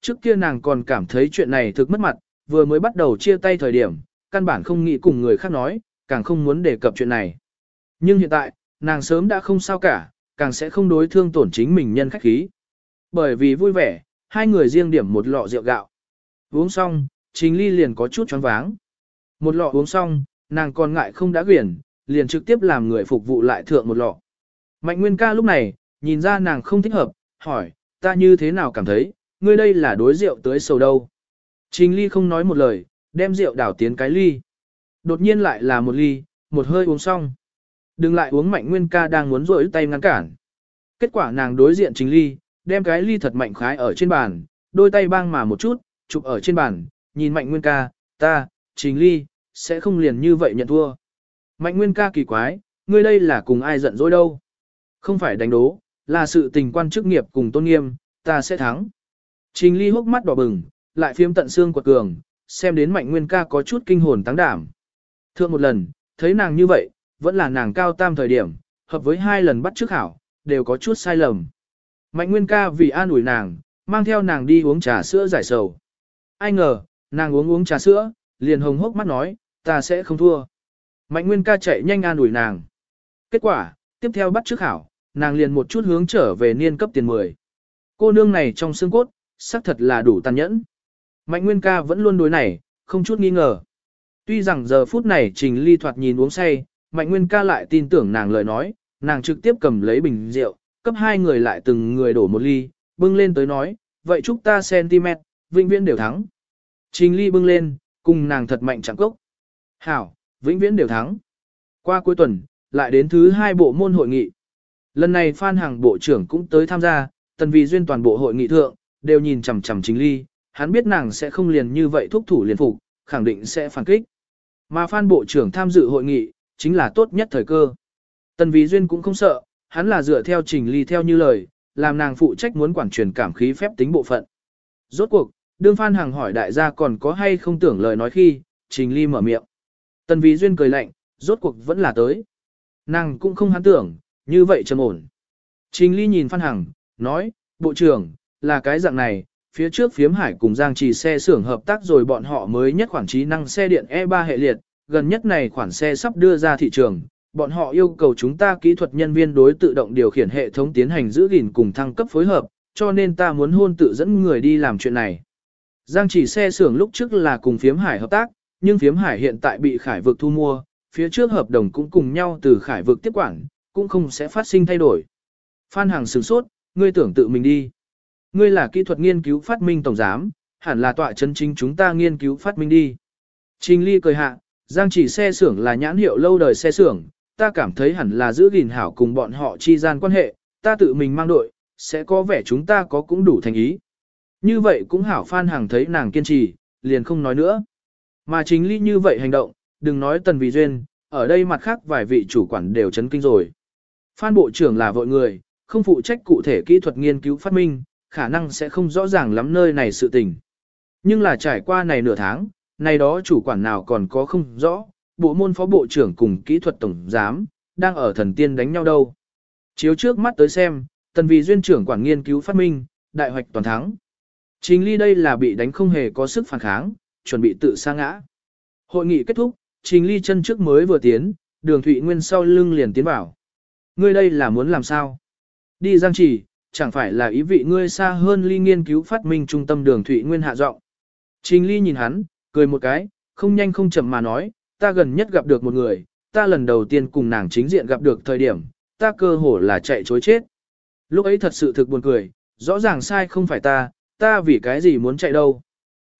Trước kia nàng còn cảm thấy chuyện này thực mất mặt, vừa mới bắt đầu chia tay thời điểm, căn bản không nghĩ cùng người khác nói, càng không muốn đề cập chuyện này. Nhưng hiện tại, nàng sớm đã không sao cả, càng sẽ không đối thương tổn chính mình nhân khách khí. Bởi vì vui vẻ, hai người riêng điểm một lọ rượu gạo. Uống xong, Trình Ly liền có chút choáng váng. Một lọ uống xong, nàng còn ngại không đã quyển, liền trực tiếp làm người phục vụ lại thượng một lọ. Mạnh Nguyên ca lúc này, nhìn ra nàng không thích hợp, hỏi, ta như thế nào cảm thấy, ngươi đây là đối rượu tới sầu đâu. Trình Ly không nói một lời, đem rượu đảo tiến cái ly. Đột nhiên lại là một ly, một hơi uống xong. Đừng lại uống Mạnh Nguyên ca đang muốn rỗi tay ngăn cản. Kết quả nàng đối diện Trình Ly, đem cái ly thật mạnh khái ở trên bàn, đôi tay bang mà một chút, chụp ở trên bàn, nhìn Mạnh Nguyên ca, ta, Trình Ly, sẽ không liền như vậy nhận thua. Mạnh Nguyên ca kỳ quái, ngươi đây là cùng ai giận dỗi đâu. Không phải đánh đố, là sự tình quan chức nghiệp cùng tôn nghiêm, ta sẽ thắng. Trình Ly hốc mắt đỏ bừng, lại phiếm tận xương quật cường, xem đến Mạnh Nguyên ca có chút kinh hồn tăng đảm. Thượng một lần, thấy nàng như vậy, vẫn là nàng cao tam thời điểm, hợp với hai lần bắt trước hảo, đều có chút sai lầm. Mạnh Nguyên ca vì an ủi nàng, mang theo nàng đi uống trà sữa giải sầu. Ai ngờ, nàng uống uống trà sữa, liền hồng hốc mắt nói, ta sẽ không thua. Mạnh Nguyên ca chạy nhanh an ủi nàng. Kết quả, tiếp theo bắt trước hảo, nàng liền một chút hướng trở về niên cấp tiền 10. Cô nương này trong xương cốt, xác thật là đủ tàn nhẫn. Mạnh Nguyên ca vẫn luôn đối này, không chút nghi ngờ. Tuy rằng giờ phút này Trình Ly thoạt nhìn uống say, Mạnh Nguyên ca lại tin tưởng nàng lời nói, nàng trực tiếp cầm lấy bình rượu, cấp hai người lại từng người đổ một ly, bưng lên tới nói, vậy chúc ta cm, vĩnh viễn đều thắng. Trình Ly bưng lên, cùng nàng thật mạnh chẳng cốc. Hảo, vĩnh viễn đều thắng. Qua cuối tuần, lại đến thứ hai bộ môn hội nghị. Lần này Phan Hằng Bộ trưởng cũng tới tham gia, tần vì duyên toàn bộ hội nghị thượng, đều nhìn chằm chằm chính Ly, hắn biết nàng sẽ không liền như vậy thúc thủ liền phục, khẳng định sẽ phản kích. Mà Phan Bộ trưởng tham dự hội nghị, chính là tốt nhất thời cơ. Tần Vì Duyên cũng không sợ, hắn là dựa theo Trình Ly theo như lời, làm nàng phụ trách muốn quản truyền cảm khí phép tính bộ phận. Rốt cuộc, đương Phan Hằng hỏi đại gia còn có hay không tưởng lời nói khi, Trình Ly mở miệng. Tần Vì Duyên cười lạnh, rốt cuộc vẫn là tới. Nàng cũng không hắn tưởng, như vậy trầm ổn. Trình Ly nhìn Phan Hằng, nói, Bộ trưởng, là cái dạng này, phía trước phiếm hải cùng Giang Trì xe xưởng hợp tác rồi bọn họ mới nhất khoản trí năng xe điện E3 hệ liệt, gần nhất này khoản xe sắp đưa ra thị trường, bọn họ yêu cầu chúng ta kỹ thuật nhân viên đối tự động điều khiển hệ thống tiến hành giữ gìn cùng thăng cấp phối hợp, cho nên ta muốn hôn tự dẫn người đi làm chuyện này. Giang chỉ xe xưởng lúc trước là cùng phiếm hải hợp tác, nhưng phiếm hải hiện tại bị khải vực thu mua, phía trước hợp đồng cũng cùng nhau từ khải vực tiếp quản, cũng không sẽ phát sinh thay đổi. Phan Hằng sửng sốt, ngươi tưởng tự mình đi. Ngươi là kỹ thuật nghiên cứu phát minh tổng giám, hẳn là tọa chân chính chúng ta nghiên cứu phát minh đi. Trình Ly cười hạ, Giang chỉ xe xưởng là nhãn hiệu lâu đời xe xưởng, ta cảm thấy hẳn là giữ gìn hảo cùng bọn họ chi gian quan hệ, ta tự mình mang đội, sẽ có vẻ chúng ta có cũng đủ thành ý. Như vậy cũng hảo Phan Hằng thấy nàng kiên trì, liền không nói nữa. Mà chính ly như vậy hành động, đừng nói tần vị duyên, ở đây mặt khác vài vị chủ quản đều chấn kinh rồi. Phan Bộ trưởng là vội người, không phụ trách cụ thể kỹ thuật nghiên cứu phát minh, khả năng sẽ không rõ ràng lắm nơi này sự tình. Nhưng là trải qua này nửa tháng, này đó chủ quản nào còn có không rõ, bộ môn phó bộ trưởng cùng kỹ thuật tổng giám, đang ở thần tiên đánh nhau đâu. Chiếu trước mắt tới xem, tần vị duyên trưởng quản nghiên cứu phát minh, đại hoạch toàn thắng. Trình ly đây là bị đánh không hề có sức phản kháng, chuẩn bị tự sa ngã. Hội nghị kết thúc, trình ly chân trước mới vừa tiến, đường Thụy Nguyên sau lưng liền tiến vào. Ngươi đây là muốn làm sao? Đi giang chỉ, chẳng phải là ý vị ngươi xa hơn ly nghiên cứu phát minh trung tâm đường Thụy Nguyên hạ giọng. Trình ly nhìn hắn, cười một cái, không nhanh không chậm mà nói, ta gần nhất gặp được một người, ta lần đầu tiên cùng nàng chính diện gặp được thời điểm, ta cơ hồ là chạy chối chết. Lúc ấy thật sự thực buồn cười, rõ ràng sai không phải ta, ta vì cái gì muốn chạy đâu.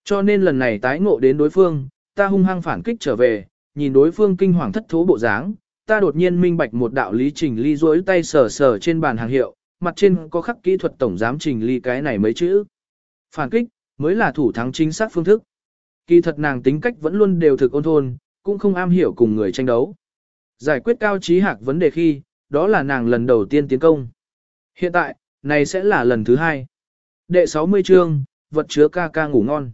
Cho nên lần này tái ngộ đến đối phương, ta hung hăng phản kích trở về, nhìn đối phương kinh hoàng thất thố bộ dáng, ta đột nhiên minh bạch một đạo lý trình ly rối tay sờ sờ trên bàn hàng hiệu, mặt trên có khắc kỹ thuật tổng giám trình ly cái này mấy chữ. Phản kích, mới là thủ thắng chính xác phương thức. Kỳ thật nàng tính cách vẫn luôn đều thực ôn thôn, cũng không am hiểu cùng người tranh đấu. Giải quyết cao trí hạc vấn đề khi, đó là nàng lần đầu tiên tiến công. Hiện tại, này sẽ là lần thứ hai. Đệ 60 chương, vật chứa ca ca ngủ ngon.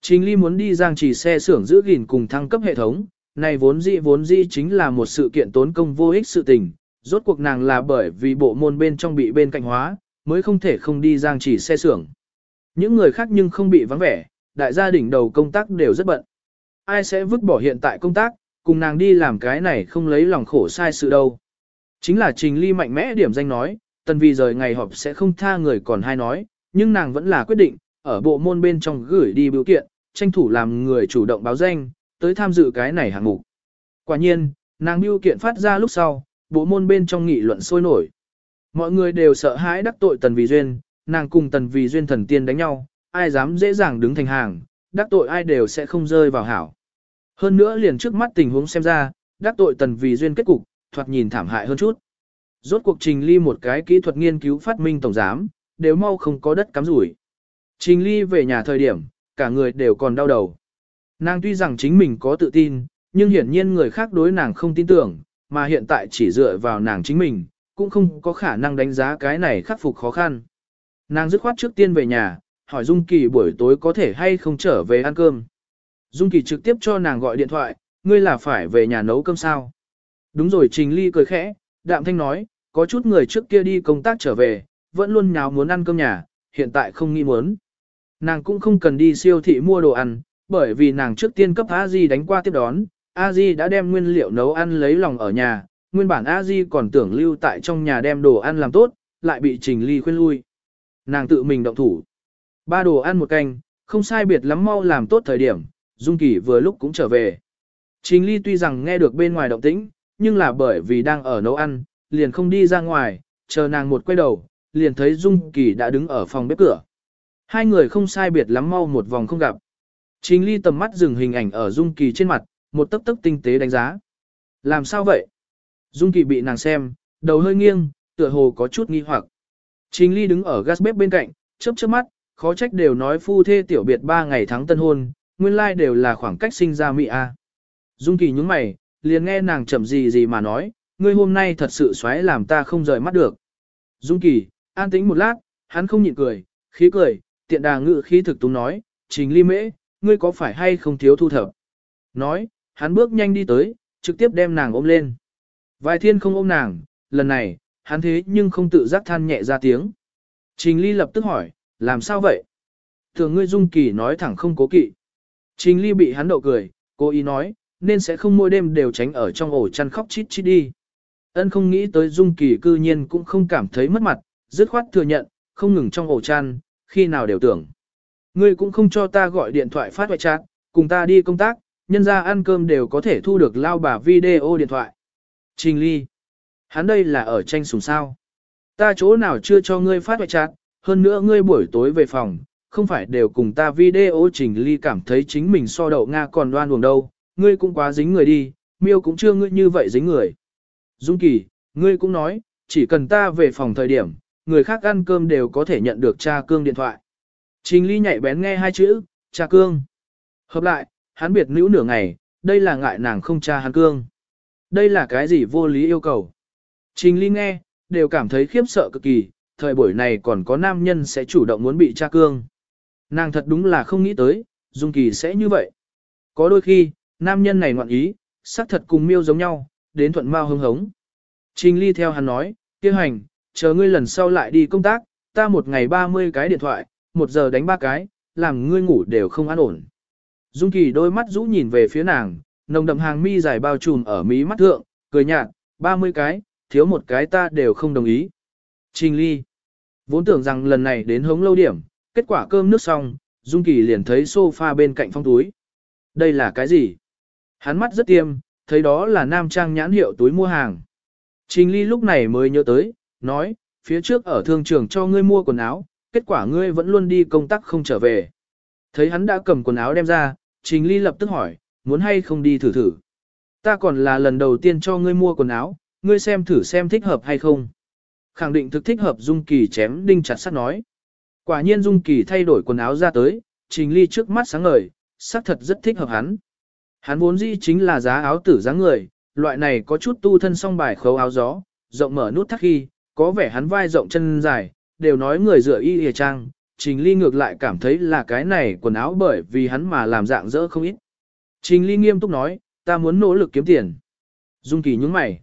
Trình Ly muốn đi giang trì xe xưởng giữ gìn cùng thăng cấp hệ thống, này vốn dĩ vốn dĩ chính là một sự kiện tốn công vô ích sự tình, rốt cuộc nàng là bởi vì bộ môn bên trong bị bên cạnh hóa, mới không thể không đi giang chỉ xe xưởng. Những người khác nhưng không bị vắng vẻ, đại gia đình đầu công tác đều rất bận. Ai sẽ vứt bỏ hiện tại công tác, cùng nàng đi làm cái này không lấy lòng khổ sai sự đâu. Chính là Trình Ly mạnh mẽ điểm danh nói, tần vì rời ngày họp sẽ không tha người còn hai nói, nhưng nàng vẫn là quyết định, ở bộ môn bên trong gửi đi biểu kiện, tranh thủ làm người chủ động báo danh, tới tham dự cái này hạng mục. Quả nhiên, nàng biểu kiện phát ra lúc sau, bộ môn bên trong nghị luận sôi nổi. Mọi người đều sợ hãi đắc tội tần vì duyên, nàng cùng tần vì duyên thần tiên đánh nhau, ai dám dễ dàng đứng thành hàng, đắc tội ai đều sẽ không rơi vào hảo. Hơn nữa liền trước mắt tình huống xem ra, đắc tội tần vì duyên kết cục, thoạt nhìn thảm hại hơn chút. Rốt cuộc trình ly một cái kỹ thuật nghiên cứu phát minh tổng giám, đều mau không có đất cắm rủi. Trình ly về nhà thời điểm, cả người đều còn đau đầu. Nàng tuy rằng chính mình có tự tin, nhưng hiển nhiên người khác đối nàng không tin tưởng, mà hiện tại chỉ dựa vào nàng chính mình, cũng không có khả năng đánh giá cái này khắc phục khó khăn. Nàng dứt khoát trước tiên về nhà, hỏi Dung Kỳ buổi tối có thể hay không trở về ăn cơm. Dung Kỳ trực tiếp cho nàng gọi điện thoại, ngươi là phải về nhà nấu cơm sao. Đúng rồi Trình Ly cười khẽ, đạm thanh nói, có chút người trước kia đi công tác trở về, vẫn luôn nháo muốn ăn cơm nhà, hiện tại không nghĩ muốn. Nàng cũng không cần đi siêu thị mua đồ ăn, bởi vì nàng trước tiên cấp a di đánh qua tiếp đón, a di đã đem nguyên liệu nấu ăn lấy lòng ở nhà, nguyên bản a di còn tưởng lưu tại trong nhà đem đồ ăn làm tốt, lại bị Trình Ly khuyên lui. Nàng tự mình động thủ. Ba đồ ăn một canh, không sai biệt lắm mau làm tốt thời điểm, Dung Kỳ vừa lúc cũng trở về. Trình Ly tuy rằng nghe được bên ngoài động tĩnh, nhưng là bởi vì đang ở nấu ăn, liền không đi ra ngoài, chờ nàng một quay đầu, liền thấy Dung Kỳ đã đứng ở phòng bếp cửa. Hai người không sai biệt lắm mau một vòng không gặp. Trình Ly tầm mắt dừng hình ảnh ở Dung Kỳ trên mặt, một tấc tấc tinh tế đánh giá. Làm sao vậy? Dung Kỳ bị nàng xem, đầu hơi nghiêng, tựa hồ có chút nghi hoặc. Trình Ly đứng ở gas bếp bên cạnh, chớp chớp mắt, khó trách đều nói phu thê tiểu biệt ba ngày tháng tân hôn, nguyên lai đều là khoảng cách sinh ra mỹ a. Dung Kỳ nhướng mày, liền nghe nàng chậm gì gì mà nói, ngươi hôm nay thật sự xoáy làm ta không rời mắt được. Dung Kỳ, an tĩnh một lát, hắn không nhịn cười, khí cười, tiện đà ngự khí thực túng nói, trình ly mễ, ngươi có phải hay không thiếu thu thập. Nói, hắn bước nhanh đi tới, trực tiếp đem nàng ôm lên. Vài thiên không ôm nàng, lần này, hắn thế nhưng không tự giác than nhẹ ra tiếng. Trình ly lập tức hỏi, làm sao vậy? Thường ngươi Dung Kỳ nói thẳng không cố kỵ. Trình ly bị hắn đậu cười, cố ý nói, nên sẽ không mỗi đêm đều tránh ở trong ổ chăn khóc chít chít đi. Ân không nghĩ tới Dung Kỳ cư nhiên cũng không cảm thấy mất mặt, dứt khoát thừa nhận, không ngừng trong ổ chăn, khi nào đều tưởng. Ngươi cũng không cho ta gọi điện thoại phát hoại chat, cùng ta đi công tác, nhân ra ăn cơm đều có thể thu được lao bà video điện thoại. Trình Ly. Hắn đây là ở tranh sùng sao. Ta chỗ nào chưa cho ngươi phát hoại chat, hơn nữa ngươi buổi tối về phòng, không phải đều cùng ta video Trình Ly cảm thấy chính mình so đậu Nga còn đoan buồn đâu, ngươi cũng quá dính người đi, miêu cũng chưa ngươi như vậy dính người. Dung Kỳ, ngươi cũng nói, chỉ cần ta về phòng thời điểm, người khác ăn cơm đều có thể nhận được cha cương điện thoại. Trình Ly nhạy bén nghe hai chữ, cha cương. Hợp lại, hắn biệt nữ nửa ngày, đây là ngại nàng không cha hắn cương. Đây là cái gì vô lý yêu cầu. Trình Ly nghe, đều cảm thấy khiếp sợ cực kỳ, thời buổi này còn có nam nhân sẽ chủ động muốn bị cha cương. Nàng thật đúng là không nghĩ tới, Dung Kỳ sẽ như vậy. Có đôi khi, nam nhân này ngoạn ý, xác thật cùng miêu giống nhau, đến thuận mau hưng hống. Trình Ly theo hắn nói, tiêu hành, chờ ngươi lần sau lại đi công tác, ta một ngày 30 cái điện thoại, một giờ đánh ba cái, làm ngươi ngủ đều không an ổn. Dung Kỳ đôi mắt rũ nhìn về phía nàng, nồng đậm hàng mi dài bao trùm ở mí mắt thượng, cười nhạt, 30 cái, thiếu một cái ta đều không đồng ý. Trình Ly, vốn tưởng rằng lần này đến hống lâu điểm, kết quả cơm nước xong, Dung Kỳ liền thấy sofa bên cạnh phong túi. Đây là cái gì? Hắn mắt rất tiêm, thấy đó là nam trang nhãn hiệu túi mua hàng. Trình Ly lúc này mới nhớ tới, nói, phía trước ở thương trường cho ngươi mua quần áo, kết quả ngươi vẫn luôn đi công tác không trở về. Thấy hắn đã cầm quần áo đem ra, Trình Ly lập tức hỏi, muốn hay không đi thử thử. Ta còn là lần đầu tiên cho ngươi mua quần áo, ngươi xem thử xem thích hợp hay không. Khẳng định thực thích hợp Dung Kỳ chém đinh chặt sắt nói. Quả nhiên Dung Kỳ thay đổi quần áo ra tới, Trình Ly trước mắt sáng ngời, sắc thật rất thích hợp hắn. Hắn vốn dĩ chính là giá áo tử dáng người, loại này có chút tu thân song bài khấu áo gió, rộng mở nút thắt khi, có vẻ hắn vai rộng chân dài, đều nói người dựa y hề trang, Trình Ly ngược lại cảm thấy là cái này quần áo bởi vì hắn mà làm dạng dỡ không ít. Trình Ly nghiêm túc nói, ta muốn nỗ lực kiếm tiền. Dung Kỳ nhúng mày.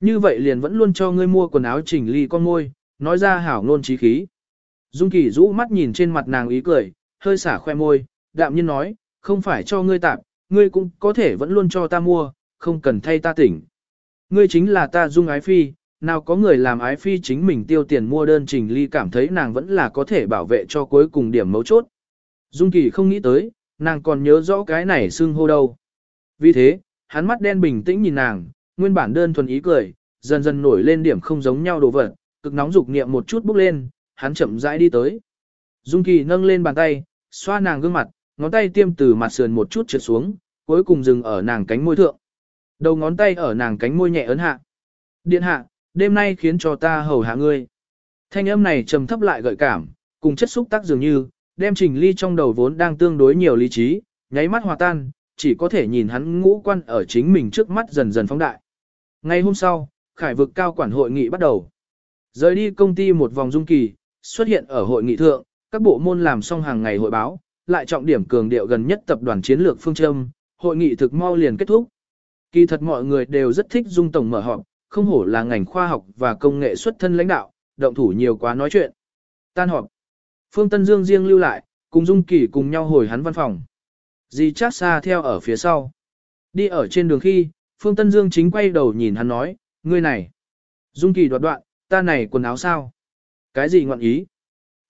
Như vậy liền vẫn luôn cho ngươi mua quần áo Trình Ly con môi, nói ra hảo ngôn trí khí. Dung Kỳ rũ mắt nhìn trên mặt nàng ý cười, hơi xả khoe môi, đạm nhiên nói, không phải cho ngươi tạm, ngươi cũng có thể vẫn luôn cho ta mua, không cần thay ta tỉnh. Ngươi chính là ta Dung ái phi, nào có người làm ái phi chính mình tiêu tiền mua đơn trình ly cảm thấy nàng vẫn là có thể bảo vệ cho cuối cùng điểm mấu chốt. Dung Kỳ không nghĩ tới, nàng còn nhớ rõ cái này xưng hô đâu. Vì thế, hắn mắt đen bình tĩnh nhìn nàng, nguyên bản đơn thuần ý cười, dần dần nổi lên điểm không giống nhau đồ vật, cực nóng dục niệm một chút bốc lên, hắn chậm rãi đi tới. Dung Kỳ nâng lên bàn tay, xoa nàng gương mặt, ngón tay tiêm từ mặt sườn một chút trượt xuống, cuối cùng dừng ở nàng cánh môi thượng. Đầu ngón tay ở nàng cánh môi nhẹ ấn hạ. Điện hạ, đêm nay khiến cho ta hầu hạ ngươi. Thanh âm này trầm thấp lại gợi cảm, cùng chất xúc tác dường như, đem trình ly trong đầu vốn đang tương đối nhiều lý trí, nháy mắt hòa tan, chỉ có thể nhìn hắn ngũ quan ở chính mình trước mắt dần dần phóng đại. Ngày hôm sau, khải vực cao quản hội nghị bắt đầu. Rời đi công ty một vòng dung kỳ, xuất hiện ở hội nghị thượng, các bộ môn làm xong hàng ngày hội báo, lại trọng điểm cường điệu gần nhất tập đoàn chiến lược phương châm, hội nghị thực mau liền kết thúc. Kỳ thật mọi người đều rất thích dung tổng mở họp, không hổ là ngành khoa học và công nghệ xuất thân lãnh đạo, động thủ nhiều quá nói chuyện. Tan họp. Phương Tân Dương riêng lưu lại, cùng Dung Kỳ cùng nhau hồi hắn văn phòng. Di chát xa theo ở phía sau. Đi ở trên đường khi, Phương Tân Dương chính quay đầu nhìn hắn nói, ngươi này. Dung Kỳ đoạt đoạn, ta này quần áo sao? Cái gì ngọn ý?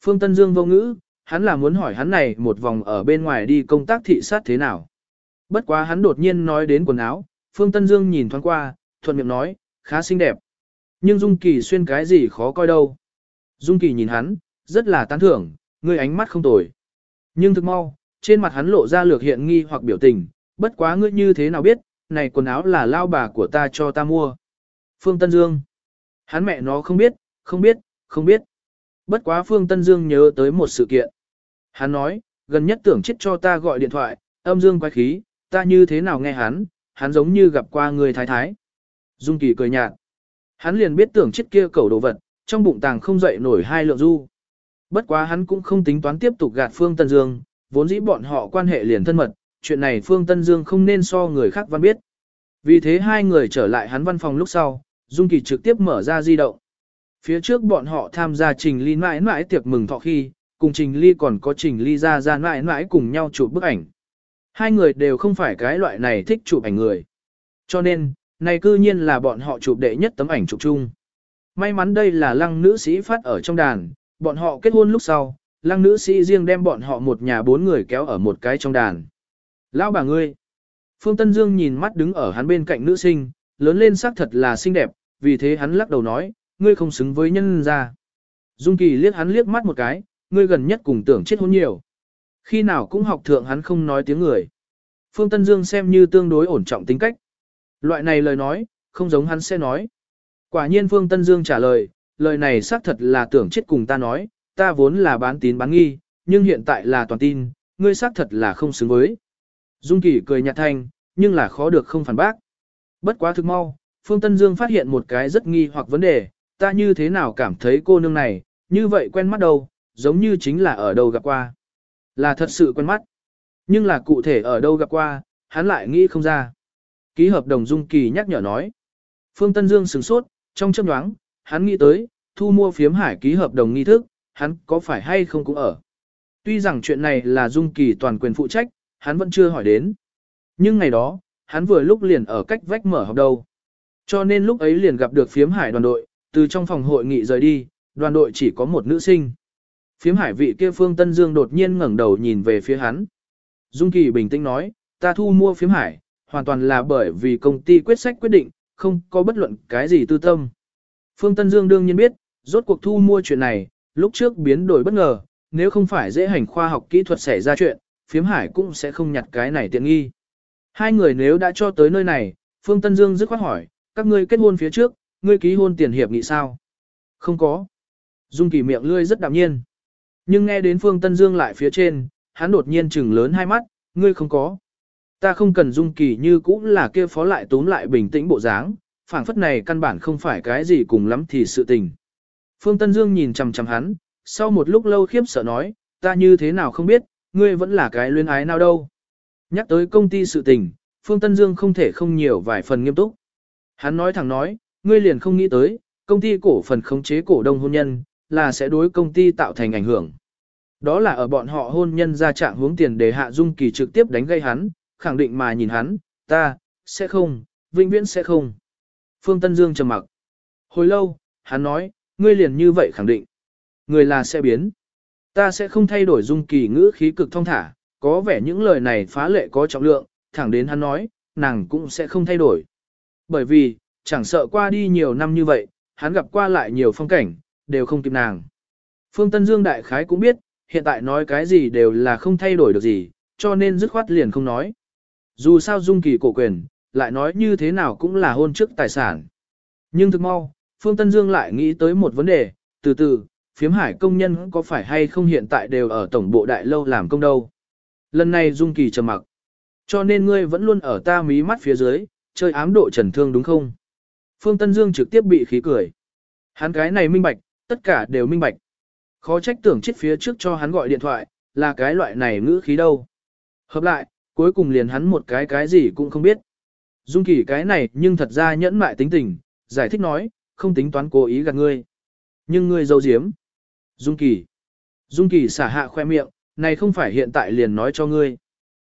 Phương Tân Dương vô ngữ, hắn là muốn hỏi hắn này một vòng ở bên ngoài đi công tác thị sát thế nào. Bất quá hắn đột nhiên nói đến quần áo, Phương Tân Dương nhìn thoáng qua, thuận miệng nói, khá xinh đẹp. Nhưng Dung Kỳ xuyên cái gì khó coi đâu. Dung Kỳ nhìn hắn, rất là tán thưởng, ngươi ánh mắt không tồi. Nhưng thực mau, trên mặt hắn lộ ra lược hiện nghi hoặc biểu tình, bất quá ngươi như thế nào biết, này quần áo là lao bà của ta cho ta mua. Phương Tân Dương. Hắn mẹ nó không biết, không biết, không biết. Bất quá Phương Tân Dương nhớ tới một sự kiện. Hắn nói, gần nhất tưởng chết cho ta gọi điện thoại, âm dương quái khí, ta như thế nào nghe hắn, hắn giống như gặp qua người thái thái. Dung Kỳ cười nhạt. Hắn liền biết tưởng chết kia cầu đồ vật, trong bụng tàng không dậy nổi hai lượng du. Bất quá hắn cũng không tính toán tiếp tục gạt Phương Tân Dương, vốn dĩ bọn họ quan hệ liền thân mật, chuyện này Phương Tân Dương không nên so người khác văn biết. Vì thế hai người trở lại hắn văn phòng lúc sau, Dung Kỳ trực tiếp mở ra di động. Phía trước bọn họ tham gia trình ly mãi mãi tiệc mừng thọ khi, cùng trình ly còn có trình ly ra ra mãi mãi cùng nhau chụp bức ảnh. Hai người đều không phải cái loại này thích chụp ảnh người. Cho nên, này cư nhiên là bọn họ chụp đệ nhất tấm ảnh chụp chung. May mắn đây là lăng nữ sĩ phát ở trong đàn, bọn họ kết hôn lúc sau, lăng nữ sĩ riêng đem bọn họ một nhà bốn người kéo ở một cái trong đàn. Lão bà ngươi! Phương Tân Dương nhìn mắt đứng ở hắn bên cạnh nữ sinh, lớn lên sắc thật là xinh đẹp, vì thế hắn lắc đầu nói, ngươi không xứng với nhân gia. Dung Kỳ liếc hắn liếc mắt một cái, ngươi gần nhất cùng tưởng chết hôn nhiều. Khi nào cũng học thượng hắn không nói tiếng người. Phương Tân Dương xem như tương đối ổn trọng tính cách. Loại này lời nói, không giống hắn sẽ nói. Quả nhiên Phương Tân Dương trả lời, lời này xác thật là tưởng chết cùng ta nói, ta vốn là bán tín bán nghi, nhưng hiện tại là toàn tin, ngươi xác thật là không xứng với. Dung Kỳ cười nhạt thanh, nhưng là khó được không phản bác. Bất quá thực mau, Phương Tân Dương phát hiện một cái rất nghi hoặc vấn đề, ta như thế nào cảm thấy cô nương này, như vậy quen mắt đâu, giống như chính là ở đâu gặp qua. Là thật sự quen mắt. Nhưng là cụ thể ở đâu gặp qua, hắn lại nghĩ không ra. Ký hợp đồng Dung Kỳ nhắc nhở nói. Phương Tân Dương sửng sốt, trong chớp nhoáng, hắn nghĩ tới, thu mua phiếm hải ký hợp đồng nghi thức, hắn có phải hay không cũng ở. Tuy rằng chuyện này là Dung Kỳ toàn quyền phụ trách, hắn vẫn chưa hỏi đến. Nhưng ngày đó, hắn vừa lúc liền ở cách vách mở học đầu Cho nên lúc ấy liền gặp được phiếm hải đoàn đội, từ trong phòng hội nghị rời đi, đoàn đội chỉ có một nữ sinh. Phiếm hải vị kia Phương Tân Dương đột nhiên ngẩng đầu nhìn về phía hắn. Dung Kỳ bình tĩnh nói, ta thu mua phiếm hải, hoàn toàn là bởi vì công ty quyết sách quyết định, không có bất luận cái gì tư tâm. Phương Tân Dương đương nhiên biết, rốt cuộc thu mua chuyện này, lúc trước biến đổi bất ngờ, nếu không phải dễ hành khoa học kỹ thuật xảy ra chuyện, phiếm hải cũng sẽ không nhặt cái này tiện nghi. Hai người nếu đã cho tới nơi này, Phương Tân Dương dứt khoát hỏi, các ngươi kết hôn phía trước, ngươi ký hôn tiền hiệp nghị sao? Không có. Dung Kỳ miệng lươi rất đạm nhiên. Nhưng nghe đến Phương Tân Dương lại phía trên, hắn đột nhiên trừng lớn hai mắt, ngươi không có. Ta không cần Dung Kỳ như cũng là kia phó lại túm lại bình tĩnh bộ dáng, phảng phất này căn bản không phải cái gì cùng lắm thì sự tình. Phương Tân Dương nhìn chằm chằm hắn, sau một lúc lâu khiếp sợ nói, ta như thế nào không biết, ngươi vẫn là cái luyến ái nào đâu. Nhắc tới công ty sự tình, Phương Tân Dương không thể không nhiều vài phần nghiêm túc. Hắn nói thẳng nói, ngươi liền không nghĩ tới, công ty cổ phần khống chế cổ đông hôn nhân, là sẽ đối công ty tạo thành ảnh hưởng. Đó là ở bọn họ hôn nhân ra trạng hướng tiền để Hạ Dung Kỳ trực tiếp đánh gây hắn, khẳng định mà nhìn hắn, ta, sẽ không, vĩnh viễn sẽ không. Phương Tân Dương trầm mặc. Hồi lâu, hắn nói, ngươi liền như vậy khẳng định. Người là sẽ biến. Ta sẽ không thay đổi Dung Kỳ ngữ khí cực thông thả, có vẻ những lời này phá lệ có trọng lượng, thẳng đến hắn nói, nàng cũng sẽ không thay đổi. Bởi vì, chẳng sợ qua đi nhiều năm như vậy, hắn gặp qua lại nhiều phong cảnh, đều không kịp nàng. Phương Tân Dương đại khái cũng biết, hiện tại nói cái gì đều là không thay đổi được gì, cho nên dứt khoát liền không nói. Dù sao dung kỳ cổ quyền, lại nói như thế nào cũng là hôn trước tài sản. Nhưng thực mau, Phương Tân Dương lại nghĩ tới một vấn đề, từ từ, phiếm hải công nhân có phải hay không hiện tại đều ở tổng bộ đại lâu làm công đâu. Lần này dung kỳ trầm mặc. Cho nên ngươi vẫn luôn ở ta mí mắt phía dưới, chơi ám độ trần thương đúng không? Phương Tân Dương trực tiếp bị khí cười. Hắn cái này minh bạch, tất cả đều minh bạch. Khó trách tưởng chết phía trước cho hắn gọi điện thoại, là cái loại này ngữ khí đâu. Hợp lại, cuối cùng liền hắn một cái cái gì cũng không biết. Dung Kỳ cái này nhưng thật ra nhẫn mại tính tình, giải thích nói, không tính toán cố ý gạt ngươi. Nhưng ngươi dâu diếm. Dung Kỳ. Dung Kỳ xả hạ khoe miệng, này không phải hiện tại liền nói cho ngươi.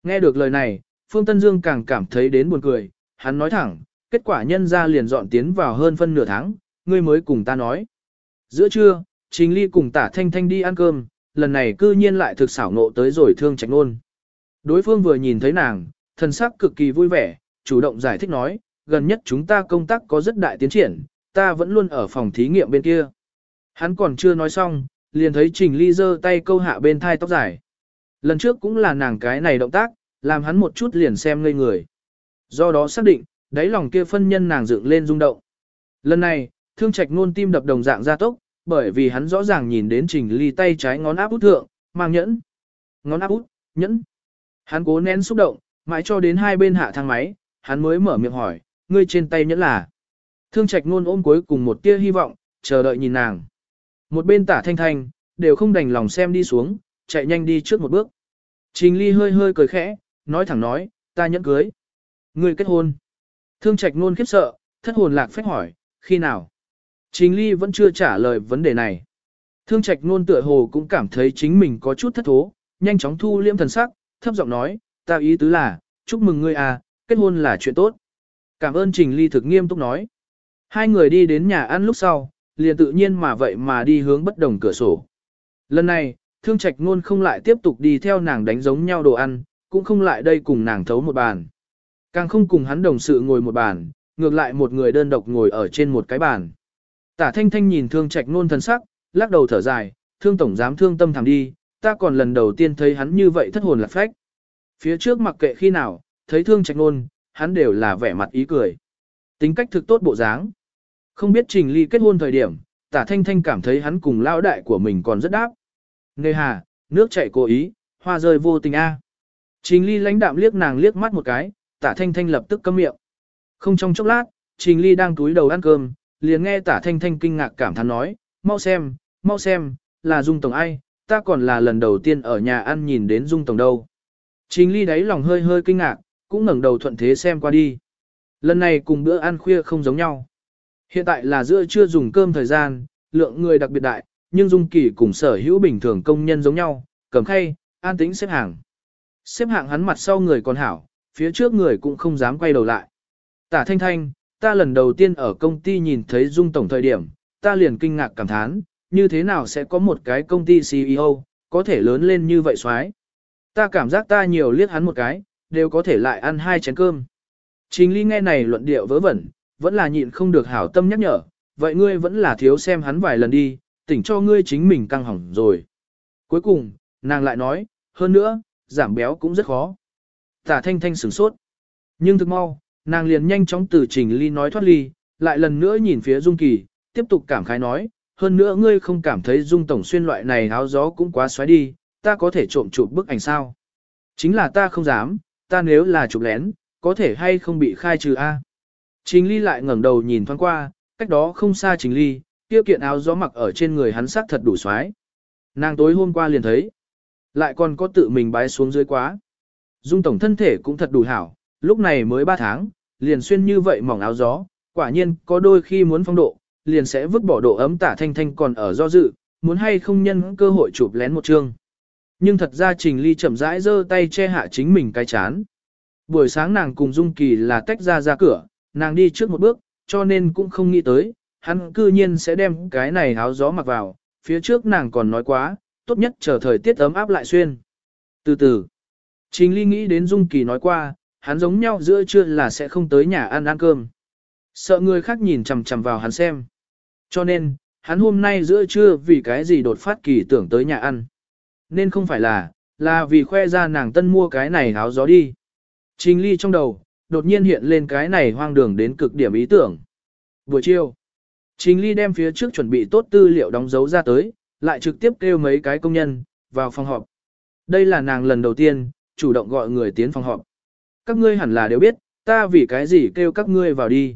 Nghe được lời này, Phương Tân Dương càng cảm thấy đến buồn cười, hắn nói thẳng, kết quả nhân ra liền dọn tiến vào hơn phân nửa tháng, ngươi mới cùng ta nói. Giữa trưa, Trình Ly cùng tả thanh thanh đi ăn cơm, lần này cư nhiên lại thực xảo nộ tới rồi thương trạch nôn. Đối phương vừa nhìn thấy nàng, thần sắc cực kỳ vui vẻ, chủ động giải thích nói, gần nhất chúng ta công tác có rất đại tiến triển, ta vẫn luôn ở phòng thí nghiệm bên kia. Hắn còn chưa nói xong, liền thấy Trình Ly giơ tay câu hạ bên thai tóc dài. Lần trước cũng là nàng cái này động tác, làm hắn một chút liền xem ngây người. Do đó xác định, đáy lòng kia phân nhân nàng dựng lên rung động. Lần này, thương trạch ngôn tim đập đồng dạng gia tốc, bởi vì hắn rõ ràng nhìn đến trình ly tay trái ngón áp út thượng, mang nhẫn. Ngón áp út, nhẫn. Hắn cố nén xúc động, mãi cho đến hai bên hạ thang máy, hắn mới mở miệng hỏi, ngươi trên tay nhẫn là. Thương trạch ngôn ôm cuối cùng một tia hy vọng, chờ đợi nhìn nàng. Một bên tả thanh thanh, đều không đành lòng xem đi xuống, chạy nhanh đi trước một bước. Trình ly hơi hơi cười khẽ, nói thẳng nói, ta nhẫn cưới. Ngươi kết hôn. Thương trạch ngôn khiếp sợ, thất hồn lạc phách hỏi, khi nào? Trình ly vẫn chưa trả lời vấn đề này. Thương trạch ngôn tựa hồ cũng cảm thấy chính mình có chút thất thố, nhanh chóng thu liêm thần sắc, thấp giọng nói, ta ý tứ là, chúc mừng ngươi à, kết hôn là chuyện tốt. Cảm ơn Trình Ly thực nghiêm túc nói. Hai người đi đến nhà ăn lúc sau, liền tự nhiên mà vậy mà đi hướng bất đồng cửa sổ. Lần này, thương trạch ngôn không lại tiếp tục đi theo nàng đánh giống nhau đồ ăn, cũng không lại đây cùng nàng thấu một bàn. Càng không cùng hắn đồng sự ngồi một bàn, ngược lại một người đơn độc ngồi ở trên một cái bàn. Tả thanh thanh nhìn thương trạch nôn thần sắc, lắc đầu thở dài, thương tổng dám thương tâm thảm đi, ta còn lần đầu tiên thấy hắn như vậy thất hồn lạc phách. Phía trước mặc kệ khi nào, thấy thương trạch nôn, hắn đều là vẻ mặt ý cười. Tính cách thực tốt bộ dáng. Không biết trình ly kết hôn thời điểm, tả thanh thanh cảm thấy hắn cùng lão đại của mình còn rất đáp. Nề hà, nước chảy cố ý, hoa rơi vô tình a. À. Trình ly lãnh đạm liếc nàng liếc mắt một cái, tả thanh thanh lập tức câm miệng. Không trong chốc lát, trình ly đang túi đầu ăn cơm, liền nghe tả thanh thanh kinh ngạc cảm thán nói, mau xem, mau xem, là Dung Tổng ai, ta còn là lần đầu tiên ở nhà ăn nhìn đến Dung Tổng đâu. Trình ly đáy lòng hơi hơi kinh ngạc, cũng ngẩng đầu thuận thế xem qua đi. Lần này cùng bữa ăn khuya không giống nhau. Hiện tại là giữa trưa dùng cơm thời gian, lượng người đặc biệt đại, nhưng Dung Kỳ cùng sở hữu bình thường công nhân giống nhau, cầm khay, an tĩnh xếp hàng. Xếp hạng hắn mặt sau người còn hảo, phía trước người cũng không dám quay đầu lại. Tả thanh thanh, ta lần đầu tiên ở công ty nhìn thấy Dung Tổng thời điểm, ta liền kinh ngạc cảm thán, như thế nào sẽ có một cái công ty CEO, có thể lớn lên như vậy xoái. Ta cảm giác ta nhiều liếc hắn một cái, đều có thể lại ăn hai chén cơm. Trình Ly nghe này luận điệu vớ vẩn, vẫn là nhịn không được hảo tâm nhắc nhở, vậy ngươi vẫn là thiếu xem hắn vài lần đi, tỉnh cho ngươi chính mình căng hỏng rồi. Cuối cùng, nàng lại nói, hơn nữa, giảm béo cũng rất khó. Tả thanh thanh sửng sốt. Nhưng thực mau, nàng liền nhanh chóng từ trình ly nói thoát ly, lại lần nữa nhìn phía Dung Kỳ, tiếp tục cảm khái nói, hơn nữa ngươi không cảm thấy Dung Tổng xuyên loại này áo gió cũng quá xoáy đi, ta có thể trộm chụp bức ảnh sao? Chính là ta không dám, ta nếu là chụp lén, có thể hay không bị khai trừ A. Trình ly lại ngẩng đầu nhìn thoáng qua, cách đó không xa trình ly, tiêu kiện áo gió mặc ở trên người hắn sắc thật đủ xoáy. Nàng tối hôm qua liền thấy, lại còn có tự mình bái xuống dưới quá. Dung tổng thân thể cũng thật đủ hảo, lúc này mới 3 tháng, liền xuyên như vậy mỏng áo gió, quả nhiên có đôi khi muốn phong độ, liền sẽ vứt bỏ độ ấm tả thanh thanh còn ở do dự, muốn hay không nhân cơ hội chụp lén một chương. Nhưng thật ra Trình Ly chậm rãi giơ tay che hạ chính mình cái chán. Buổi sáng nàng cùng Dung Kỳ là tách ra ra cửa, nàng đi trước một bước, cho nên cũng không nghĩ tới, hắn cư nhiên sẽ đem cái này áo gió mặc vào, phía trước nàng còn nói quá, tốt nhất chờ thời tiết ấm áp lại xuyên. Từ từ, Trình Ly nghĩ đến Dung Kỳ nói qua, hắn giống nhau giữa trưa là sẽ không tới nhà ăn ăn cơm. Sợ người khác nhìn chằm chằm vào hắn xem. Cho nên, hắn hôm nay giữa trưa vì cái gì đột phát kỳ tưởng tới nhà ăn. Nên không phải là, là vì khoe ra nàng tân mua cái này áo gió đi. Trình ly trong đầu, đột nhiên hiện lên cái này hoang đường đến cực điểm ý tưởng. Buổi chiều, Trình ly đem phía trước chuẩn bị tốt tư liệu đóng dấu ra tới, lại trực tiếp kêu mấy cái công nhân, vào phòng họp. Đây là nàng lần đầu tiên, chủ động gọi người tiến phòng họp. Các ngươi hẳn là đều biết, ta vì cái gì kêu các ngươi vào đi.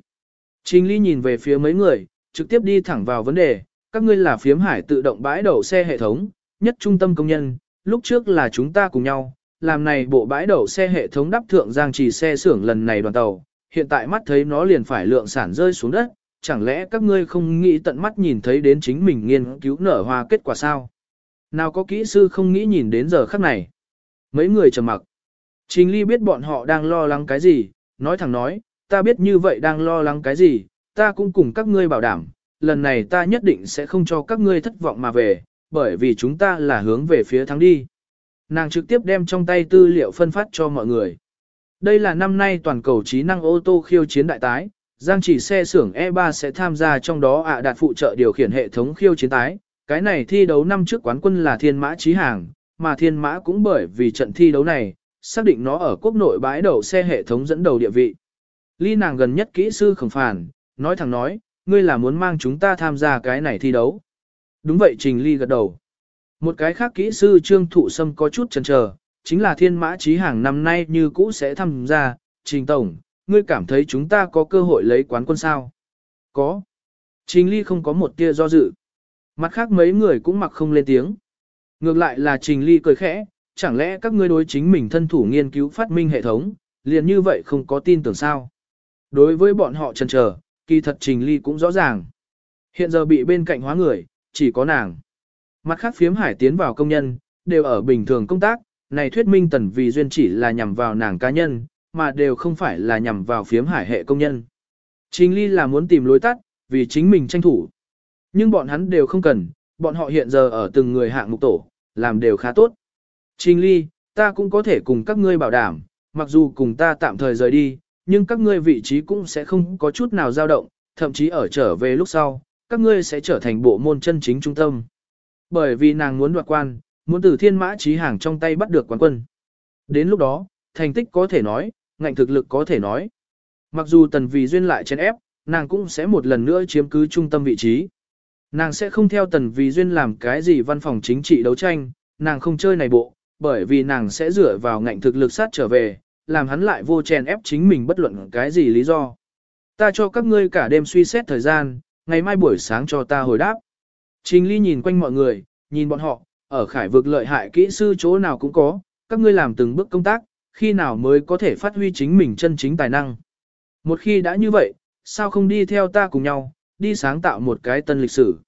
Trình ly nhìn về phía mấy người, trực tiếp đi thẳng vào vấn đề, các ngươi là phiếm hải tự động bãi đậu xe hệ thống, nhất trung tâm công nhân, lúc trước là chúng ta cùng nhau, làm này bộ bãi đậu xe hệ thống đắp thượng giang trì xe xưởng lần này đoàn tàu, hiện tại mắt thấy nó liền phải lượng sản rơi xuống đất, chẳng lẽ các ngươi không nghĩ tận mắt nhìn thấy đến chính mình nghiên cứu nở hoa kết quả sao? Nào có kỹ sư không nghĩ nhìn đến giờ khắc này? Mấy người trầm mặc. Trình Ly biết bọn họ đang lo lắng cái gì, nói thẳng nói, ta biết như vậy đang lo lắng cái gì, ta cũng cùng các ngươi bảo đảm, lần này ta nhất định sẽ không cho các ngươi thất vọng mà về, bởi vì chúng ta là hướng về phía thắng đi. Nàng trực tiếp đem trong tay tư liệu phân phát cho mọi người. Đây là năm nay toàn cầu trí năng ô tô khiêu chiến đại tái, Giang chỉ xe xưởng E3 sẽ tham gia trong đó ạ đạt phụ trợ điều khiển hệ thống khiêu chiến tái. Cái này thi đấu năm trước quán quân là thiên mã trí hàng, mà thiên mã cũng bởi vì trận thi đấu này, xác định nó ở quốc nội bãi đậu xe hệ thống dẫn đầu địa vị. Ly nàng gần nhất kỹ sư khổng phản, nói thẳng nói, ngươi là muốn mang chúng ta tham gia cái này thi đấu. Đúng vậy Trình Ly gật đầu. Một cái khác kỹ sư Trương Thụ Sâm có chút chần chờ, chính là thiên mã trí hàng năm nay như cũ sẽ tham gia. Trình Tổng, ngươi cảm thấy chúng ta có cơ hội lấy quán quân sao? Có. Trình Ly không có một tia do dự. Mặt khác mấy người cũng mặc không lên tiếng. Ngược lại là Trình Ly cười khẽ, chẳng lẽ các ngươi đối chính mình thân thủ nghiên cứu phát minh hệ thống, liền như vậy không có tin tưởng sao? Đối với bọn họ chần chờ, kỳ thật Trình Ly cũng rõ ràng. Hiện giờ bị bên cạnh hóa người, chỉ có nàng. Mặt khác phiếm hải tiến vào công nhân, đều ở bình thường công tác, này thuyết minh tần vì duyên chỉ là nhằm vào nàng cá nhân, mà đều không phải là nhằm vào phiếm hải hệ công nhân. Trình Ly là muốn tìm lối tắt, vì chính mình tranh thủ. Nhưng bọn hắn đều không cần, bọn họ hiện giờ ở từng người hạng mục tổ, làm đều khá tốt. Trình Ly, ta cũng có thể cùng các ngươi bảo đảm, mặc dù cùng ta tạm thời rời đi, nhưng các ngươi vị trí cũng sẽ không có chút nào dao động, thậm chí ở trở về lúc sau, các ngươi sẽ trở thành bộ môn chân chính trung tâm. Bởi vì nàng muốn đoạt quan, muốn từ thiên mã trí hàng trong tay bắt được quán quân. Đến lúc đó, thành tích có thể nói, ngạnh thực lực có thể nói. Mặc dù tần vì duyên lại chen ép, nàng cũng sẽ một lần nữa chiếm cứ trung tâm vị trí. Nàng sẽ không theo tần vì duyên làm cái gì văn phòng chính trị đấu tranh, nàng không chơi này bộ, bởi vì nàng sẽ dựa vào ngạnh thực lực sát trở về, làm hắn lại vô chèn ép chính mình bất luận cái gì lý do. Ta cho các ngươi cả đêm suy xét thời gian, ngày mai buổi sáng cho ta hồi đáp. Trình Ly nhìn quanh mọi người, nhìn bọn họ, ở khải vực lợi hại kỹ sư chỗ nào cũng có, các ngươi làm từng bước công tác, khi nào mới có thể phát huy chính mình chân chính tài năng. Một khi đã như vậy, sao không đi theo ta cùng nhau, đi sáng tạo một cái tân lịch sử.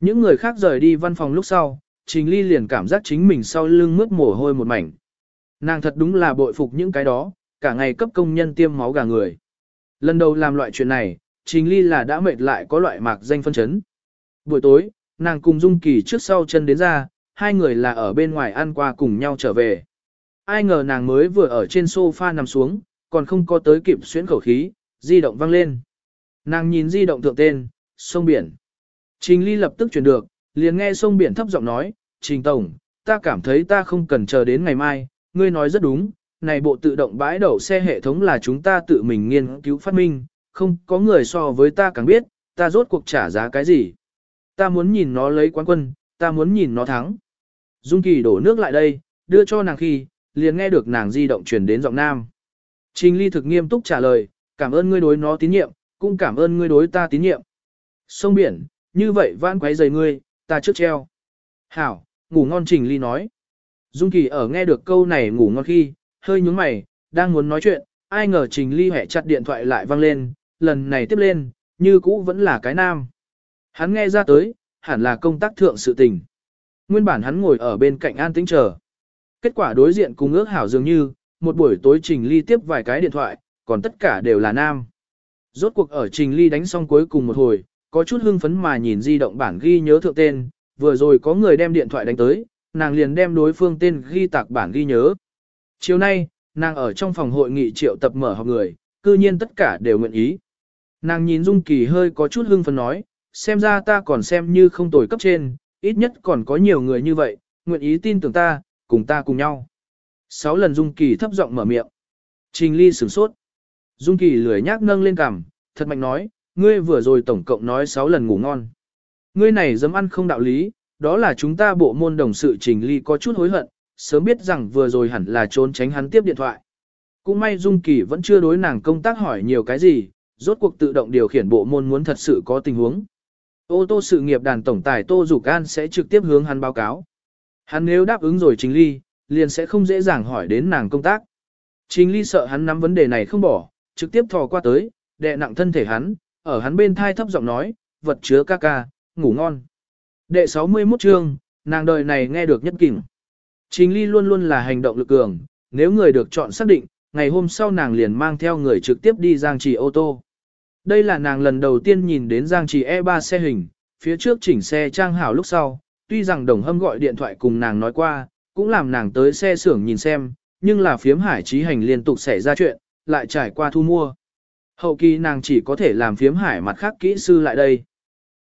Những người khác rời đi văn phòng lúc sau, Trình Ly liền cảm giác chính mình sau lưng mướt mồ hôi một mảnh. Nàng thật đúng là bội phục những cái đó, cả ngày cấp công nhân tiêm máu gà người. Lần đầu làm loại chuyện này, Trình Ly là đã mệt lại có loại mạc danh phân chấn. Buổi tối, nàng cùng Dung Kỳ trước sau chân đến ra, hai người là ở bên ngoài ăn qua cùng nhau trở về. Ai ngờ nàng mới vừa ở trên sofa nằm xuống, còn không có tới kịp xuyến khẩu khí, di động vang lên. Nàng nhìn di động thượng tên, sông biển. Trình Ly lập tức chuyển được, liền nghe sông biển thấp giọng nói, Trình Tổng, ta cảm thấy ta không cần chờ đến ngày mai, ngươi nói rất đúng, này bộ tự động bãi đậu xe hệ thống là chúng ta tự mình nghiên cứu phát minh, không có người so với ta càng biết, ta rốt cuộc trả giá cái gì. Ta muốn nhìn nó lấy quán quân, ta muốn nhìn nó thắng. Dung Kỳ đổ nước lại đây, đưa cho nàng khi, liền nghe được nàng di động truyền đến giọng nam. Trình Ly thực nghiêm túc trả lời, cảm ơn ngươi đối nó tín nhiệm, cũng cảm ơn ngươi đối ta tín nhiệm. Sông biển, như vậy vãn quấy rầy ngươi, ta trước treo. Hảo, ngủ ngon Trình Ly nói. Dung Kỳ ở nghe được câu này ngủ ngon khi, hơi nhướng mày, đang muốn nói chuyện, ai ngờ Trình Ly hẹ chặt điện thoại lại vang lên, lần này tiếp lên, như cũ vẫn là cái nam. Hắn nghe ra tới, hẳn là công tác thượng sự tình. Nguyên bản hắn ngồi ở bên cạnh an tĩnh chờ. Kết quả đối diện cùng ước hảo dường như, một buổi tối Trình Ly tiếp vài cái điện thoại, còn tất cả đều là nam. Rốt cuộc ở Trình Ly đánh xong cuối cùng một hồi, có chút hưng phấn mà nhìn di động bản ghi nhớ thượng tên, vừa rồi có người đem điện thoại đánh tới, nàng liền đem đối phương tên ghi tạc bản ghi nhớ. Chiều nay, nàng ở trong phòng hội nghị triệu tập mở họp người, cư nhiên tất cả đều nguyện ý. Nàng nhìn Dung Kỳ hơi có chút hưng phấn nói, xem ra ta còn xem như không tồi cấp trên, ít nhất còn có nhiều người như vậy, nguyện ý tin tưởng ta, cùng ta cùng nhau. Sáu lần Dung Kỳ thấp giọng mở miệng. Trình Ly sửng sốt. Dung Kỳ lười nhác nâng lên cằm, thật mạnh nói, ngươi vừa rồi tổng cộng nói sáu lần ngủ ngon. Ngươi này dám ăn không đạo lý, đó là chúng ta bộ môn đồng sự Trình Ly có chút hối hận, sớm biết rằng vừa rồi hẳn là trốn tránh hắn tiếp điện thoại. Cũng may Dung Kỳ vẫn chưa đối nàng công tác hỏi nhiều cái gì, rốt cuộc tự động điều khiển bộ môn muốn thật sự có tình huống. Ô tô sự nghiệp đàn tổng tài Tô Dục An sẽ trực tiếp hướng hắn báo cáo. Hắn nếu đáp ứng rồi Trình Ly, liền sẽ không dễ dàng hỏi đến nàng công tác. Trình Ly sợ hắn nắm vấn đề này không bỏ, trực tiếp thò qua tới, đè nặng thân thể hắn, ở hắn bên thai thấp giọng nói, vật chứa ca ca, ngủ ngon. Đệ 61 chương, nàng đời này nghe được nhất kỉnh. Trình Ly luôn luôn là hành động lực cường, nếu người được chọn xác định, ngày hôm sau nàng liền mang theo người trực tiếp đi Giang Trì ô tô. Đây là nàng lần đầu tiên nhìn đến Giang Trì E3 xe hình, phía trước chỉnh xe trang hảo lúc sau, tuy rằng đồng hâm gọi điện thoại cùng nàng nói qua, cũng làm nàng tới xe xưởng nhìn xem, nhưng là phiếm hải trí hành liên tục xảy ra chuyện, lại trải qua thu mua. Hậu kỳ nàng chỉ có thể làm phiếm hải mặt khác kỹ sư lại đây.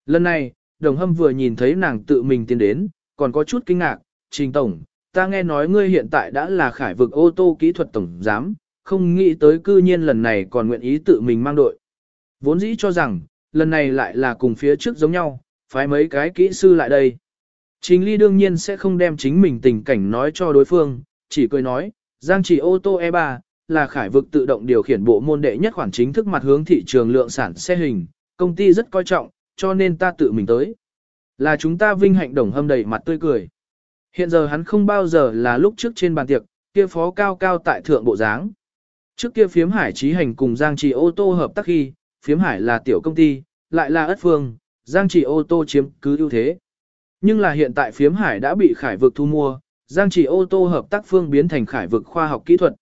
Lần này, đồng hâm vừa nhìn thấy nàng tự mình tiến đến, còn có chút kinh ngạc, trình tổng, ta nghe nói ngươi hiện tại đã là khải vực ô tô kỹ thuật tổng giám, không nghĩ tới cư nhiên lần này còn nguyện ý tự mình mang đội. Vốn dĩ cho rằng, lần này lại là cùng phía trước giống nhau, phái mấy cái kỹ sư lại đây. Trình Ly đương nhiên sẽ không đem chính mình tình cảnh nói cho đối phương, chỉ cười nói, Giang chỉ ô tô E3, là khải vực tự động điều khiển bộ môn đệ nhất khoản chính thức mặt hướng thị trường lượng sản xe hình, công ty rất coi trọng, cho nên ta tự mình tới. Là chúng ta vinh hạnh đồng hâm đầy mặt tươi cười. Hiện giờ hắn không bao giờ là lúc trước trên bàn tiệc, kia phó cao cao tại thượng bộ dáng. Trước kia phiếm hải trí hành cùng Giang Trì ô tô hợp tác khi, phiếm hải là tiểu công ty, lại là ất phương, Giang Trì ô tô chiếm cứ ưu thế. Nhưng là hiện tại phiếm hải đã bị khải vực thu mua, Giang Trì ô tô hợp tác phương biến thành khải vực khoa học kỹ thuật.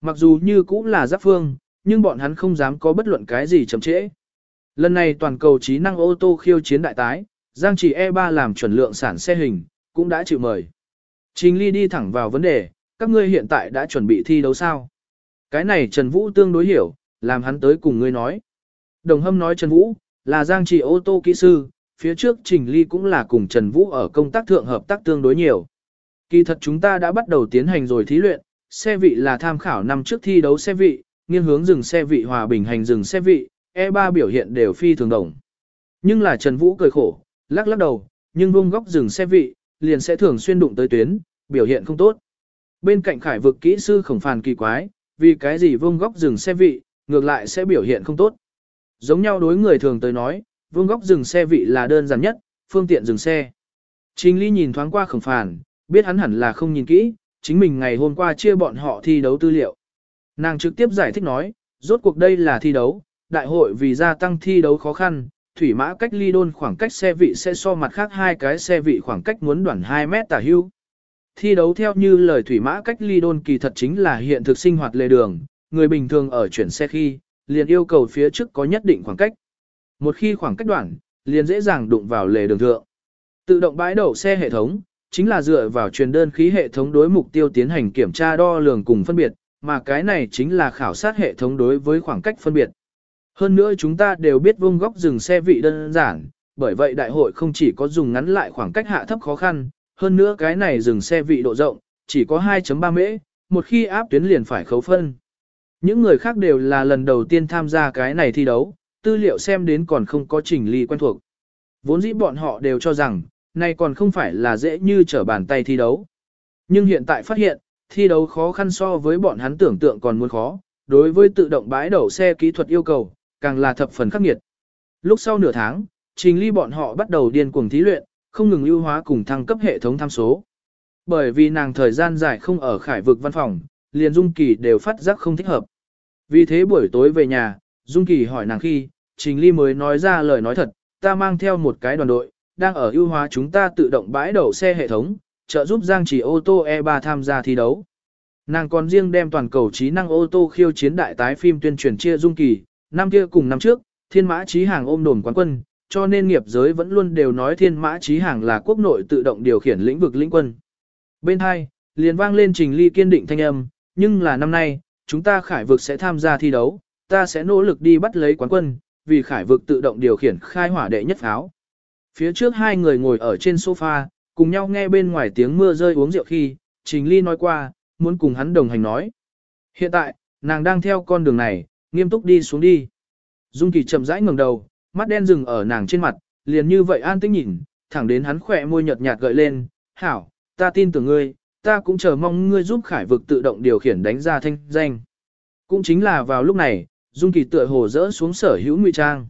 Mặc dù như cũng là giáp phương, nhưng bọn hắn không dám có bất luận cái gì chậm trễ. Lần này toàn cầu trí năng ô tô khiêu chiến đại tái, Giang chỉ E3 làm chuẩn lượng sản xe hình, cũng đã chịu mời. Trình Ly đi thẳng vào vấn đề, các ngươi hiện tại đã chuẩn bị thi đấu sao? Cái này Trần Vũ tương đối hiểu, làm hắn tới cùng ngươi nói. Đồng hâm nói Trần Vũ, là giang chỉ ô tô kỹ sư, phía trước Trình Ly cũng là cùng Trần Vũ ở công tác thượng hợp tác tương đối nhiều. Kỳ thật chúng ta đã bắt đầu tiến hành rồi thí luyện, xe vị là tham khảo năm trước thi đấu xe vị, nghiêng hướng dừng xe vị hòa bình hành dừng xe vị, E3 biểu hiện đều phi thường đồng. Nhưng là Trần Vũ cười khổ, lắc lắc đầu, nhưng vung góc dừng xe vị, liền sẽ thường xuyên đụng tới tuyến, biểu hiện không tốt. Bên cạnh khải vực kỹ sư khổng phàn kỳ quái, vì cái gì vương góc dừng xe vị, ngược lại sẽ biểu hiện không tốt. Giống nhau đối người thường tới nói, vương góc dừng xe vị là đơn giản nhất, phương tiện dừng xe. Trình Ly nhìn thoáng qua khổng phàn, biết hắn hẳn là không nhìn kỹ, chính mình ngày hôm qua chia bọn họ thi đấu tư liệu. Nàng trực tiếp giải thích nói, rốt cuộc đây là thi đấu, đại hội vì gia tăng thi đấu khó khăn, thủy mã cách ly đôn khoảng cách xe vị sẽ so mặt khác hai cái xe vị khoảng cách muốn đoạn 2 mét tả hưu. Thi đấu theo như lời thủy mã cách ly đôn kỳ thật chính là hiện thực sinh hoạt lề đường, người bình thường ở chuyển xe khi, liền yêu cầu phía trước có nhất định khoảng cách. Một khi khoảng cách đoạn, liền dễ dàng đụng vào lề đường thượng. Tự động bãi đậu xe hệ thống, chính là dựa vào truyền đơn khí hệ thống đối mục tiêu tiến hành kiểm tra đo lường cùng phân biệt, mà cái này chính là khảo sát hệ thống đối với khoảng cách phân biệt. Hơn nữa chúng ta đều biết vuông góc dừng xe vị đơn giản, bởi vậy đại hội không chỉ có dùng ngắn lại khoảng cách hạ thấp khó khăn, hơn nữa cái này dừng xe vị độ rộng, chỉ có 2.3 mễ, một khi áp tuyến liền phải khấu phân. Những người khác đều là lần đầu tiên tham gia cái này thi đấu, tư liệu xem đến còn không có trình ly quen thuộc. Vốn dĩ bọn họ đều cho rằng, này còn không phải là dễ như trở bàn tay thi đấu. Nhưng hiện tại phát hiện, thi đấu khó khăn so với bọn hắn tưởng tượng còn muốn khó, đối với tự động bãi đậu xe kỹ thuật yêu cầu, càng là thập phần khắc nghiệt. Lúc sau nửa tháng, trình ly bọn họ bắt đầu điên cuồng thí luyện, không ngừng ưu hóa cùng thăng cấp hệ thống tham số. Bởi vì nàng thời gian dài không ở khải vực văn phòng, liền Dung Kỳ đều phát giác không thích hợp. Vì thế buổi tối về nhà, Dung Kỳ hỏi nàng khi, Trình Ly mới nói ra lời nói thật, ta mang theo một cái đoàn đội, đang ở ưu hóa chúng ta tự động bãi đậu xe hệ thống, trợ giúp Giang Chỉ ô tô E3 tham gia thi đấu. Nàng còn riêng đem toàn cầu trí năng ô tô khiêu chiến đại tái phim tuyên truyền chia dung kỳ, năm kia cùng năm trước, thiên mã trí hàng ôm đồn quán quân, cho nên nghiệp giới vẫn luôn đều nói thiên mã trí hàng là quốc nội tự động điều khiển lĩnh vực lĩnh quân. Bên hai, liền vang lên trình ly kiên định thanh âm, nhưng là năm nay, chúng ta khải vực sẽ tham gia thi đấu, ta sẽ nỗ lực đi bắt lấy quán quân, vì khải vực tự động điều khiển khai hỏa đệ nhất pháo. Phía trước hai người ngồi ở trên sofa, cùng nhau nghe bên ngoài tiếng mưa rơi uống rượu khi, Trình Ly nói qua, muốn cùng hắn đồng hành nói. Hiện tại, nàng đang theo con đường này, nghiêm túc đi xuống đi. Dung Kỳ chậm rãi ngẩng đầu, mắt đen dừng ở nàng trên mặt, liền như vậy an tĩnh nhìn, thẳng đến hắn khỏe môi nhợt nhạt gợi lên, "Hảo, ta tin tưởng ngươi, ta cũng chờ mong ngươi giúp Khải vực tự động điều khiển đánh ra thanh danh." Cũng chính là vào lúc này, Dung Kỳ tựa hồ rỡ xuống sở hữu ngụy trang.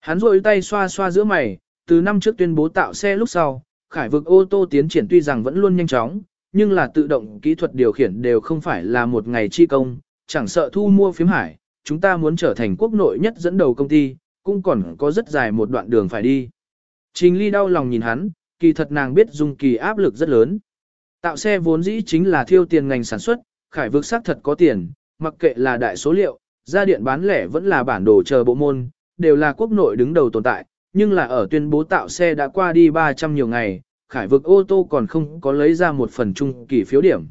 Hắn rôi tay xoa xoa giữa mày, từ năm trước tuyên bố tạo xe lúc sau, Khải vực ô tô tiến triển tuy rằng vẫn luôn nhanh chóng, nhưng là tự động kỹ thuật điều khiển đều không phải là một ngày chi công, chẳng sợ thu mua phím hải, chúng ta muốn trở thành quốc nội nhất dẫn đầu công ty, cũng còn có rất dài một đoạn đường phải đi. Trình Ly đau lòng nhìn hắn, kỳ thật nàng biết Dung Kỳ áp lực rất lớn. Tạo xe vốn dĩ chính là thiêu tiền ngành sản xuất, khải vực xác thật có tiền, mặc kệ là đại số liệu, gia điện bán lẻ vẫn là bản đồ chờ bộ môn, đều là quốc nội đứng đầu tồn tại, nhưng là ở tuyên bố tạo xe đã qua đi 300 nhiều ngày, khải vực ô tô còn không có lấy ra một phần trung kỳ phiếu điểm.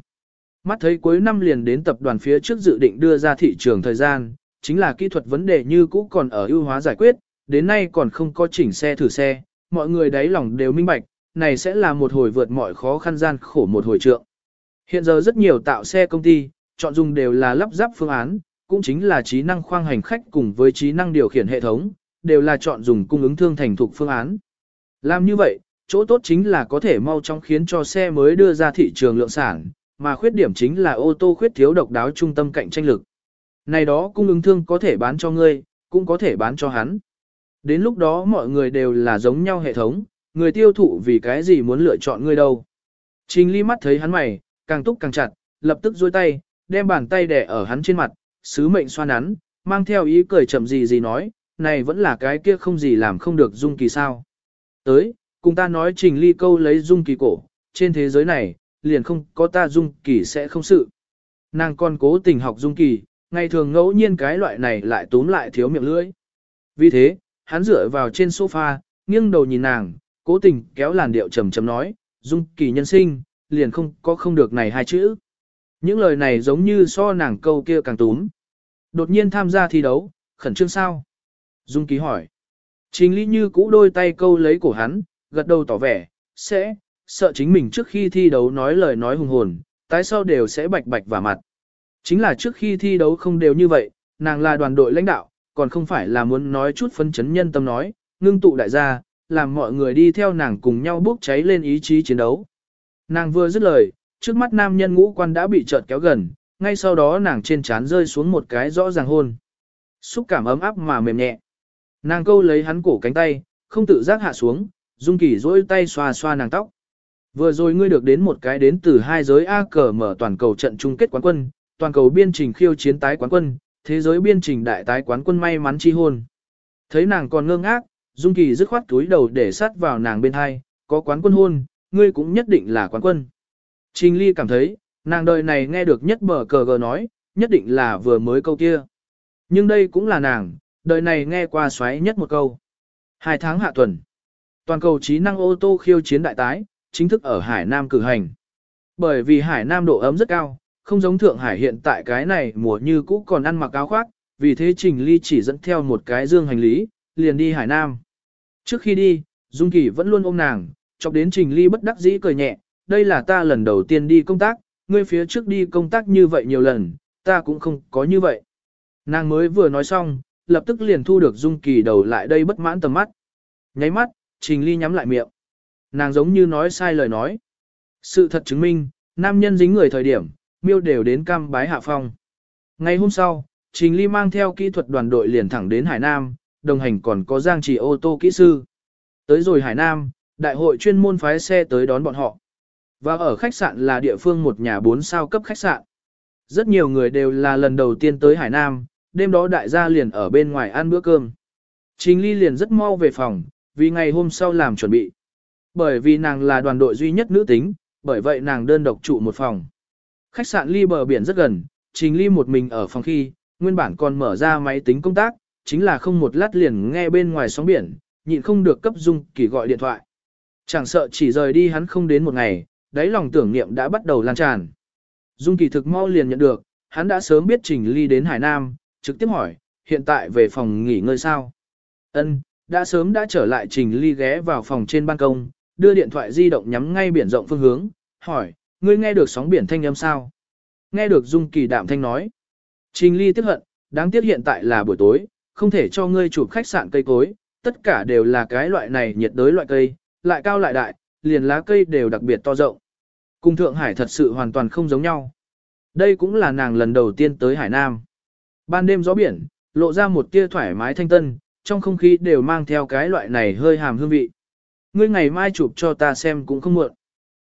Mắt thấy cuối năm liền đến tập đoàn phía trước dự định đưa ra thị trường thời gian, chính là kỹ thuật vấn đề như cũ còn ở ưu hóa giải quyết, đến nay còn không có chỉnh xe thử xe, mọi người đáy lòng đều minh bạch, này sẽ là một hồi vượt mọi khó khăn gian khổ một hồi trượng. Hiện giờ rất nhiều tạo xe công ty, chọn dùng đều là lắp ráp phương án, cũng chính là trí năng khoang hành khách cùng với trí năng điều khiển hệ thống, đều là chọn dùng cung ứng thương thành thục phương án. Làm như vậy, chỗ tốt chính là có thể mau chóng khiến cho xe mới đưa ra thị trường lượng sản, mà khuyết điểm chính là ô tô khuyết thiếu độc đáo trung tâm cạnh tranh lực. Này đó cung ứng thương có thể bán cho ngươi, cũng có thể bán cho hắn. Đến lúc đó mọi người đều là giống nhau hệ thống, người tiêu thụ vì cái gì muốn lựa chọn ngươi đâu. Trình ly mắt thấy hắn mày, càng túc càng chặt, lập tức duỗi tay, đem bàn tay đè ở hắn trên mặt, sứ mệnh xoa nắn, mang theo ý cười chậm gì gì nói, này vẫn là cái kia không gì làm không được dung kỳ sao. Tới, cùng ta nói trình ly câu lấy dung kỳ cổ, trên thế giới này, liền không có ta dung kỳ sẽ không sự. Nàng còn cố tình học dung kỳ, ngày thường ngẫu nhiên cái loại này lại túm lại thiếu miệng lưỡi. Vì thế, hắn dựa vào trên sofa, nghiêng đầu nhìn nàng, cố tình kéo làn điệu trầm trầm nói, dung kỳ nhân sinh, liền không có không được này hai chữ. Những lời này giống như so nàng câu kia càng túm. Đột nhiên tham gia thi đấu, khẩn trương sao? Dung kỳ hỏi. Trình lý như cũ đôi tay câu lấy cổ hắn, gật đầu tỏ vẻ, sẽ, sợ chính mình trước khi thi đấu nói lời nói hùng hồn, tái sau đều sẽ bạch bạch và mặt. Chính là trước khi thi đấu không đều như vậy, nàng là đoàn đội lãnh đạo, còn không phải là muốn nói chút phân chấn nhân tâm nói, ngưng tụ đại gia, làm mọi người đi theo nàng cùng nhau bốc cháy lên ý chí chiến đấu. Nàng vừa dứt lời, trước mắt nam nhân ngũ quan đã bị chợt kéo gần, ngay sau đó nàng trên trán rơi xuống một cái rõ ràng hôn. Xúc cảm ấm áp mà mềm nhẹ. Nàng câu lấy hắn cổ cánh tay, không tự giác hạ xuống, Dung Kỳ dỗi tay xoa xoa nàng tóc. Vừa rồi ngươi được đến một cái đến từ hai giới A cờ mở toàn cầu trận chung kết quán quân, toàn cầu biên trình khiêu chiến tái quán quân, thế giới biên trình đại tái quán quân may mắn chi hôn. Thấy nàng còn ngơ ngác, Dung Kỳ dứt khoát túi đầu để sát vào nàng bên hai, có quán quân hôn, ngươi cũng nhất định là quán quân. Trình Ly cảm thấy, nàng đời này nghe được nhất bờ cờ gờ nói, nhất định là vừa mới câu kia. Nhưng đây cũng là nàng, đời này nghe qua xoáy nhất một câu. Hai tháng hạ tuần, toàn cầu trí năng ô tô khiêu chiến đại tái, chính thức ở Hải Nam cử hành. Bởi vì Hải Nam độ ấm rất cao, không giống Thượng Hải hiện tại cái này mùa như cũ còn ăn mặc áo khoác, vì thế Trình Ly chỉ dẫn theo một cái dương hành lý, liền đi Hải Nam. Trước khi đi, Dung Kỳ vẫn luôn ôm nàng, chọc đến Trình Ly bất đắc dĩ cười nhẹ, đây là ta lần đầu tiên đi công tác, ngươi phía trước đi công tác như vậy nhiều lần, ta cũng không có như vậy. Nàng mới vừa nói xong, lập tức liền thu được Dung Kỳ đầu lại đây bất mãn tầm mắt. Nháy mắt, Trình Ly nhắm lại miệng. Nàng giống như nói sai lời nói. Sự thật chứng minh, nam nhân dính người thời điểm, miêu đều đến cam bái hạ phong. Ngày hôm sau, Trình Ly mang theo kỹ thuật đoàn đội liền thẳng đến Hải Nam, đồng hành còn có Giang Chỉ ô tô kỹ sư. Tới rồi Hải Nam, đại hội chuyên môn phái xe tới đón bọn họ. Và ở khách sạn là địa phương một nhà bốn sao cấp khách sạn. Rất nhiều người đều là lần đầu tiên tới Hải Nam, đêm đó đại gia liền ở bên ngoài ăn bữa cơm. Trình Ly liền rất mau về phòng, vì ngày hôm sau làm chuẩn bị. Bởi vì nàng là đoàn đội duy nhất nữ tính, bởi vậy nàng đơn độc trụ một phòng. Khách sạn ly bờ biển rất gần, Trình Ly một mình ở phòng khi, nguyên bản còn mở ra máy tính công tác, chính là không một lát liền nghe bên ngoài sóng biển, nhịn không được cấp Dung Kỳ gọi điện thoại. Chẳng sợ chỉ rời đi hắn không đến một ngày, đáy lòng tưởng niệm đã bắt đầu lan tràn. Dung Kỳ thực mau liền nhận được, hắn đã sớm biết Trình Ly đến Hải Nam, trực tiếp hỏi, hiện tại về phòng nghỉ ngơi sao? Ân, đã sớm đã trở lại Trình Ly ghé vào phòng trên ban công, đưa điện thoại di động nhắm ngay biển rộng phương hướng, hỏi, ngươi nghe được sóng biển thanh âm sao? Nghe được Dung Kỳ đạm thanh nói. Trình Ly tiếc hận, đáng tiếc hiện tại là buổi tối, không thể cho ngươi chụp khách sạn cây cối, tất cả đều là cái loại này nhiệt đới loại cây, lại cao lại đại, liền lá cây đều đặc biệt to rộng. Cùng Thượng Hải thật sự hoàn toàn không giống nhau. Đây cũng là nàng lần đầu tiên tới Hải Nam. Ban đêm gió biển, lộ ra một tia thoải mái thanh tân, trong không khí đều mang theo cái loại này hơi hàm hương vị. Ngươi ngày mai chụp cho ta xem cũng không muộn.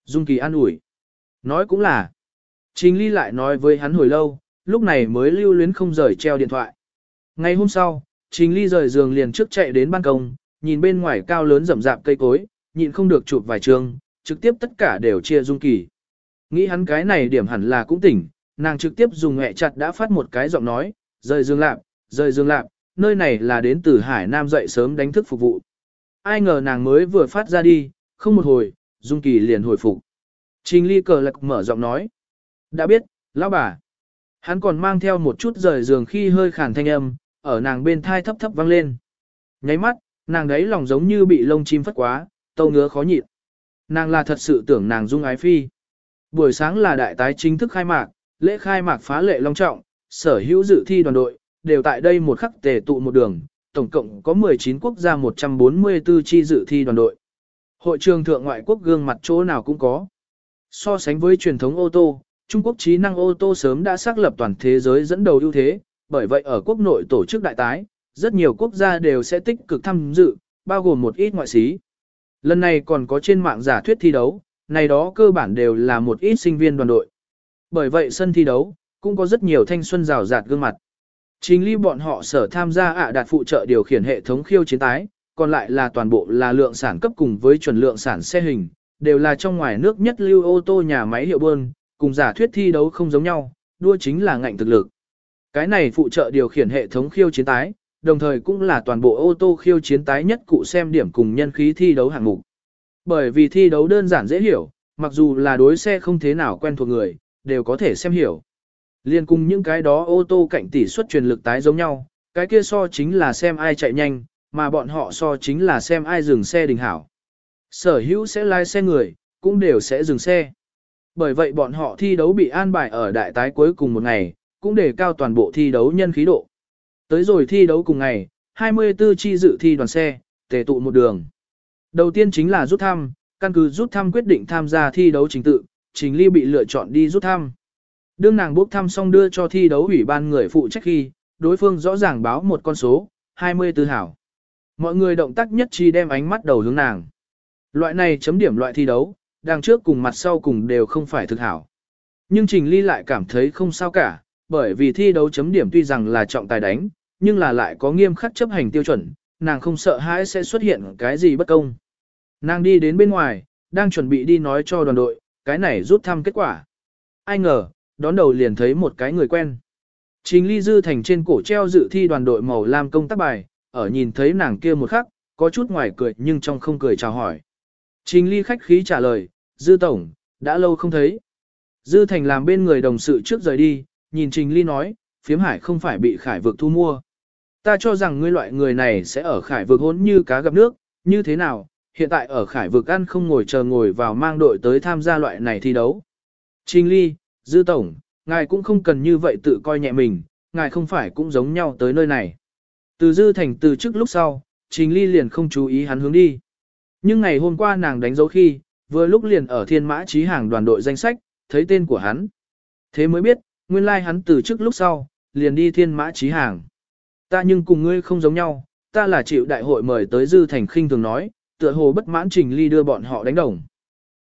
Dung Kỳ an ủi. Nói cũng là. Trình Ly lại nói với hắn hồi lâu, lúc này mới lưu luyến không rời treo điện thoại. Ngày hôm sau, Trình Ly rời giường liền trước chạy đến ban công, nhìn bên ngoài cao lớn rậm rạp cây cối, nhịn không được chụp vài trường, trực tiếp tất cả đều chia Dung Kỳ. Nghĩ hắn cái này điểm hẳn là cũng tỉnh, nàng trực tiếp dùng hẹ chặt đã phát một cái giọng nói, rời giường lạp, rời giường lạp, nơi này là đến từ Hải Nam dậy sớm đánh thức phục vụ. Ai ngờ nàng mới vừa phát ra đi, không một hồi, Dung Kỳ liền hồi phục. Trình ly cờ lạc mở giọng nói. Đã biết, lão bà. Hắn còn mang theo một chút rời giường khi hơi khàn thanh âm, ở nàng bên thai thấp thấp vang lên. Nháy mắt, nàng đấy lòng giống như bị lông chim phất quá, tâu ngứa khó nhịn. Nàng là thật sự tưởng nàng dung ái phi. Buổi sáng là đại tái chính thức khai mạc, lễ khai mạc phá lệ long trọng, sở hữu dự thi đoàn đội, đều tại đây một khắc tề tụ một đường, tổng cộng có 19 quốc gia 144 chi dự thi đoàn đội. Hội trường thượng ngoại quốc gương mặt chỗ nào cũng có. So sánh với truyền thống ô tô, Trung Quốc trí năng ô tô sớm đã xác lập toàn thế giới dẫn đầu ưu thế, bởi vậy ở quốc nội tổ chức đại tái, rất nhiều quốc gia đều sẽ tích cực tham dự, bao gồm một ít ngoại xí. Lần này còn có trên mạng giả thuyết thi đấu, này đó cơ bản đều là một ít sinh viên đoàn đội. Bởi vậy sân thi đấu, cũng có rất nhiều thanh xuân rào rạt gương mặt. Chính ly bọn họ sở tham gia ạ đạt phụ trợ điều khiển hệ thống khiêu chiến tái, còn lại là toàn bộ là lượng sản cấp cùng với chuẩn lượng sản xe hình, đều là trong ngoài nước nhất lưu ô tô nhà máy hiệu bơn, cùng giả thuyết thi đấu không giống nhau, đua chính là ngạnh thực lực. Cái này phụ trợ điều khiển hệ thống khiêu chiến tái, đồng thời cũng là toàn bộ ô tô khiêu chiến tái nhất cụ xem điểm cùng nhân khí thi đấu hạng mục. Bởi vì thi đấu đơn giản dễ hiểu, mặc dù là đối xe không thế nào quen thuộc người, đều có thể xem hiểu. Liên cùng những cái đó ô tô cạnh tỷ suất truyền lực tái giống nhau, cái kia so chính là xem ai chạy nhanh, mà bọn họ so chính là xem ai dừng xe đình hảo. Sở hữu sẽ lái xe người, cũng đều sẽ dừng xe. Bởi vậy bọn họ thi đấu bị an bài ở đại tái cuối cùng một ngày, cũng để cao toàn bộ thi đấu nhân khí độ. Tới rồi thi đấu cùng ngày, 24 chi dự thi đoàn xe, tề tụ một đường. Đầu tiên chính là rút thăm, căn cứ rút thăm quyết định tham gia thi đấu trình tự, Trình Ly bị lựa chọn đi rút thăm. Đương nàng bốc thăm xong đưa cho thi đấu ủy ban người phụ trách khi, đối phương rõ ràng báo một con số, 24 hảo. Mọi người động tác nhất chi đem ánh mắt đầu hướng nàng. Loại này chấm điểm loại thi đấu, đằng trước cùng mặt sau cùng đều không phải thực hảo. Nhưng Trình Ly lại cảm thấy không sao cả, bởi vì thi đấu chấm điểm tuy rằng là trọng tài đánh, nhưng là lại có nghiêm khắc chấp hành tiêu chuẩn, nàng không sợ hãi sẽ xuất hiện cái gì bất công. Nàng đi đến bên ngoài, đang chuẩn bị đi nói cho đoàn đội, cái này rút thăm kết quả. Ai ngờ, đón đầu liền thấy một cái người quen. Trình Ly Dư Thành trên cổ treo dự thi đoàn đội màu lam công tác bài, ở nhìn thấy nàng kia một khắc, có chút ngoài cười nhưng trong không cười chào hỏi. Trình Ly khách khí trả lời, Dư Tổng, đã lâu không thấy. Dư Thành làm bên người đồng sự trước rời đi, nhìn Trình Ly nói, phiếm hải không phải bị khải vực thu mua. Ta cho rằng ngươi loại người này sẽ ở khải vực hốn như cá gặp nước, như thế nào, hiện tại ở khải vực ăn không ngồi chờ ngồi vào mang đội tới tham gia loại này thi đấu. Trình Ly, Dư Tổng, ngài cũng không cần như vậy tự coi nhẹ mình, ngài không phải cũng giống nhau tới nơi này. Từ Dư Thành từ trước lúc sau, Trình Ly liền không chú ý hắn hướng đi. Nhưng ngày hôm qua nàng đánh dấu khi, vừa lúc liền ở thiên mã trí hàng đoàn đội danh sách, thấy tên của hắn. Thế mới biết, nguyên lai like hắn từ trước lúc sau, liền đi thiên mã trí hàng. Ta nhưng cùng ngươi không giống nhau, ta là chịu đại hội mời tới Dư Thành khinh thường nói, tựa hồ bất mãn Trình Ly đưa bọn họ đánh đồng.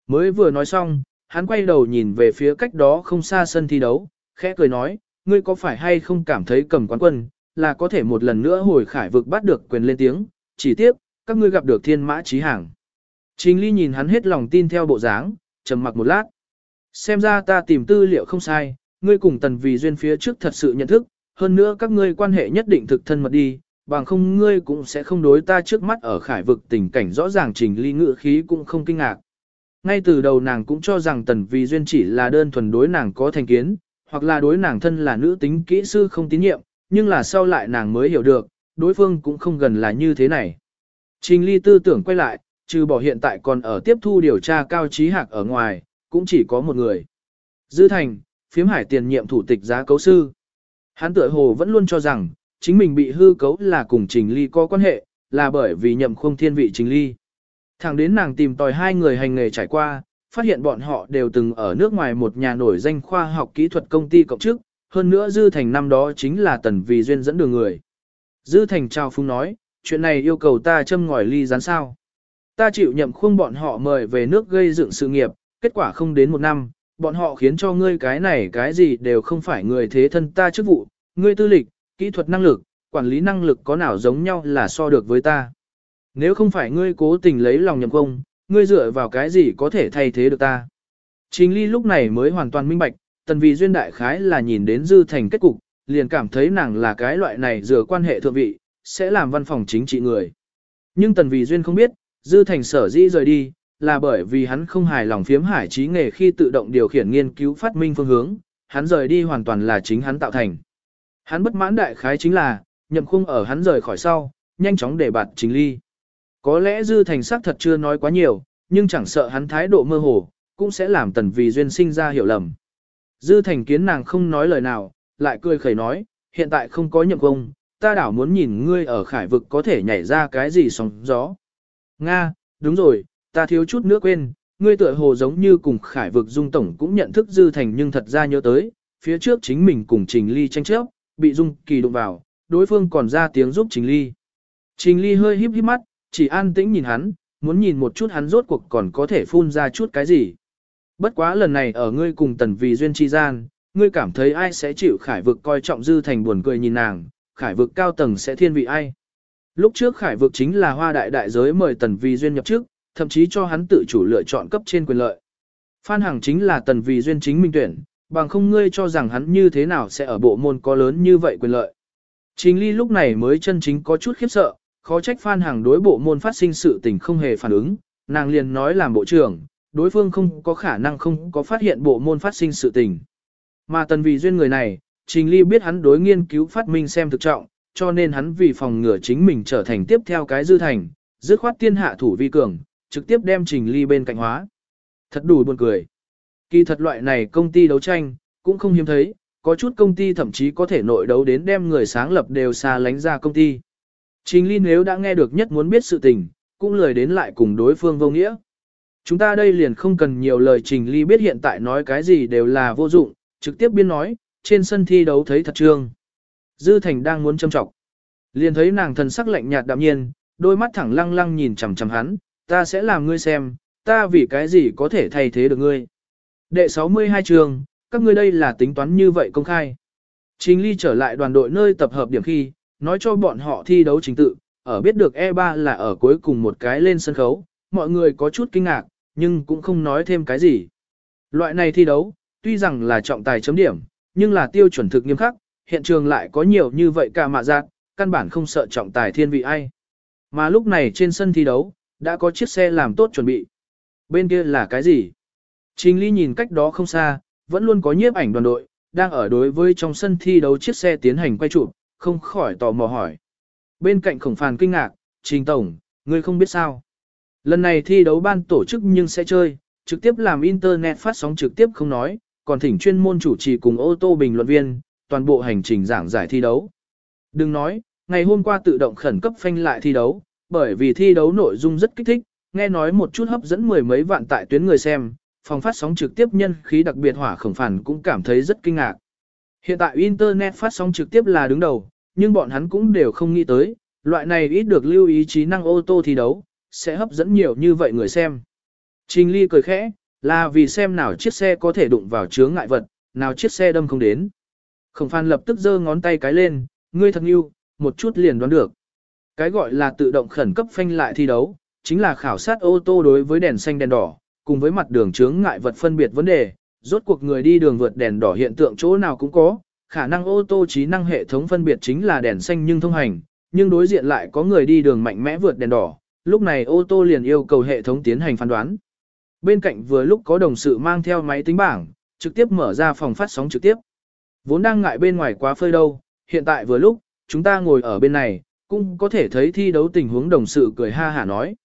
Mới vừa nói xong, hắn quay đầu nhìn về phía cách đó không xa sân thi đấu, khẽ cười nói, ngươi có phải hay không cảm thấy cầm quán quân, là có thể một lần nữa hồi khải vực bắt được quyền lên tiếng, chỉ tiếc, các ngươi gặp được thiên mã trí hàng. Trình Ly nhìn hắn hết lòng tin theo bộ dáng, trầm mặc một lát. Xem ra ta tìm tư liệu không sai, ngươi cùng tần vì duyên phía trước thật sự nhận thức, hơn nữa các ngươi quan hệ nhất định thực thân mật đi, bằng không ngươi cũng sẽ không đối ta trước mắt ở khải vực tình cảnh rõ ràng trình ly ngự khí cũng không kinh ngạc. Ngay từ đầu nàng cũng cho rằng tần vì duyên chỉ là đơn thuần đối nàng có thành kiến, hoặc là đối nàng thân là nữ tính kỹ sư không tín nhiệm, nhưng là sau lại nàng mới hiểu được, đối phương cũng không gần là như thế này. Trình ly tư tưởng quay lại, trừ bỏ hiện tại còn ở tiếp thu điều tra cao trí hạc ở ngoài, cũng chỉ có một người. Dư thành, phiếm hải tiền nhiệm thủ tịch giá cấu sư. Hắn tựa hồ vẫn luôn cho rằng, chính mình bị hư cấu là cùng Trình Ly có quan hệ, là bởi vì nhậm không thiên vị Trình Ly. Thẳng đến nàng tìm tòi hai người hành nghề trải qua, phát hiện bọn họ đều từng ở nước ngoài một nhà nổi danh khoa học kỹ thuật công ty cộng chức, hơn nữa Dư Thành năm đó chính là tần vì duyên dẫn đường người. Dư Thành trao phung nói, chuyện này yêu cầu ta châm ngòi ly gián sao. Ta chịu nhậm khung bọn họ mời về nước gây dựng sự nghiệp, kết quả không đến một năm, bọn họ khiến cho ngươi cái này cái gì đều không phải người thế thân ta chức vụ, ngươi tư lịch, kỹ thuật năng lực, quản lý năng lực có nào giống nhau là so được với ta. Nếu không phải ngươi cố tình lấy lòng nhậm công, ngươi dựa vào cái gì có thể thay thế được ta. Chính ly lúc này mới hoàn toàn minh bạch, tần vì duyên đại khái là nhìn đến dư thành kết cục, liền cảm thấy nàng là cái loại này dựa quan hệ thượng vị, sẽ làm văn phòng chính trị người. Nhưng tần vì duyên không biết, dư thành sở dĩ rời đi, là bởi vì hắn không hài lòng phiếm hải trí nghề khi tự động điều khiển nghiên cứu phát minh phương hướng, hắn rời đi hoàn toàn là chính hắn tạo thành. Hắn bất mãn đại khái chính là, nhậm khung ở hắn rời khỏi sau, nhanh chóng để bạt chính ly. Có lẽ dư thành sắc thật chưa nói quá nhiều, nhưng chẳng sợ hắn thái độ mơ hồ, cũng sẽ làm tần vì duyên sinh ra hiểu lầm. Dư thành kiến nàng không nói lời nào, lại cười khẩy nói, hiện tại không có nhậm công, ta đảo muốn nhìn ngươi ở khải vực có thể nhảy ra cái gì sóng gió. Nga, đúng rồi, ta thiếu chút nữa quên, ngươi tựa hồ giống như cùng khải vực dung tổng cũng nhận thức dư thành nhưng thật ra nhớ tới, phía trước chính mình cùng trình ly tranh chấp, bị dung kỳ đụng vào, đối phương còn ra tiếng giúp trình ly. Trình ly hơi híp híp mắt, chỉ an tĩnh nhìn hắn, muốn nhìn một chút hắn rốt cuộc còn có thể phun ra chút cái gì. Bất quá lần này ở ngươi cùng tần vì duyên chi gian, ngươi cảm thấy ai sẽ chịu khải vực coi trọng dư thành buồn cười nhìn nàng, khải vực cao tầng sẽ thiên vị ai. Lúc trước khải vực chính là hoa đại đại giới mời tần vì duyên nhập trước, thậm chí cho hắn tự chủ lựa chọn cấp trên quyền lợi. Phan Hằng chính là tần vì duyên chính minh tuyển, bằng không ngươi cho rằng hắn như thế nào sẽ ở bộ môn có lớn như vậy quyền lợi. Trình Ly lúc này mới chân chính có chút khiếp sợ, khó trách Phan Hằng đối bộ môn phát sinh sự tình không hề phản ứng, nàng liền nói làm bộ trưởng, đối phương không có khả năng không có phát hiện bộ môn phát sinh sự tình. Mà tần vì duyên người này, Trình Ly biết hắn đối nghiên cứu phát minh xem thực trọng, cho nên hắn vì phòng ngừa chính mình trở thành tiếp theo cái dư thành, dứt khoát tiên hạ thủ vi cường, trực tiếp đem Trình Ly bên cạnh hóa. Thật đủ buồn cười. Kỳ thật loại này công ty đấu tranh, cũng không hiếm thấy, có chút công ty thậm chí có thể nội đấu đến đem người sáng lập đều xa lánh ra công ty. Trình Ly nếu đã nghe được nhất muốn biết sự tình, cũng lười đến lại cùng đối phương vô nghĩa. Chúng ta đây liền không cần nhiều lời Trình Ly biết hiện tại nói cái gì đều là vô dụng, trực tiếp biên nói, trên sân thi đấu thấy thật trương. Dư Thành đang muốn châm trọng. Liền thấy nàng thần sắc lạnh nhạt đạm nhiên, đôi mắt thẳng lăng lăng nhìn chằm chằm hắn, ta sẽ làm ngươi xem, ta vì cái gì có thể thay thế được ngươi. Đệ 62 trường, các ngươi đây là tính toán như vậy công khai. Trình Ly trở lại đoàn đội nơi tập hợp điểm khi, nói cho bọn họ thi đấu chính tự, ở biết được E3 là ở cuối cùng một cái lên sân khấu, mọi người có chút kinh ngạc, nhưng cũng không nói thêm cái gì. Loại này thi đấu, tuy rằng là trọng tài chấm điểm, nhưng là tiêu chuẩn thực nghiêm khắc, hiện trường lại có nhiều như vậy cả mạ giác, căn bản không sợ trọng tài thiên vị ai. Mà lúc này trên sân thi đấu, đã có chiếc xe làm tốt chuẩn bị. Bên kia là cái gì? Trình Ly nhìn cách đó không xa, vẫn luôn có nhiếp ảnh đoàn đội, đang ở đối với trong sân thi đấu chiếc xe tiến hành quay chụp, không khỏi tò mò hỏi. Bên cạnh khổng phàn kinh ngạc, Trình Tổng, ngươi không biết sao. Lần này thi đấu ban tổ chức nhưng sẽ chơi, trực tiếp làm Internet phát sóng trực tiếp không nói, còn thỉnh chuyên môn chủ trì cùng ô tô bình luận viên, toàn bộ hành trình giảng giải thi đấu. Đừng nói, ngày hôm qua tự động khẩn cấp phanh lại thi đấu, bởi vì thi đấu nội dung rất kích thích, nghe nói một chút hấp dẫn mười mấy vạn tại tuyến người xem, phòng phát sóng trực tiếp nhân khí đặc biệt hỏa khổng phản cũng cảm thấy rất kinh ngạc. Hiện tại Internet phát sóng trực tiếp là đứng đầu, nhưng bọn hắn cũng đều không nghĩ tới, loại này ít được lưu ý trí năng ô tô thi đấu, sẽ hấp dẫn nhiều như vậy người xem. Trình Ly cười khẽ, là vì xem nào chiếc xe có thể đụng vào chướng ngại vật, nào chiếc xe đâm không đến. Khổng Phan lập tức giơ ngón tay cái lên, ngươi thật yêu, một chút liền đoán được. Cái gọi là tự động khẩn cấp phanh lại thi đấu, chính là khảo sát ô tô đối với đèn xanh đèn đỏ, cùng với mặt đường chướng ngại vật phân biệt vấn đề, rốt cuộc người đi đường vượt đèn đỏ hiện tượng chỗ nào cũng có, khả năng ô tô trí năng hệ thống phân biệt chính là đèn xanh nhưng thông hành, nhưng đối diện lại có người đi đường mạnh mẽ vượt đèn đỏ, lúc này ô tô liền yêu cầu hệ thống tiến hành phán đoán. Bên cạnh vừa lúc có đồng sự mang theo máy tính bảng, trực tiếp mở ra phòng phát sóng trực tiếp. Vốn đang ngại bên ngoài quá phơi đâu, hiện tại vừa lúc, chúng ta ngồi ở bên này, cũng có thể thấy thi đấu tình huống đồng sự cười ha hả nói.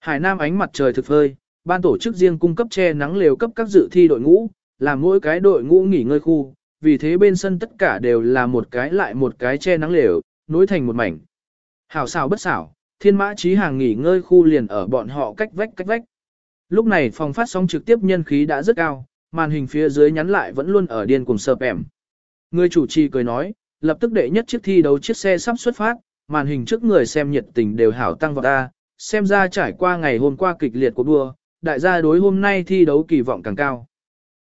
Hải Nam ánh mặt trời thực phơi, ban tổ chức riêng cung cấp che nắng lều cấp các dự thi đội ngũ, làm mỗi cái đội ngũ nghỉ ngơi khu, vì thế bên sân tất cả đều là một cái lại một cái che nắng lều, nối thành một mảnh. Hảo xảo bất xảo, thiên mã trí hàng nghỉ ngơi khu liền ở bọn họ cách vách cách vách. Lúc này phòng phát sóng trực tiếp nhân khí đã rất cao, màn hình phía dưới nhắn lại vẫn luôn ở điên cùng sợp ẻm. Người chủ trì cười nói, lập tức đệ nhất chiếc thi đấu chiếc xe sắp xuất phát, màn hình trước người xem nhiệt tình đều hảo tăng vào ta, xem ra trải qua ngày hôm qua kịch liệt của đua, đại gia đối hôm nay thi đấu kỳ vọng càng cao.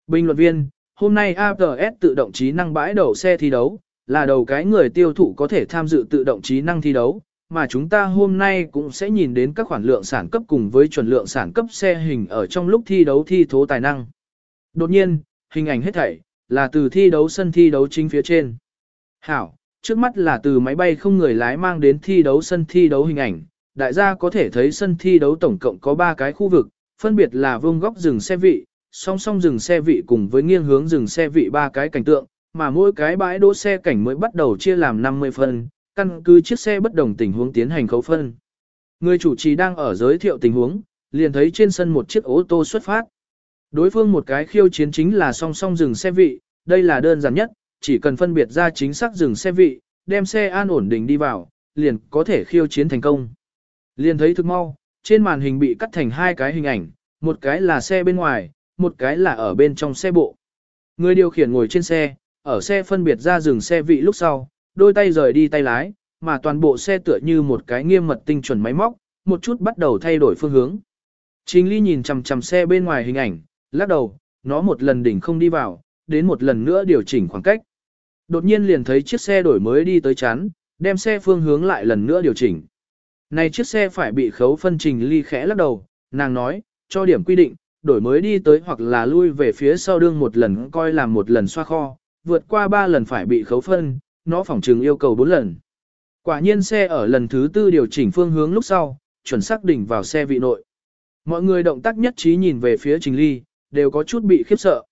Bình luận viên, hôm nay APS tự động trí năng bãi đậu xe thi đấu, là đầu cái người tiêu thụ có thể tham dự tự động trí năng thi đấu, mà chúng ta hôm nay cũng sẽ nhìn đến các khoản lượng sản cấp cùng với chuẩn lượng sản cấp xe hình ở trong lúc thi đấu thi thố tài năng. Đột nhiên, hình ảnh hết thảy, là từ thi đấu sân thi đấu chính phía trên. Hảo, trước mắt là từ máy bay không người lái mang đến thi đấu sân thi đấu hình ảnh, đại gia có thể thấy sân thi đấu tổng cộng có 3 cái khu vực, phân biệt là vương góc dừng xe vị, song song dừng xe vị cùng với nghiêng hướng dừng xe vị ba cái cảnh tượng, mà mỗi cái bãi đỗ xe cảnh mới bắt đầu chia làm 50 phần căn cứ chiếc xe bất đồng tình huống tiến hành khấu phân. Người chủ trì đang ở giới thiệu tình huống, liền thấy trên sân một chiếc ô tô xuất phát. Đối phương một cái khiêu chiến chính là song song dừng xe vị, đây là đơn giản nhất, chỉ cần phân biệt ra chính xác dừng xe vị, đem xe an ổn định đi vào, liền có thể khiêu chiến thành công. Liền thấy thực mau, trên màn hình bị cắt thành hai cái hình ảnh, một cái là xe bên ngoài, một cái là ở bên trong xe bộ. Người điều khiển ngồi trên xe, ở xe phân biệt ra dừng xe vị lúc sau, đôi tay rời đi tay lái, mà toàn bộ xe tựa như một cái nghiêm mật tinh chuẩn máy móc, một chút bắt đầu thay đổi phương hướng. Trình Ly nhìn chằm chằm xe bên ngoài hình ảnh, lắc đầu, nó một lần đỉnh không đi vào, đến một lần nữa điều chỉnh khoảng cách. Đột nhiên liền thấy chiếc xe đổi mới đi tới chắn, đem xe phương hướng lại lần nữa điều chỉnh. Này chiếc xe phải bị khấu phân trình ly khẽ lắc đầu, nàng nói, cho điểm quy định, đổi mới đi tới hoặc là lui về phía sau đương một lần coi làm một lần xoa kho, vượt qua ba lần phải bị khấu phân, nó phỏng trừng yêu cầu bốn lần. Quả nhiên xe ở lần thứ tư điều chỉnh phương hướng lúc sau, chuẩn xác đỉnh vào xe vị nội. Mọi người động tác nhất trí nhìn về phía Trình Ly, đều có chút bị khiếp sợ.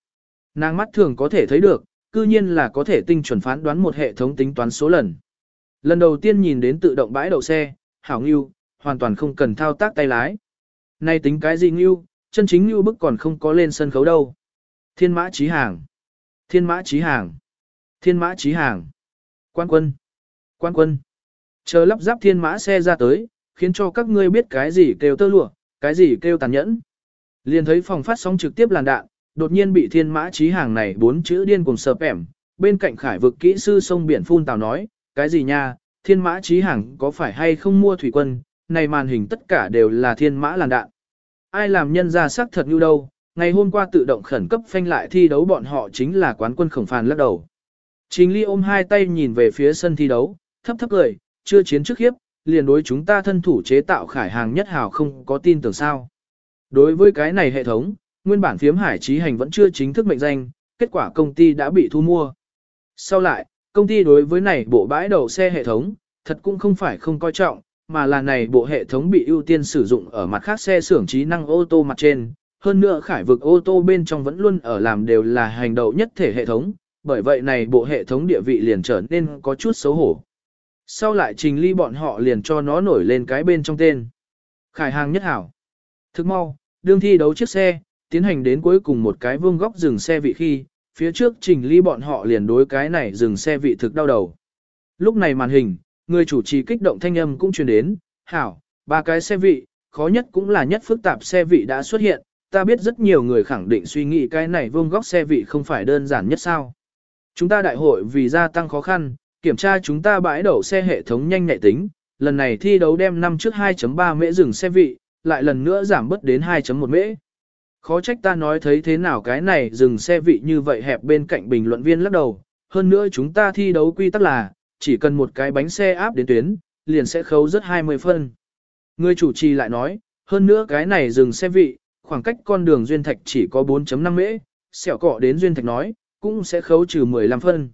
Nàng mắt thường có thể thấy được, cư nhiên là có thể tinh chuẩn phán đoán một hệ thống tính toán số lần. Lần đầu tiên nhìn đến tự động bãi đậu xe, hảo ngưu, hoàn toàn không cần thao tác tay lái. Nay tính cái gì ngưu, chân chính ngưu bức còn không có lên sân khấu đâu. Thiên mã trí hàng. Thiên mã trí hàng. Thiên mã trí hàng. Quan quân. Quan quân. Chờ lắp ráp thiên mã xe ra tới, khiến cho các ngươi biết cái gì kêu tơ lụa, cái gì kêu tàn nhẫn. Liền thấy phòng phát sóng trực tiếp làn đạn, đột nhiên bị thiên mã trí hàng này bốn chữ điên cùng sợp ẻm. Bên cạnh khải vực kỹ sư sông biển phun tào nói, cái gì nha, thiên mã trí hàng có phải hay không mua thủy quân, này màn hình tất cả đều là thiên mã làn đạn. Ai làm nhân ra sắc thật như đâu, ngày hôm qua tự động khẩn cấp phanh lại thi đấu bọn họ chính là quán quân khổng phàn lắc đầu. Trình Ly ôm hai tay nhìn về phía sân thi đấu, thấp thấp cười, chưa chiến trước khiếp, liền đối chúng ta thân thủ chế tạo khải hàng nhất hào không có tin tưởng sao. Đối với cái này hệ thống, nguyên bản phiếm hải trí hành vẫn chưa chính thức mệnh danh, kết quả công ty đã bị thu mua. Sau lại, công ty đối với này bộ bãi đầu xe hệ thống, thật cũng không phải không coi trọng, mà là này bộ hệ thống bị ưu tiên sử dụng ở mặt khác xe xưởng trí năng ô tô mặt trên. Hơn nữa khải vực ô tô bên trong vẫn luôn ở làm đều là hành động nhất thể hệ thống, bởi vậy này bộ hệ thống địa vị liền trở nên có chút xấu hổ. Sau lại trình ly bọn họ liền cho nó nổi lên cái bên trong tên. Khải hàng nhất hảo. Thức mau, đương thi đấu chiếc xe, tiến hành đến cuối cùng một cái vương góc dừng xe vị khi, phía trước trình ly bọn họ liền đối cái này dừng xe vị thực đau đầu. Lúc này màn hình, người chủ trì kích động thanh âm cũng truyền đến, hảo, ba cái xe vị, khó nhất cũng là nhất phức tạp xe vị đã xuất hiện, ta biết rất nhiều người khẳng định suy nghĩ cái này vương góc xe vị không phải đơn giản nhất sao. Chúng ta đại hội vì gia tăng khó khăn, kiểm tra chúng ta bãi đậu xe hệ thống nhanh nhạy tính, lần này thi đấu đem năm trước 2.3 mễ dừng xe vị, lại lần nữa giảm bớt đến 2.1 mễ. Khó trách ta nói thấy thế nào cái này dừng xe vị như vậy hẹp bên cạnh bình luận viên lắc đầu, hơn nữa chúng ta thi đấu quy tắc là, chỉ cần một cái bánh xe áp đến tuyến, liền sẽ khấu rất 20 phân. Người chủ trì lại nói, hơn nữa cái này dừng xe vị, khoảng cách con đường duyên thạch chỉ có 4.5 mễ, sẹo cọ đến duyên thạch nói, cũng sẽ khấu trừ 15 phân.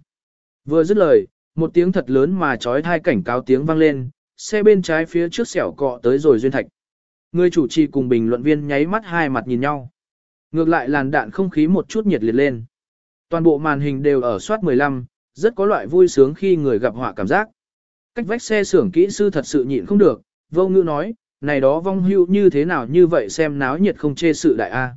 Vừa dứt lời, một tiếng thật lớn mà trói thai cảnh cáo tiếng vang lên, xe bên trái phía trước xẻo cọ tới rồi duyên thạch. Người chủ trì cùng bình luận viên nháy mắt hai mặt nhìn nhau. Ngược lại làn đạn không khí một chút nhiệt liệt lên. Toàn bộ màn hình đều ở soát 15, rất có loại vui sướng khi người gặp họa cảm giác. Cách vách xe xưởng kỹ sư thật sự nhịn không được, vô ngữ nói, này đó vong hưu như thế nào như vậy xem náo nhiệt không chê sự đại A.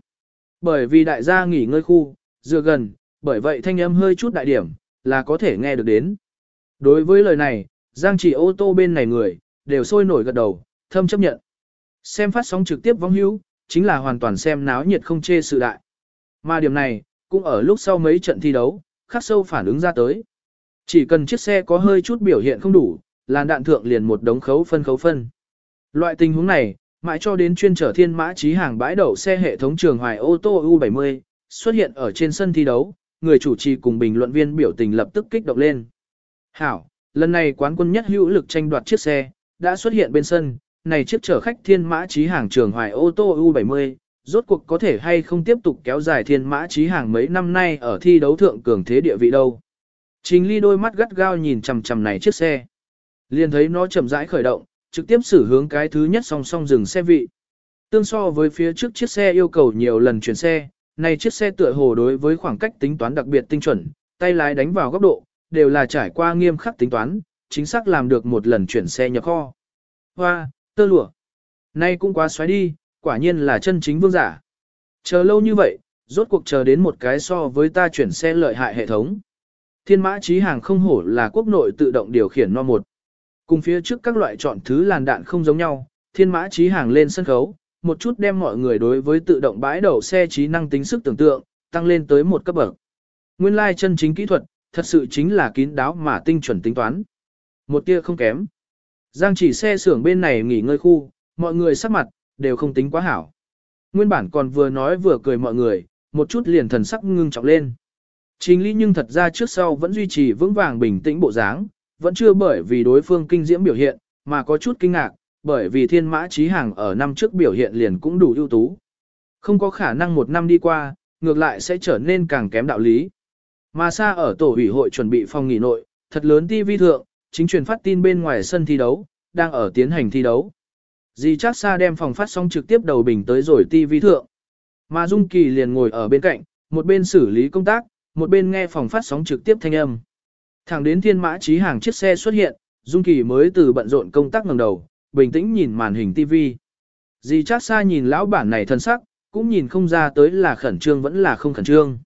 Bởi vì đại gia nghỉ ngơi khu, dựa gần, bởi vậy thanh âm hơi chút đại điểm, là có thể nghe được đến. Đối với lời này, Giang chỉ ô tô bên này người, đều sôi nổi gật đầu, thâm chấp nhận. Xem phát sóng trực tiếp vong hưu, chính là hoàn toàn xem náo nhiệt không chê sự đại. Mà điểm này, cũng ở lúc sau mấy trận thi đấu, khắc sâu phản ứng ra tới. Chỉ cần chiếc xe có hơi chút biểu hiện không đủ, làn đạn thượng liền một đống khấu phân khấu phân. Loại tình huống này, mãi cho đến chuyên trở thiên mã trí hàng bãi đậu xe hệ thống trường hoài ô tô U70, xuất hiện ở trên sân thi đấu, người chủ trì cùng bình luận viên biểu tình lập tức kích động lên. Hảo, lần này quán quân nhất hữu lực tranh đoạt chiếc xe, đã xuất hiện bên sân, này chiếc chở khách thiên mã trí hàng trường hoài ô tô U70, rốt cuộc có thể hay không tiếp tục kéo dài thiên mã trí hàng mấy năm nay ở thi đấu thượng cường thế địa vị đâu. Trình ly đôi mắt gắt gao nhìn chằm chằm này chiếc xe. Liền thấy nó chậm rãi khởi động, trực tiếp xử hướng cái thứ nhất song song dừng xe vị. Tương so với phía trước chiếc xe yêu cầu nhiều lần chuyển xe, này chiếc xe tựa hồ đối với khoảng cách tính toán đặc biệt tinh chuẩn, tay lái đánh vào góc độ, đều là trải qua nghiêm khắc tính toán, chính xác làm được một lần chuyển xe nhập kho. Hoa, tơ lụa. Nay cũng quá xoáy đi, quả nhiên là chân chính vương giả. Chờ lâu như vậy, rốt cuộc chờ đến một cái so với ta chuyển xe lợi hại hệ thống. Thiên mã trí hàng không hổ là quốc nội tự động điều khiển no một. Cùng phía trước các loại chọn thứ làn đạn không giống nhau, thiên mã trí hàng lên sân khấu, một chút đem mọi người đối với tự động bãi đậu xe trí năng tính sức tưởng tượng, tăng lên tới một cấp bậc. Nguyên lai chân chính kỹ thuật, thật sự chính là kín đáo mà tinh chuẩn tính toán. Một tia không kém. Giang chỉ xe xưởng bên này nghỉ ngơi khu, mọi người sắc mặt, đều không tính quá hảo. Nguyên bản còn vừa nói vừa cười mọi người, một chút liền thần sắc ngưng trọng lên. Trình lý nhưng thật ra trước sau vẫn duy trì vững vàng bình tĩnh bộ dáng, vẫn chưa bởi vì đối phương kinh diễm biểu hiện, mà có chút kinh ngạc, bởi vì thiên mã trí hàng ở năm trước biểu hiện liền cũng đủ ưu tú. Không có khả năng một năm đi qua, ngược lại sẽ trở nên càng kém đạo lý. Mà xa ở tổ ủy hội chuẩn bị phòng nghỉ nội, thật lớn TV thượng, chính truyền phát tin bên ngoài sân thi đấu, đang ở tiến hành thi đấu. Dì chắc xa đem phòng phát sóng trực tiếp đầu bình tới rồi TV thượng. Mà Dung Kỳ liền ngồi ở bên cạnh, một bên xử lý công tác, một bên nghe phòng phát sóng trực tiếp thanh âm. Thẳng đến thiên mã trí hàng chiếc xe xuất hiện, Dung Kỳ mới từ bận rộn công tác ngẩng đầu, bình tĩnh nhìn màn hình TV. Dì chắc xa nhìn lão bản này thân sắc, cũng nhìn không ra tới là khẩn trương vẫn là không khẩn trương.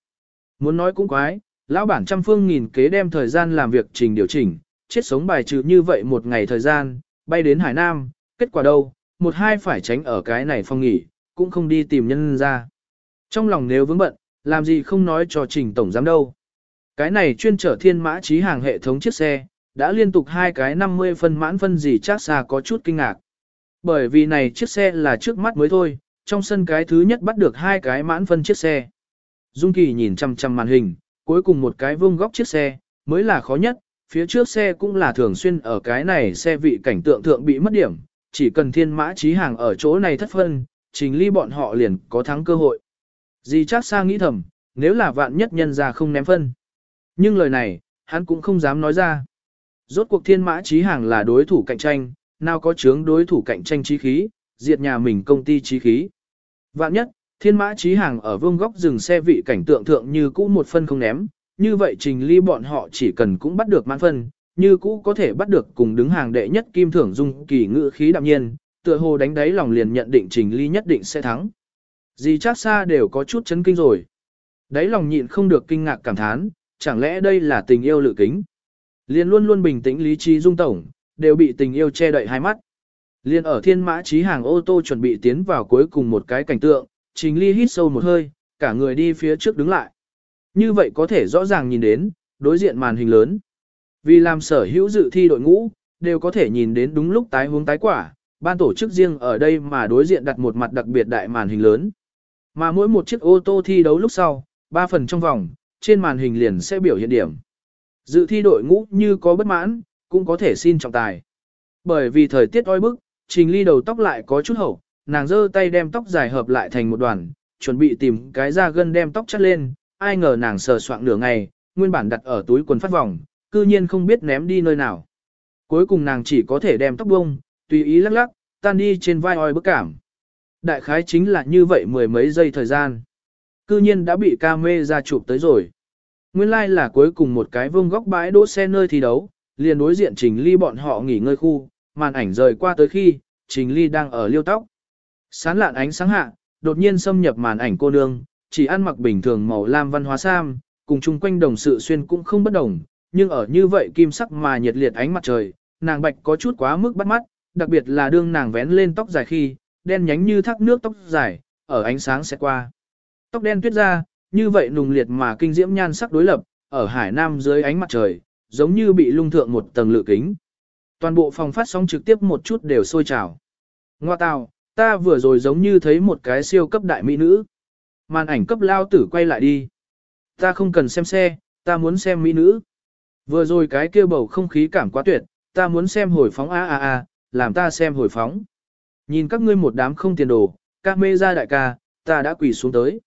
Muốn nói cũng quái, lão bản trăm phương nghìn kế đem thời gian làm việc trình điều chỉnh, chết sống bài trừ như vậy một ngày thời gian, bay đến Hải Nam, kết quả đâu, một hai phải tránh ở cái này phong nghỉ, cũng không đi tìm nhân ra. Trong lòng nếu vướng bận, làm gì không nói cho trình tổng giám đâu. Cái này chuyên trở thiên mã trí hàng hệ thống chiếc xe, đã liên tục hai cái 50 phân mãn phân gì chắc xa có chút kinh ngạc. Bởi vì này chiếc xe là trước mắt mới thôi, trong sân cái thứ nhất bắt được hai cái mãn phân chiếc xe. Dung Kỳ nhìn chăm chăm màn hình, cuối cùng một cái vuông góc chiếc xe, mới là khó nhất, phía trước xe cũng là thường xuyên ở cái này xe vị cảnh tượng thượng bị mất điểm, chỉ cần thiên mã trí hàng ở chỗ này thất phân, trình ly bọn họ liền có thắng cơ hội. Dì chắc xa nghĩ thầm, nếu là vạn nhất nhân ra không ném phân. Nhưng lời này, hắn cũng không dám nói ra. Rốt cuộc thiên mã trí hàng là đối thủ cạnh tranh, nào có chướng đối thủ cạnh tranh trí khí, diệt nhà mình công ty trí khí. Vạn nhất, thiên mã trí hàng ở vương góc dừng xe vị cảnh tượng thượng như cũ một phân không ném, như vậy trình ly bọn họ chỉ cần cũng bắt được mãn phân, như cũ có thể bắt được cùng đứng hàng đệ nhất kim thưởng dung kỳ ngữ khí đạm nhiên, tựa hồ đánh đáy lòng liền nhận định trình ly nhất định sẽ thắng. Dì chắc xa đều có chút chấn kinh rồi. Đáy lòng nhịn không được kinh ngạc cảm thán, chẳng lẽ đây là tình yêu lự kính. Liền luôn luôn bình tĩnh lý trí dung tổng, đều bị tình yêu che đậy hai mắt. Liên ở thiên mã trí hàng ô tô chuẩn bị tiến vào cuối cùng một cái cảnh tượng, trình ly hít sâu một hơi, cả người đi phía trước đứng lại. Như vậy có thể rõ ràng nhìn đến, đối diện màn hình lớn. Vì làm sở hữu dự thi đội ngũ, đều có thể nhìn đến đúng lúc tái hướng tái quả, ban tổ chức riêng ở đây mà đối diện đặt một mặt đặc biệt đại màn hình lớn. Mà mỗi một chiếc ô tô thi đấu lúc sau, 3 phần trong vòng, trên màn hình liền sẽ biểu hiện điểm. Dự thi đội ngũ như có bất mãn, cũng có thể xin trọng tài. Bởi vì thời tiết oi bức, trình ly đầu tóc lại có chút hậu, nàng giơ tay đem tóc dài hợp lại thành một đoàn, chuẩn bị tìm cái da gân đem tóc chắt lên, ai ngờ nàng sờ soạng nửa ngày, nguyên bản đặt ở túi quần phát vòng, cư nhiên không biết ném đi nơi nào. Cuối cùng nàng chỉ có thể đem tóc bông, tùy ý lắc lắc, tan đi trên vai oi bức cảm. Đại khái chính là như vậy mười mấy giây thời gian. Cư nhiên đã bị ca mê ra chụp tới rồi. Nguyên lai like là cuối cùng một cái vương góc bãi đỗ xe nơi thi đấu, liền đối diện Trình Ly bọn họ nghỉ ngơi khu, màn ảnh rời qua tới khi, Trình Ly đang ở liêu tóc. Sán lạn ánh sáng hạ, đột nhiên xâm nhập màn ảnh cô nương, chỉ ăn mặc bình thường màu lam văn hóa sam, cùng chung quanh đồng sự xuyên cũng không bất đồng, nhưng ở như vậy kim sắc mà nhiệt liệt ánh mặt trời, nàng bạch có chút quá mức bắt mắt, đặc biệt là đương nàng vén lên tóc dài khi, đen nhánh như thác nước tóc dài, ở ánh sáng sẽ qua. Tóc đen tuyết ra, như vậy nùng liệt mà kinh diễm nhan sắc đối lập, ở hải nam dưới ánh mặt trời, giống như bị lung thượng một tầng lự kính. Toàn bộ phòng phát sóng trực tiếp một chút đều sôi trào. Ngoa tào, ta vừa rồi giống như thấy một cái siêu cấp đại mỹ nữ. Màn ảnh cấp lao tử quay lại đi. Ta không cần xem xe, ta muốn xem mỹ nữ. Vừa rồi cái kia bầu không khí cảm quá tuyệt, ta muốn xem hồi phóng a a a, làm ta xem hồi phóng. Nhìn các ngươi một đám không tiền đồ, các mê ra đại ca, ta đã quỳ xuống tới.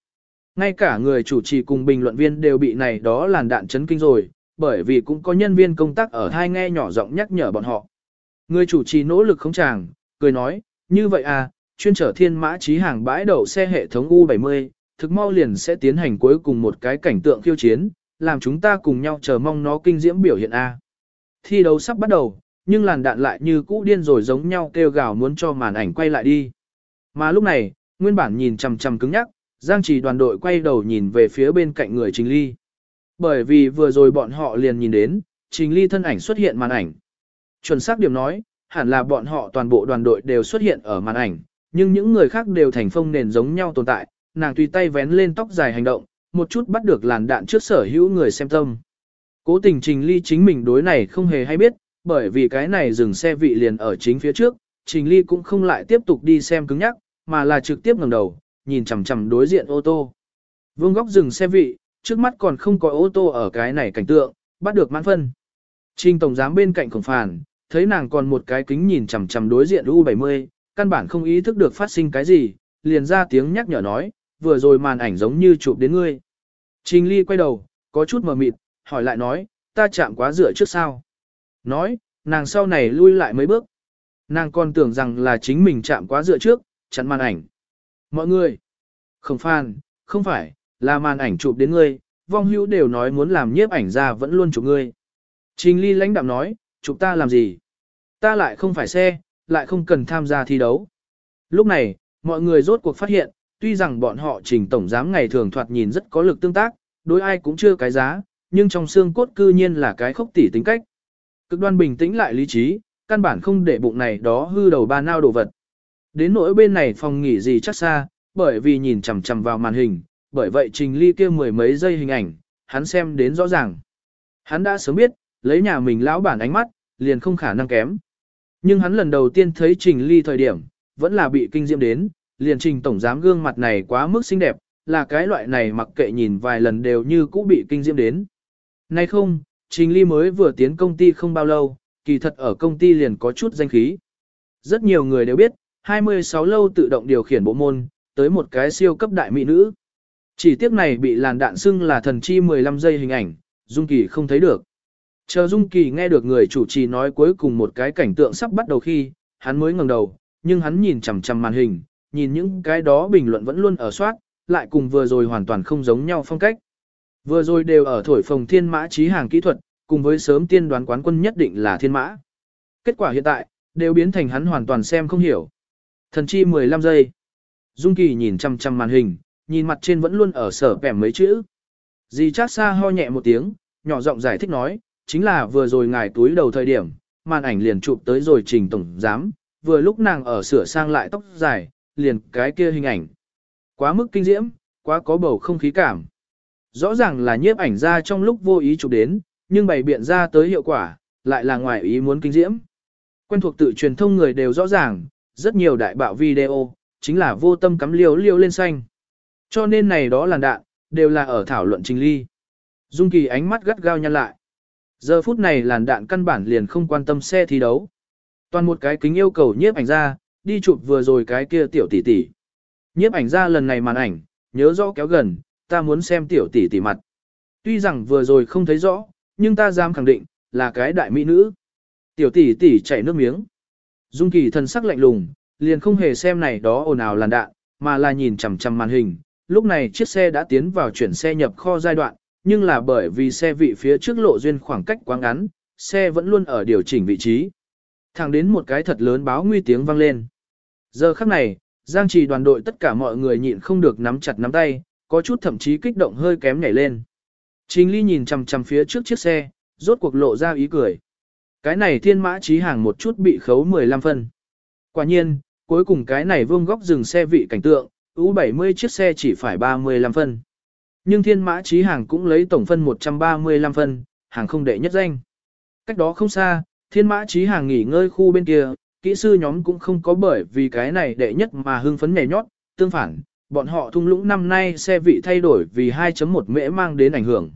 Ngay cả người chủ trì cùng bình luận viên đều bị này đó làn đạn chấn kinh rồi, bởi vì cũng có nhân viên công tác ở hai nghe nhỏ giọng nhắc nhở bọn họ. Người chủ trì nỗ lực không chàng, cười nói, như vậy à, chuyên trở thiên mã trí hàng bãi đậu xe hệ thống U70, thực mau liền sẽ tiến hành cuối cùng một cái cảnh tượng khiêu chiến, làm chúng ta cùng nhau chờ mong nó kinh diễm biểu hiện A. Thi đấu sắp bắt đầu, nhưng làn đạn lại như cũ điên rồi giống nhau kêu gào muốn cho màn ảnh quay lại đi. Mà lúc này, nguyên bản nhìn chằm chằm cứng nhắc, Giang Chỉ đoàn đội quay đầu nhìn về phía bên cạnh người Trình Ly. Bởi vì vừa rồi bọn họ liền nhìn đến, Trình Ly thân ảnh xuất hiện màn ảnh. Chuẩn xác điểm nói, hẳn là bọn họ toàn bộ đoàn đội đều xuất hiện ở màn ảnh, nhưng những người khác đều thành phong nền giống nhau tồn tại, nàng tùy tay vén lên tóc dài hành động, một chút bắt được làn đạn trước sở hữu người xem tâm. Cố tình Trình Ly chính mình đối này không hề hay biết, bởi vì cái này dừng xe vị liền ở chính phía trước, Trình Ly cũng không lại tiếp tục đi xem cứng nhắc, mà là trực tiếp ngẩng đầu, nhìn chằm chằm đối diện ô tô. Vương góc dừng xe vị, trước mắt còn không có ô tô ở cái này cảnh tượng, bắt được mãn phân. Trình tổng giám bên cạnh cổng phản, thấy nàng còn một cái kính nhìn chằm chằm đối diện U70, căn bản không ý thức được phát sinh cái gì, liền ra tiếng nhắc nhở nói, vừa rồi màn ảnh giống như chụp đến ngươi. Trình Ly quay đầu, có chút mờ mịt, hỏi lại nói, ta chạm quá dựa trước sao. Nói, nàng sau này lui lại mấy bước. Nàng còn tưởng rằng là chính mình chạm quá dựa trước, chặn màn ảnh. Mọi người, không phan, không phải, là màn ảnh chụp đến ngươi, vong hữu đều nói muốn làm nhiếp ảnh ra vẫn luôn chụp ngươi. Trình Ly lãnh đạm nói, chụp ta làm gì? Ta lại không phải xe, lại không cần tham gia thi đấu. Lúc này, mọi người rốt cuộc phát hiện, tuy rằng bọn họ trình tổng giám ngày thường thoạt nhìn rất có lực tương tác, đối ai cũng chưa cái giá, nhưng trong xương cốt cư nhiên là cái khốc tỉ tính cách. Cực đoan bình tĩnh lại lý trí, căn bản không để bụng này đó hư đầu ba nao đồ vật. Đến nỗi bên này phòng nghỉ gì chắc xa, bởi vì nhìn chằm chằm vào màn hình, bởi vậy trình ly kia mười mấy giây hình ảnh, hắn xem đến rõ ràng. Hắn đã sớm biết, lấy nhà mình lão bản ánh mắt, liền không khả năng kém. Nhưng hắn lần đầu tiên thấy trình ly thời điểm, vẫn là bị kinh diễm đến, liền trình tổng giám gương mặt này quá mức xinh đẹp, là cái loại này mặc kệ nhìn vài lần đều như cũ bị kinh diễm đến. Nay không, trình ly mới vừa tiến công ty không bao lâu, kỳ thật ở công ty liền có chút danh khí. Rất nhiều người đều biết, 26 lâu tự động điều khiển bộ môn, tới một cái siêu cấp đại mỹ nữ. Chỉ tiếc này bị làn đạn xưng là thần chi 15 giây hình ảnh, Dung Kỳ không thấy được. Chờ Dung Kỳ nghe được người chủ trì nói cuối cùng một cái cảnh tượng sắp bắt đầu khi, hắn mới ngẩng đầu, nhưng hắn nhìn chằm chằm màn hình, nhìn những cái đó bình luận vẫn luôn ở soát, lại cùng vừa rồi hoàn toàn không giống nhau phong cách. Vừa rồi đều ở thổi phồng thiên mã trí hàng kỹ thuật, cùng với sớm tiên đoán quán quân nhất định là thiên mã. Kết quả hiện tại, đều biến thành hắn hoàn toàn xem không hiểu. Thần chi 15 giây. Dung Kỳ nhìn chằm chằm màn hình, nhìn mặt trên vẫn luôn ở sở bẻm mấy chữ. Dì chắc xa ho nhẹ một tiếng, nhỏ giọng giải thích nói, chính là vừa rồi ngài túi đầu thời điểm, màn ảnh liền chụp tới rồi trình tổng giám, vừa lúc nàng ở sửa sang lại tóc dài, liền cái kia hình ảnh. Quá mức kinh diễm, quá có bầu không khí cảm. Rõ ràng là nhiếp ảnh ra trong lúc vô ý chụp đến, nhưng bày biện ra tới hiệu quả, lại là ngoài ý muốn kinh diễm. Quen thuộc tự truyền thông người đều rõ ràng, rất nhiều đại bạo video, chính là vô tâm cắm liều liều lên xanh. Cho nên này đó là đạn, đều là ở thảo luận trình ly. Dung Kỳ ánh mắt gắt gao nhăn lại. Giờ phút này làn đạn căn bản liền không quan tâm xe thi đấu. Toàn một cái kính yêu cầu nhiếp ảnh ra, đi chụp vừa rồi cái kia tiểu tỷ tỷ. Nhiếp ảnh ra lần này màn ảnh, nhớ rõ kéo gần, ta muốn xem tiểu tỷ tỷ mặt. Tuy rằng vừa rồi không thấy rõ, nhưng ta dám khẳng định, là cái đại mỹ nữ. Tiểu tỷ tỷ chảy nước miếng. Dung Kỳ thần sắc lạnh lùng, liền không hề xem này đó ồn ào làn đạn, mà là nhìn chằm chằm màn hình. Lúc này chiếc xe đã tiến vào chuyển xe nhập kho giai đoạn, nhưng là bởi vì xe vị phía trước lộ duyên khoảng cách quá ngắn, xe vẫn luôn ở điều chỉnh vị trí. Thẳng đến một cái thật lớn báo nguy tiếng vang lên. Giờ khắc này, Giang trì đoàn đội tất cả mọi người nhịn không được nắm chặt nắm tay, có chút thậm chí kích động hơi kém nhảy lên. Trình Ly nhìn chằm chằm phía trước chiếc xe, rốt cuộc lộ ra ý cười. Cái này thiên mã trí hàng một chút bị khấu 15 phân. Quả nhiên, cuối cùng cái này vương góc dừng xe vị cảnh tượng, U70 chiếc xe chỉ phải 35 phân. Nhưng thiên mã trí hàng cũng lấy tổng phân 135 phân, hàng không đệ nhất danh. Cách đó không xa, thiên mã trí hàng nghỉ ngơi khu bên kia, kỹ sư nhóm cũng không có bởi vì cái này đệ nhất mà hưng phấn nhảy nhót, tương phản, bọn họ thung lũng năm nay xe vị thay đổi vì 2.1 mễ mang đến ảnh hưởng.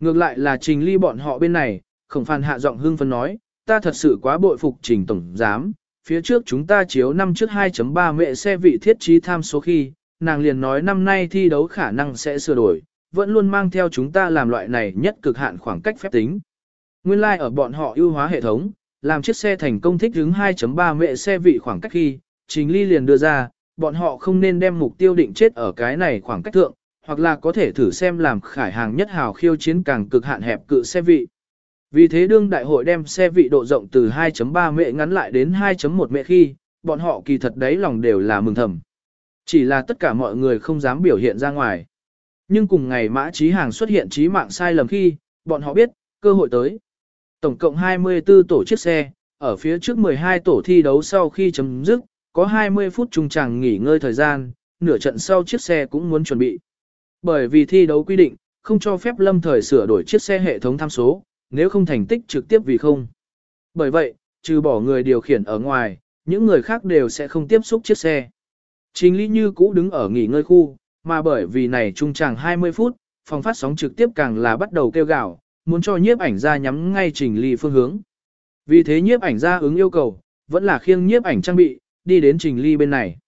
Ngược lại là trình ly bọn họ bên này, khổng phàn hạ giọng hưng phấn nói, ta thật sự quá bội phục trình tổng giám, phía trước chúng ta chiếu năm trước 2.3 mẹ xe vị thiết trí tham số khi, nàng liền nói năm nay thi đấu khả năng sẽ sửa đổi, vẫn luôn mang theo chúng ta làm loại này nhất cực hạn khoảng cách phép tính. Nguyên lai like ở bọn họ ưu hóa hệ thống, làm chiếc xe thành công thích ứng 2.3 mệ xe vị khoảng cách khi, Trình Ly liền đưa ra, bọn họ không nên đem mục tiêu định chết ở cái này khoảng cách thượng, hoặc là có thể thử xem làm khải hàng nhất hào khiêu chiến càng cực hạn hẹp cự xe vị. Vì thế đương đại hội đem xe vị độ rộng từ 2.3 mệ ngắn lại đến 2.1 mệ khi, bọn họ kỳ thật đấy lòng đều là mừng thầm. Chỉ là tất cả mọi người không dám biểu hiện ra ngoài. Nhưng cùng ngày mã trí hàng xuất hiện trí mạng sai lầm khi, bọn họ biết, cơ hội tới. Tổng cộng 24 tổ chiếc xe, ở phía trước 12 tổ thi đấu sau khi chấm dứt, có 20 phút trung chẳng nghỉ ngơi thời gian, nửa trận sau chiếc xe cũng muốn chuẩn bị. Bởi vì thi đấu quy định, không cho phép lâm thời sửa đổi chiếc xe hệ thống tham số, nếu không thành tích trực tiếp vì không. Bởi vậy, trừ bỏ người điều khiển ở ngoài, những người khác đều sẽ không tiếp xúc chiếc xe. Trình Lý Như cũ đứng ở nghỉ ngơi khu, mà bởi vì này trung chàng 20 phút, phòng phát sóng trực tiếp càng là bắt đầu kêu gào, muốn cho nhiếp ảnh ra nhắm ngay Trình lý phương hướng. Vì thế nhiếp ảnh ra ứng yêu cầu, vẫn là khiêng nhiếp ảnh trang bị, đi đến Trình lý bên này.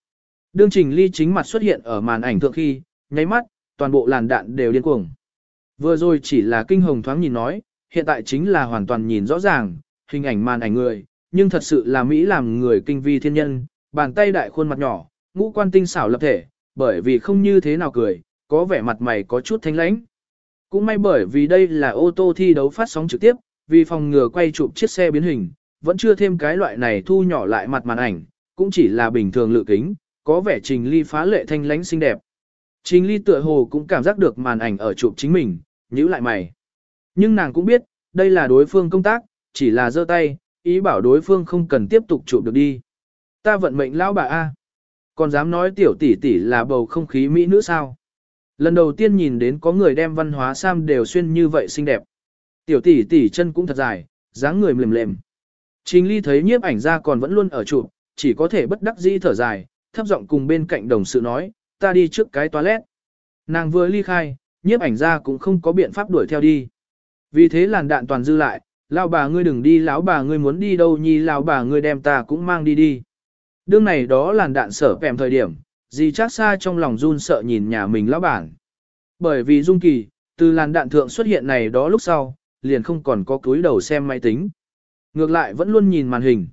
Đương Trình lý chính mặt xuất hiện ở màn ảnh thượng khi, nháy mắt, toàn bộ làn đạn đều điên cuồng. Vừa rồi chỉ là kinh hồng thoáng nhìn nói, hiện tại chính là hoàn toàn nhìn rõ ràng, hình ảnh màn ảnh người, nhưng thật sự là Mỹ làm người kinh vi thiên nhân, bàn tay đại khuôn mặt nhỏ, ngũ quan tinh xảo lập thể, bởi vì không như thế nào cười, có vẻ mặt mày có chút thanh lãnh. Cũng may bởi vì đây là ô tô thi đấu phát sóng trực tiếp, vì phòng ngừa quay chụp chiếc xe biến hình, vẫn chưa thêm cái loại này thu nhỏ lại mặt màn ảnh, cũng chỉ là bình thường lựa kính, có vẻ Trình Ly phá lệ thanh lãnh xinh đẹp. Trình Ly tựa hồ cũng cảm giác được màn ảnh ở chụp chính mình, nhíu lại mày. Nhưng nàng cũng biết, đây là đối phương công tác, chỉ là giơ tay, ý bảo đối phương không cần tiếp tục chụp được đi. Ta vận mệnh lão bà A. Còn dám nói tiểu tỷ tỷ là bầu không khí mỹ nữ sao? Lần đầu tiên nhìn đến có người đem văn hóa sam đều xuyên như vậy xinh đẹp. Tiểu tỷ tỷ chân cũng thật dài, dáng người mềm lềm. Trình Ly thấy nhiếp ảnh ra còn vẫn luôn ở chụp, chỉ có thể bất đắc dĩ thở dài, thấp giọng cùng bên cạnh đồng sự nói, ta đi trước cái toilet. Nàng vừa ly khai, nhiếp ảnh ra cũng không có biện pháp đuổi theo đi. Vì thế làn đạn toàn dư lại, lão bà ngươi đừng đi lão bà ngươi muốn đi đâu nhi lão bà ngươi đem ta cũng mang đi đi. Đương này đó làn đạn sở kèm thời điểm, dì chắc xa trong lòng run sợ nhìn nhà mình lão bản. Bởi vì Dung Kỳ, từ làn đạn thượng xuất hiện này đó lúc sau, liền không còn có cúi đầu xem máy tính. Ngược lại vẫn luôn nhìn màn hình.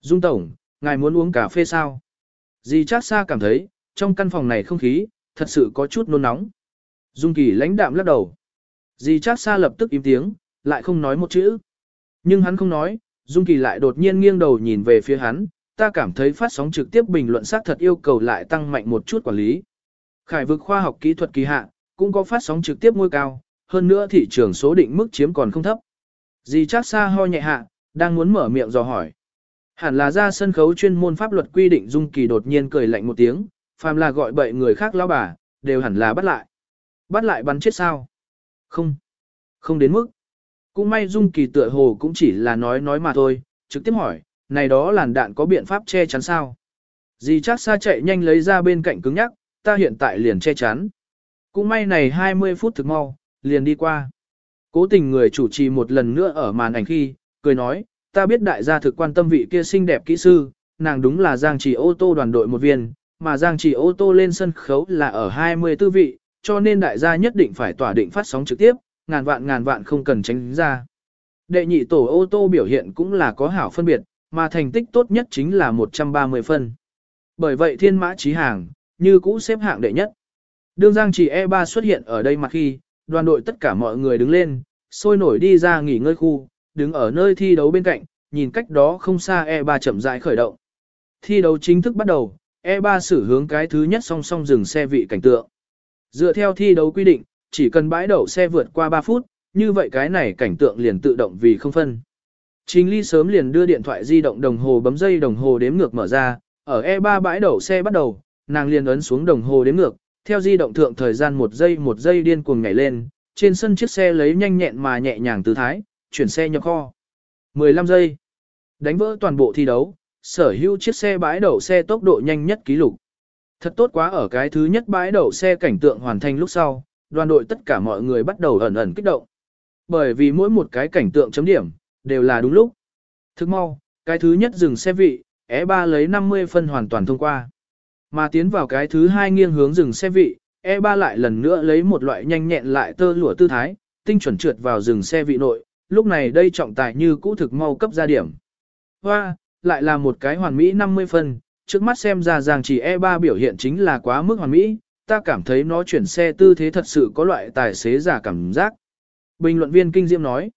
Dung Tổng, ngài muốn uống cà phê sao? Dì chắc xa cảm thấy, trong căn phòng này không khí, thật sự có chút nôn nóng. Dung Kỳ lãnh đạm lắc đầu. Dì chắc xa lập tức im tiếng, lại không nói một chữ. Nhưng hắn không nói, Dung Kỳ lại đột nhiên nghiêng đầu nhìn về phía hắn, ta cảm thấy phát sóng trực tiếp bình luận xác thật yêu cầu lại tăng mạnh một chút quản lý. Khải vực khoa học kỹ thuật kỳ hạ, cũng có phát sóng trực tiếp ngôi cao, hơn nữa thị trường số định mức chiếm còn không thấp. Dì chắc xa ho nhẹ hạ, đang muốn mở miệng dò hỏi. Hẳn là ra sân khấu chuyên môn pháp luật quy định Dung Kỳ đột nhiên cười lạnh một tiếng, phàm là gọi bậy người khác lão bà, đều hẳn là bắt lại. Bắt lại bắn chết sao? Không. Không đến mức. Cũng may Dung Kỳ tựa hồ cũng chỉ là nói nói mà thôi, trực tiếp hỏi, này đó làn đạn có biện pháp che chắn sao? Dì chắc xa chạy nhanh lấy ra bên cạnh cứng nhắc, ta hiện tại liền che chắn. Cũng may này 20 phút thực mau, liền đi qua. Cố tình người chủ trì một lần nữa ở màn ảnh khi, cười nói, ta biết đại gia thực quan tâm vị kia xinh đẹp kỹ sư, nàng đúng là Giang Chỉ ô tô đoàn đội một viên, mà Giang Chỉ ô tô lên sân khấu là ở 24 vị, cho nên đại gia nhất định phải tỏa định phát sóng trực tiếp, ngàn vạn ngàn vạn không cần tránh ra. Đệ nhị tổ ô tô biểu hiện cũng là có hảo phân biệt, mà thành tích tốt nhất chính là 130 phân. Bởi vậy thiên mã trí hàng, như cũ xếp hạng đệ nhất. Đương Giang chỉ E3 xuất hiện ở đây mà khi, đoàn đội tất cả mọi người đứng lên, sôi nổi đi ra nghỉ ngơi khu, đứng ở nơi thi đấu bên cạnh, nhìn cách đó không xa E3 chậm rãi khởi động. Thi đấu chính thức bắt đầu, E3 xử hướng cái thứ nhất song song dừng xe vị cảnh tượng. Dựa theo thi đấu quy định, chỉ cần bãi đậu xe vượt qua 3 phút, như vậy cái này cảnh tượng liền tự động vì không phân. Trình Ly sớm liền đưa điện thoại di động đồng hồ bấm dây đồng hồ đếm ngược mở ra, ở E3 bãi đậu xe bắt đầu, nàng liền ấn xuống đồng hồ đếm ngược, theo di động thượng thời gian một giây một giây điên cuồng nhảy lên, trên sân chiếc xe lấy nhanh nhẹn mà nhẹ nhàng tư thái, chuyển xe nhập kho. 15 giây. Đánh vỡ toàn bộ thi đấu, sở hữu chiếc xe bãi đậu xe tốc độ nhanh nhất kỷ lục. Thật tốt quá ở cái thứ nhất bãi đậu xe cảnh tượng hoàn thành lúc sau, đoàn đội tất cả mọi người bắt đầu ẩn ẩn kích động. Bởi vì mỗi một cái cảnh tượng chấm điểm, đều là đúng lúc. Thức mau, cái thứ nhất dừng xe vị, E3 lấy 50 phân hoàn toàn thông qua. Mà tiến vào cái thứ hai nghiêng hướng dừng xe vị, E3 lại lần nữa lấy một loại nhanh nhẹn lại tơ lụa tư thái, tinh chuẩn trượt vào dừng xe vị nội, lúc này đây trọng tài như cũ thực mau cấp ra điểm. Hoa, lại là một cái hoàn mỹ 50 phân, trước mắt xem ra rằng chỉ E3 biểu hiện chính là quá mức hoàn mỹ, ta cảm thấy nó chuyển xe tư thế thật sự có loại tài xế giả cảm giác. Bình luận viên kinh diễm nói,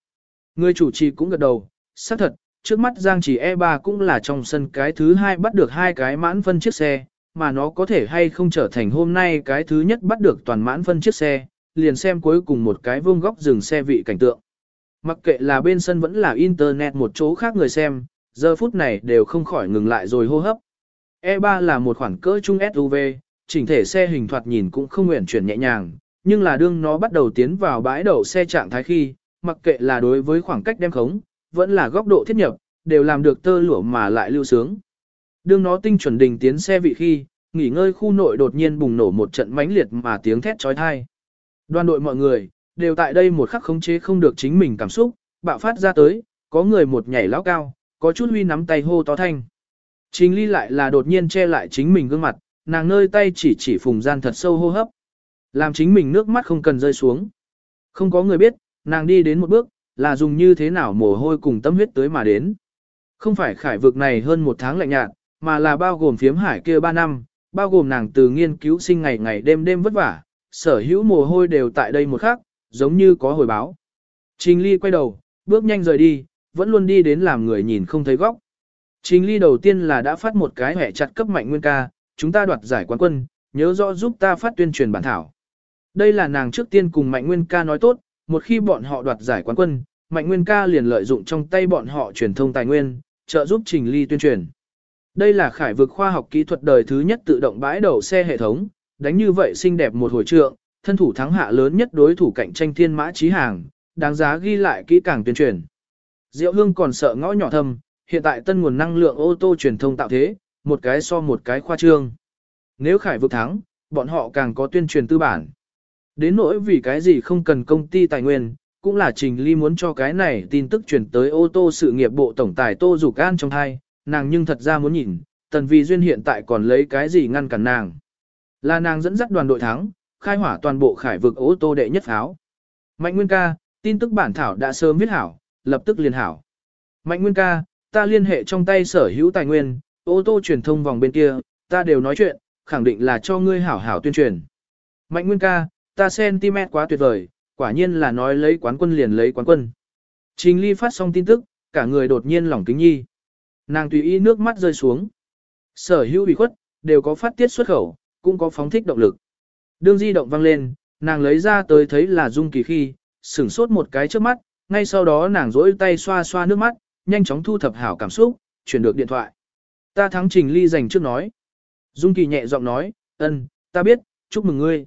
người chủ trì cũng gật đầu, xác thật, trước mắt Giang chỉ E3 cũng là trong sân cái thứ hai bắt được hai cái mãn phân chiếc xe, mà nó có thể hay không trở thành hôm nay cái thứ nhất bắt được toàn mãn phân chiếc xe, liền xem cuối cùng một cái vuông góc dừng xe vị cảnh tượng. Mặc kệ là bên sân vẫn là internet một chỗ khác người xem, giờ phút này đều không khỏi ngừng lại rồi hô hấp. E3 là một khoản cỡ trung SUV, chỉnh thể xe hình thoạt nhìn cũng không nguyện chuyển nhẹ nhàng, nhưng là đương nó bắt đầu tiến vào bãi đậu xe trạng thái khi, mặc kệ là đối với khoảng cách đem khống, vẫn là góc độ thiết nhập, đều làm được tơ lụa mà lại lưu sướng. Đương nó tinh chuẩn đình tiến xe vị khi, nghỉ ngơi khu nội đột nhiên bùng nổ một trận mãnh liệt mà tiếng thét trói thai. Đoàn đội mọi người, đều tại đây một khắc khống chế không được chính mình cảm xúc, bạo phát ra tới, có người một nhảy lão cao, có chút huy nắm tay hô to thanh. Trình ly lại là đột nhiên che lại chính mình gương mặt, nàng nơi tay chỉ chỉ phùng gian thật sâu hô hấp. Làm chính mình nước mắt không cần rơi xuống. Không có người biết, nàng đi đến một bước, là dùng như thế nào mồ hôi cùng tâm huyết tới mà đến. Không phải khải vực này hơn một tháng lạnh nhạt, mà là bao gồm phiếm hải kia ba năm, bao gồm nàng từ nghiên cứu sinh ngày ngày đêm đêm vất vả, sở hữu mồ hôi đều tại đây một khắc, giống như có hồi báo. Trình Ly quay đầu, bước nhanh rời đi, vẫn luôn đi đến làm người nhìn không thấy góc. Trình Ly đầu tiên là đã phát một cái hẻ chặt cấp mạnh nguyên ca, chúng ta đoạt giải quán quân, nhớ rõ giúp ta phát tuyên truyền bản thảo. Đây là nàng trước tiên cùng mạnh nguyên ca nói tốt, một khi bọn họ đoạt giải quán quân, mạnh nguyên ca liền lợi dụng trong tay bọn họ truyền thông tài nguyên, trợ giúp Trình Ly tuyên truyền. Đây là khải vực khoa học kỹ thuật đời thứ nhất tự động bãi đầu xe hệ thống, đánh như vậy xinh đẹp một hồi trượng, thân thủ thắng hạ lớn nhất đối thủ cạnh tranh thiên mã trí hàng, đáng giá ghi lại kỹ càng tuyên truyền. Diệu Hương còn sợ ngõ nhỏ thâm, hiện tại tân nguồn năng lượng ô tô truyền thông tạo thế, một cái so một cái khoa trương. Nếu khải vực thắng, bọn họ càng có tuyên truyền tư bản. Đến nỗi vì cái gì không cần công ty tài nguyên, cũng là Trình Ly muốn cho cái này tin tức truyền tới ô tô sự nghiệp bộ tổng tài Tô Dục An trong thai, nàng nhưng thật ra muốn nhìn, Tần Vi Duyên hiện tại còn lấy cái gì ngăn cản nàng. Là nàng dẫn dắt đoàn đội thắng, khai hỏa toàn bộ khải vực ô tô đệ nhất pháo. Mạnh Nguyên ca, tin tức bản thảo đã sớm viết hảo, lập tức liền hảo. Mạnh Nguyên ca, ta liên hệ trong tay sở hữu tài nguyên, ô tô truyền thông vòng bên kia, ta đều nói chuyện, khẳng định là cho ngươi hảo hảo tuyên truyền. Mạnh Nguyên ca, ta sentiment quá tuyệt vời, quả nhiên là nói lấy quán quân liền lấy quán quân. Trình Ly phát xong tin tức, cả người đột nhiên lỏng kính nhi. Nàng tùy ý nước mắt rơi xuống. Sở hữu bị khuất, đều có phát tiết xuất khẩu, cũng có phóng thích động lực. Đương di động vang lên, nàng lấy ra tới thấy là Dung Kỳ khi, sửng sốt một cái trước mắt, ngay sau đó nàng rỗi tay xoa xoa nước mắt, nhanh chóng thu thập hảo cảm xúc, chuyển được điện thoại. Ta thắng Trình Ly dành trước nói. Dung Kỳ nhẹ giọng nói, ân, ta biết, chúc mừng ngươi.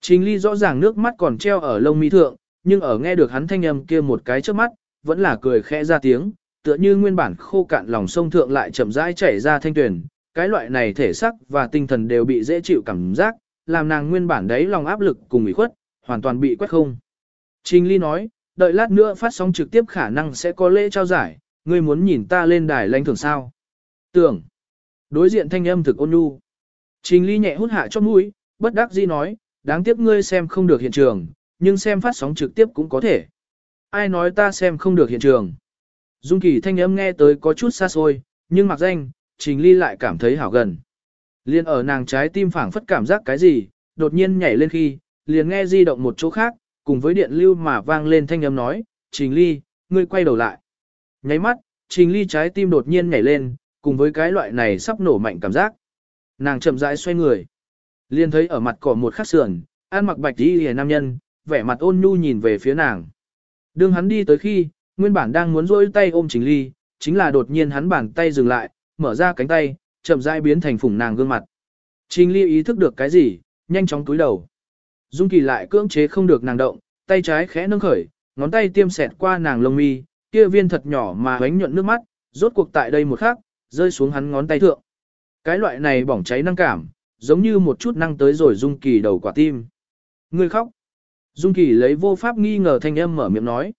Trình Ly rõ ràng nước mắt còn treo ở lông mi thượng, nhưng ở nghe được hắn thanh âm kia một cái trước mắt, vẫn là cười khẽ ra tiếng, tựa như nguyên bản khô cạn lòng sông thượng lại chậm rãi chảy ra thanh tuyển, cái loại này thể sắc và tinh thần đều bị dễ chịu cảm giác, làm nàng nguyên bản đấy lòng áp lực cùng ủy khuất, hoàn toàn bị quét không. Trình Ly nói, đợi lát nữa phát sóng trực tiếp khả năng sẽ có lễ trao giải, ngươi muốn nhìn ta lên đài lãnh thưởng sao? Tưởng, Đối diện thanh âm thực ôn nhu. Trình Ly nhẹ hút hạ chót mũi, bất đắc dĩ nói, đáng tiếc ngươi xem không được hiện trường, nhưng xem phát sóng trực tiếp cũng có thể. Ai nói ta xem không được hiện trường. Dung Kỳ thanh âm nghe tới có chút xa xôi, nhưng mặc danh, Trình Ly lại cảm thấy hảo gần. Liên ở nàng trái tim phảng phất cảm giác cái gì, đột nhiên nhảy lên khi, liền nghe di động một chỗ khác, cùng với điện lưu mà vang lên thanh âm nói, Trình Ly, ngươi quay đầu lại. Nháy mắt, Trình Ly trái tim đột nhiên nhảy lên, cùng với cái loại này sắp nổ mạnh cảm giác. Nàng chậm rãi xoay người. liền thấy ở mặt cỏ một khắc sườn, ăn mặc bạch y hề nam nhân, vẻ mặt ôn nhu nhìn về phía nàng. Đường hắn đi tới khi, nguyên bản đang muốn rôi tay ôm Trình Ly, chính là đột nhiên hắn bàn tay dừng lại, mở ra cánh tay, chậm rãi biến thành phủng nàng gương mặt. Trình Ly ý thức được cái gì, nhanh chóng cúi đầu. Dung Kỳ lại cưỡng chế không được nàng động, tay trái khẽ nâng khởi, ngón tay tiêm xẹt qua nàng lông mi, kia viên thật nhỏ mà ánh nhuận nước mắt, rốt cuộc tại đây một khắc, rơi xuống hắn ngón tay thượng. Cái loại này bỏng cháy năng cảm, giống như một chút năng tới rồi Dung Kỳ đầu quả tim. Ngươi khóc. Dung Kỳ lấy vô pháp nghi ngờ thanh âm mở miệng nói.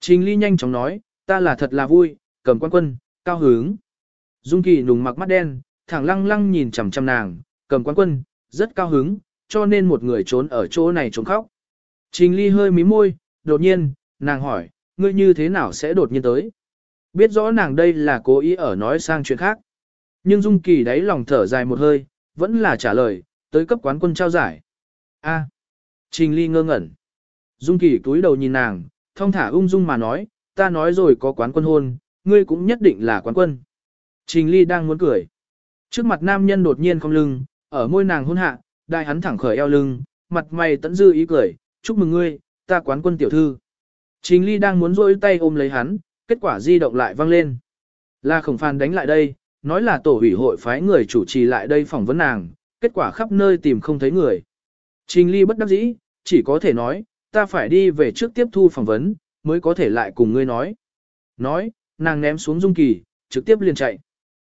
Trình Ly nhanh chóng nói, ta là thật là vui, cầm quan quân, cao hứng. Dung Kỳ nùng mặc mắt đen, thẳng lăng lăng nhìn chằm chằm nàng, cầm quan quân, rất cao hứng, cho nên một người trốn ở chỗ này trốn khóc. Trình Ly hơi mí môi, đột nhiên, nàng hỏi, ngươi như thế nào sẽ đột nhiên tới? Biết rõ nàng đây là cố ý ở nói sang chuyện khác. Nhưng Dung Kỳ đáy lòng thở dài một hơi, vẫn là trả lời, tới cấp quán quân trao giải. A. Trình Ly ngơ ngẩn. Dung Kỳ túi đầu nhìn nàng, thong thả ung dung mà nói, ta nói rồi có quán quân hôn, ngươi cũng nhất định là quán quân. Trình Ly đang muốn cười. Trước mặt nam nhân đột nhiên không lưng, ở môi nàng hôn hạ, đai hắn thẳng khởi eo lưng, mặt mày tẫn dư ý cười, chúc mừng ngươi, ta quán quân tiểu thư. Trình Ly đang muốn rôi tay ôm lấy hắn, kết quả di động lại vang lên. Là khổng phàn đánh lại đây, nói là tổ ủy hội phái người chủ trì lại đây phỏng vấn nàng, kết quả khắp nơi tìm không thấy người. Trình Ly bất đắc dĩ, chỉ có thể nói, ta phải đi về trước tiếp thu phỏng vấn, mới có thể lại cùng ngươi nói. Nói, nàng ném xuống Dung Kỳ, trực tiếp liền chạy.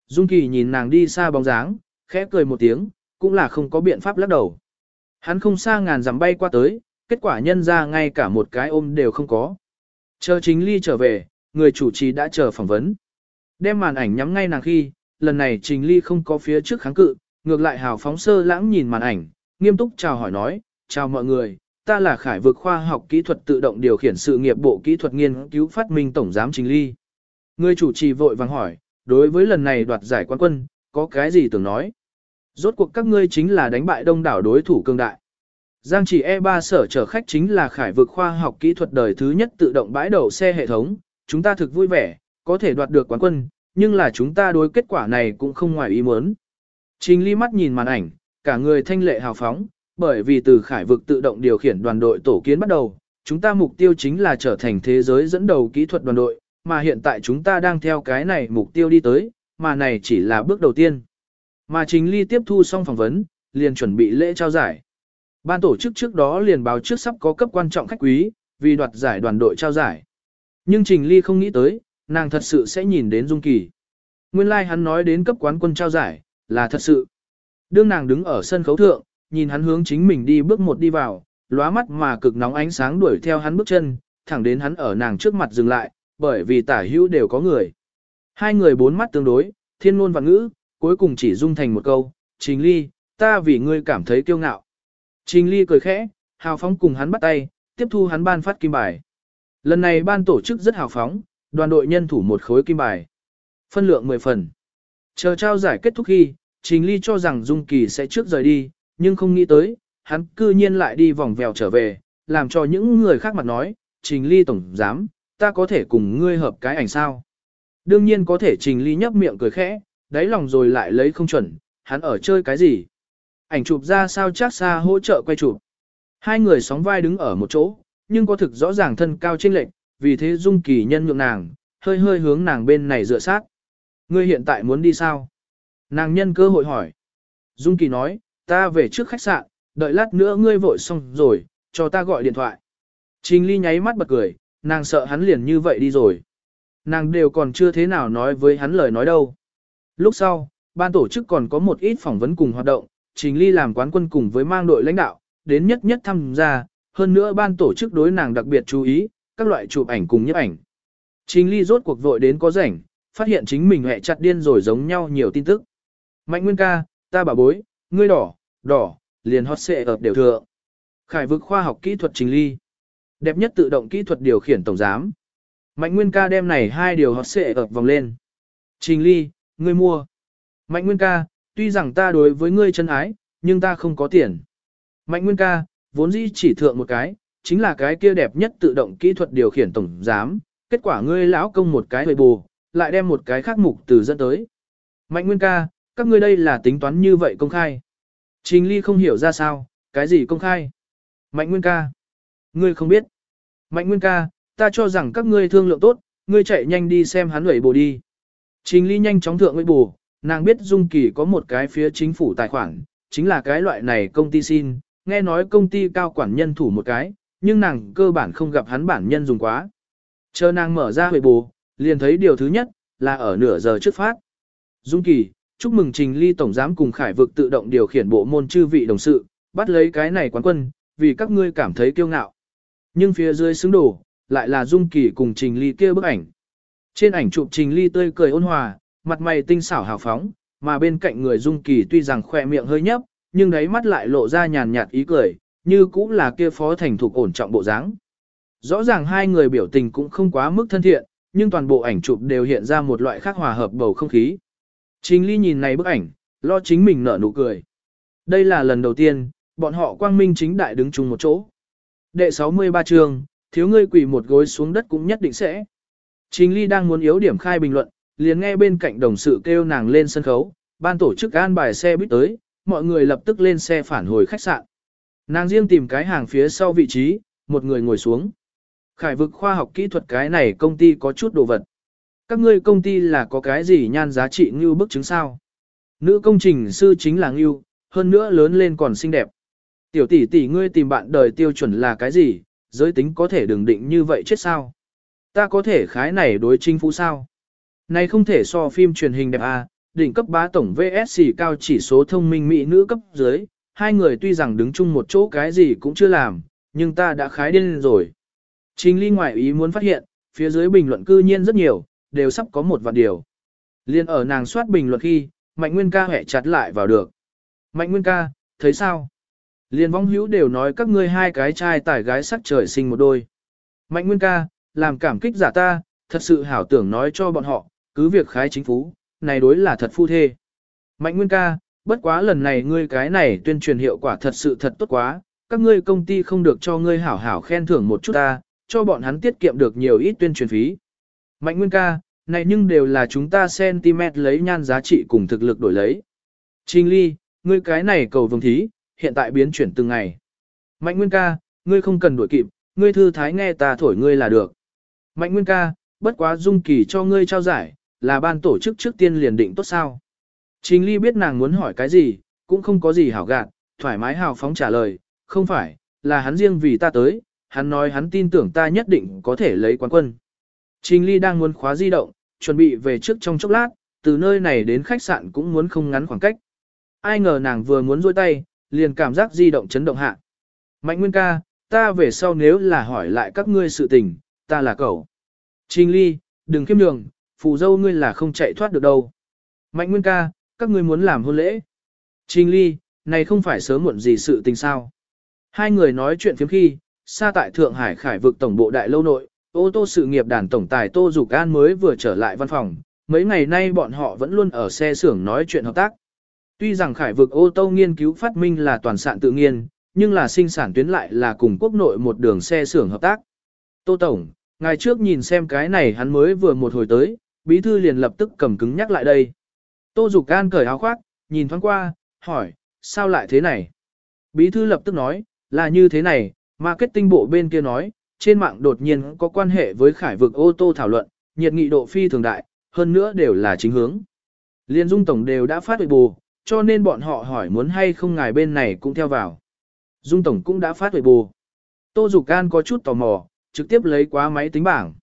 Dung Kỳ nhìn nàng đi xa bóng dáng, khẽ cười một tiếng, cũng là không có biện pháp lắc đầu. Hắn không xa ngàn dặm bay qua tới, kết quả nhân ra ngay cả một cái ôm đều không có. Chờ chính ly trở về, người chủ trì đã chờ phỏng vấn. Đem màn ảnh nhắm ngay nàng khi, lần này trình ly không có phía trước kháng cự, ngược lại hào phóng sơ lãng nhìn màn ảnh, nghiêm túc chào hỏi nói, chào mọi người, ta là khải vực khoa học kỹ thuật tự động điều khiển sự nghiệp bộ kỹ thuật nghiên cứu phát minh tổng giám trình ly. Người chủ trì vội vàng hỏi, đối với lần này đoạt giải quán quân, có cái gì tưởng nói? Rốt cuộc các ngươi chính là đánh bại đông đảo đối thủ cương đại. Giang chỉ E3 sở chở khách chính là khải vực khoa học kỹ thuật đời thứ nhất tự động bãi đậu xe hệ thống, chúng ta thực vui vẻ, có thể đoạt được quán quân, nhưng là chúng ta đối kết quả này cũng không ngoài ý muốn. Trình ly mắt nhìn màn ảnh, cả người thanh lệ hào phóng, bởi vì từ khải vực tự động điều khiển đoàn đội tổ kiến bắt đầu, chúng ta mục tiêu chính là trở thành thế giới dẫn đầu kỹ thuật đoàn đội, mà hiện tại chúng ta đang theo cái này mục tiêu đi tới, mà này chỉ là bước đầu tiên. Mà Trình Ly tiếp thu xong phỏng vấn, liền chuẩn bị lễ trao giải. Ban tổ chức trước đó liền báo trước sắp có cấp quan trọng khách quý, vì đoạt giải đoàn đội trao giải. Nhưng Trình Ly không nghĩ tới, nàng thật sự sẽ nhìn đến Dung Kỳ. Nguyên lai like hắn nói đến cấp quán quân trao giải, là thật sự. Đương nàng đứng ở sân khấu thượng, nhìn hắn hướng chính mình đi bước một đi vào, lóa mắt mà cực nóng ánh sáng đuổi theo hắn bước chân, thẳng đến hắn ở nàng trước mặt dừng lại, bởi vì tả hữu đều có người. Hai người bốn mắt tương đối, thiên ngôn và ngữ, cuối cùng chỉ dung thành một câu, Trình Ly, ta vì ngươi cảm thấy kiêu ngạo. Trình Ly cười khẽ, hào phóng cùng hắn bắt tay, tiếp thu hắn ban phát kim bài. Lần này ban tổ chức rất hào phóng, đoàn đội nhân thủ một khối kim bài. Phân lượng 10 phần. Chờ trao giải kết thúc khi, Trình Ly cho rằng Dung Kỳ sẽ trước rời đi, nhưng không nghĩ tới, hắn cư nhiên lại đi vòng vèo trở về, làm cho những người khác mặt nói, Trình Ly tổng giám, ta có thể cùng ngươi hợp cái ảnh sao. Đương nhiên có thể Trình Ly nhấp miệng cười khẽ, đáy lòng rồi lại lấy không chuẩn, hắn ở chơi cái gì. Ảnh chụp ra sao chắc xa hỗ trợ quay chụp. Hai người sóng vai đứng ở một chỗ, nhưng có thực rõ ràng thân cao chênh lệch, vì thế Dung Kỳ nhân nhượng nàng, hơi hơi hướng nàng bên này dựa sát. Ngươi hiện tại muốn đi sao? Nàng nhân cơ hội hỏi. Dung Kỳ nói, ta về trước khách sạn, đợi lát nữa ngươi vội xong rồi, cho ta gọi điện thoại. Trình Ly nháy mắt bật cười, nàng sợ hắn liền như vậy đi rồi. Nàng đều còn chưa thế nào nói với hắn lời nói đâu. Lúc sau, ban tổ chức còn có một ít phỏng vấn cùng hoạt động, Trình Ly làm quán quân cùng với mang đội lãnh đạo, đến nhất nhất tham gia, hơn nữa ban tổ chức đối nàng đặc biệt chú ý, các loại chụp ảnh cùng nhiếp ảnh. Trình Ly rốt cuộc vội đến có rảnh, phát hiện chính mình hẹ chặt điên rồi giống nhau nhiều tin tức. Mạnh Nguyên ca, ta bảo bối, ngươi đỏ, đỏ, liền hot xệ ập đều thừa. Khải vực khoa học kỹ thuật trình ly. Đẹp nhất tự động kỹ thuật điều khiển tổng giám. Mạnh Nguyên ca đem này hai điều hot xệ ập vòng lên. Trình ly, ngươi mua. Mạnh Nguyên ca, tuy rằng ta đối với ngươi chân ái, nhưng ta không có tiền. Mạnh Nguyên ca, vốn dĩ chỉ thượng một cái, chính là cái kia đẹp nhất tự động kỹ thuật điều khiển tổng giám, kết quả ngươi lão công một cái hồi bù, lại đem một cái khác mục từ dẫn tới. Mạnh Nguyên ca, các ngươi đây là tính toán như vậy công khai. Trình Ly không hiểu ra sao, cái gì công khai. Mạnh Nguyên ca, ngươi không biết. Mạnh Nguyên ca, ta cho rằng các ngươi thương lượng tốt, ngươi chạy nhanh đi xem hắn hủy bù đi. Trình Ly nhanh chóng thượng với bù, nàng biết Dung Kỳ có một cái phía chính phủ tài khoản, chính là cái loại này công ty xin, nghe nói công ty cao quản nhân thủ một cái, nhưng nàng cơ bản không gặp hắn bản nhân dùng quá. Chờ nàng mở ra huệ bù, liền thấy điều thứ nhất, là ở nửa giờ trước phát. Dung Kỳ, chúc mừng Trình Ly Tổng Giám cùng Khải vực tự động điều khiển bộ môn chư vị đồng sự, bắt lấy cái này quán quân, vì các ngươi cảm thấy kiêu ngạo. Nhưng phía dưới xứng đổ, lại là Dung Kỳ cùng Trình Ly kia bức ảnh. Trên ảnh chụp Trình Ly tươi cười ôn hòa, mặt mày tinh xảo hào phóng, mà bên cạnh người Dung Kỳ tuy rằng khỏe miệng hơi nhấp, nhưng đáy mắt lại lộ ra nhàn nhạt ý cười, như cũng là kia phó thành thục ổn trọng bộ dáng. Rõ ràng hai người biểu tình cũng không quá mức thân thiện, nhưng toàn bộ ảnh chụp đều hiện ra một loại khác hòa hợp bầu không khí. Trình Ly nhìn này bức ảnh, lo chính mình nở nụ cười. Đây là lần đầu tiên, bọn họ quang minh chính đại đứng chung một chỗ. Đệ 63 chương, thiếu ngươi quỳ một gối xuống đất cũng nhất định sẽ. Trình Ly đang muốn yếu điểm khai bình luận, liền nghe bên cạnh đồng sự kêu nàng lên sân khấu, ban tổ chức an bài xe buýt tới, mọi người lập tức lên xe phản hồi khách sạn. Nàng riêng tìm cái hàng phía sau vị trí, một người ngồi xuống. Khải vực khoa học kỹ thuật cái này công ty có chút đồ vật. Các ngươi công ty là có cái gì nhan giá trị như bức chứng sao? Nữ công trình sư chính là Ngưu, hơn nữa lớn lên còn xinh đẹp. Tiểu tỷ tỷ ngươi tìm bạn đời tiêu chuẩn là cái gì, giới tính có thể đừng định như vậy chết sao? Ta có thể khái này đối chính phủ sao? Này không thể so phim truyền hình đẹp à, đỉnh cấp bá tổng VSC cao chỉ số thông minh mỹ nữ cấp dưới, hai người tuy rằng đứng chung một chỗ cái gì cũng chưa làm, nhưng ta đã khái điên rồi. Trình ly ngoại ý muốn phát hiện, phía dưới bình luận cư nhiên rất nhiều, đều sắp có một vạn điều. Liên ở nàng soát bình luận khi, Mạnh Nguyên ca hẹ chặt lại vào được. Mạnh Nguyên ca, thấy sao? Liên vong hữu đều nói các ngươi hai cái trai tải gái sắc trời sinh một đôi. Mạnh Nguyên ca, làm cảm kích giả ta, thật sự hảo tưởng nói cho bọn họ, cứ việc khái chính phú, này đối là thật phu thê. Mạnh Nguyên ca, bất quá lần này ngươi cái này tuyên truyền hiệu quả thật sự thật tốt quá, các ngươi công ty không được cho ngươi hảo hảo khen thưởng một chút ta, cho bọn hắn tiết kiệm được nhiều ít tuyên truyền phí. Mạnh Nguyên ca, này nhưng đều là chúng ta cm lấy nhan giá trị cùng thực lực đổi lấy. Trình Ly, ngươi cái này cầu vồng thí, hiện tại biến chuyển từng ngày. Mạnh Nguyên ca, ngươi không cần đuổi kịp, ngươi thư thái nghe ta thổi ngươi là được. Mạnh Nguyên ca, bất quá dung kỳ cho ngươi trao giải, là ban tổ chức trước tiên liền định tốt sao. Trình Ly biết nàng muốn hỏi cái gì, cũng không có gì hảo gạt, thoải mái hào phóng trả lời, không phải, là hắn riêng vì ta tới, hắn nói hắn tin tưởng ta nhất định có thể lấy quán quân. Trình Ly đang muốn khóa di động, chuẩn bị về trước trong chốc lát, từ nơi này đến khách sạn cũng muốn không ngắn khoảng cách. Ai ngờ nàng vừa muốn rôi tay, liền cảm giác di động chấn động hạ. Mạnh Nguyên ca, ta về sau nếu là hỏi lại các ngươi sự tình, ta là cậu. Trình Ly, đừng kiêm nhường, phù dâu ngươi là không chạy thoát được đâu. Mạnh Nguyên ca, các ngươi muốn làm hôn lễ. Trình Ly, này không phải sớm muộn gì sự tình sao. Hai người nói chuyện phiếm khi, xa tại Thượng Hải Khải vực tổng bộ đại lâu nội, ô tô sự nghiệp đàn tổng tài Tô Dục An mới vừa trở lại văn phòng, mấy ngày nay bọn họ vẫn luôn ở xe xưởng nói chuyện hợp tác. Tuy rằng Khải vực ô tô nghiên cứu phát minh là toàn sản tự nhiên, nhưng là sinh sản tuyến lại là cùng quốc nội một đường xe xưởng hợp tác. Tô Tổng, ngày trước nhìn xem cái này hắn mới vừa một hồi tới, bí thư liền lập tức cầm cứng nhắc lại đây. Tô Dục Can cởi áo khoác, nhìn thoáng qua, hỏi, sao lại thế này? Bí thư lập tức nói, là như thế này, marketing bộ bên kia nói, trên mạng đột nhiên có quan hệ với khải vực ô tô thảo luận, nhiệt nghị độ phi thường đại, hơn nữa đều là chính hướng. Liên dung tổng đều đã phát huệ bù, cho nên bọn họ hỏi muốn hay không ngài bên này cũng theo vào. Dung tổng cũng đã phát huệ bù. Tô Dục Can có chút tò mò, trực tiếp lấy quá máy tính bảng.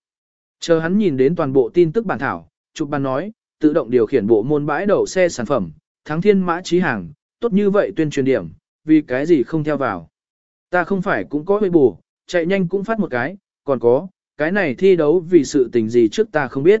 Chờ hắn nhìn đến toàn bộ tin tức bản thảo, chụp bàn nói, tự động điều khiển bộ môn bãi đậu xe sản phẩm, thắng thiên mã trí hàng, tốt như vậy tuyên truyền điểm, vì cái gì không theo vào. Ta không phải cũng có hơi bù, chạy nhanh cũng phát một cái, còn có, cái này thi đấu vì sự tình gì trước ta không biết.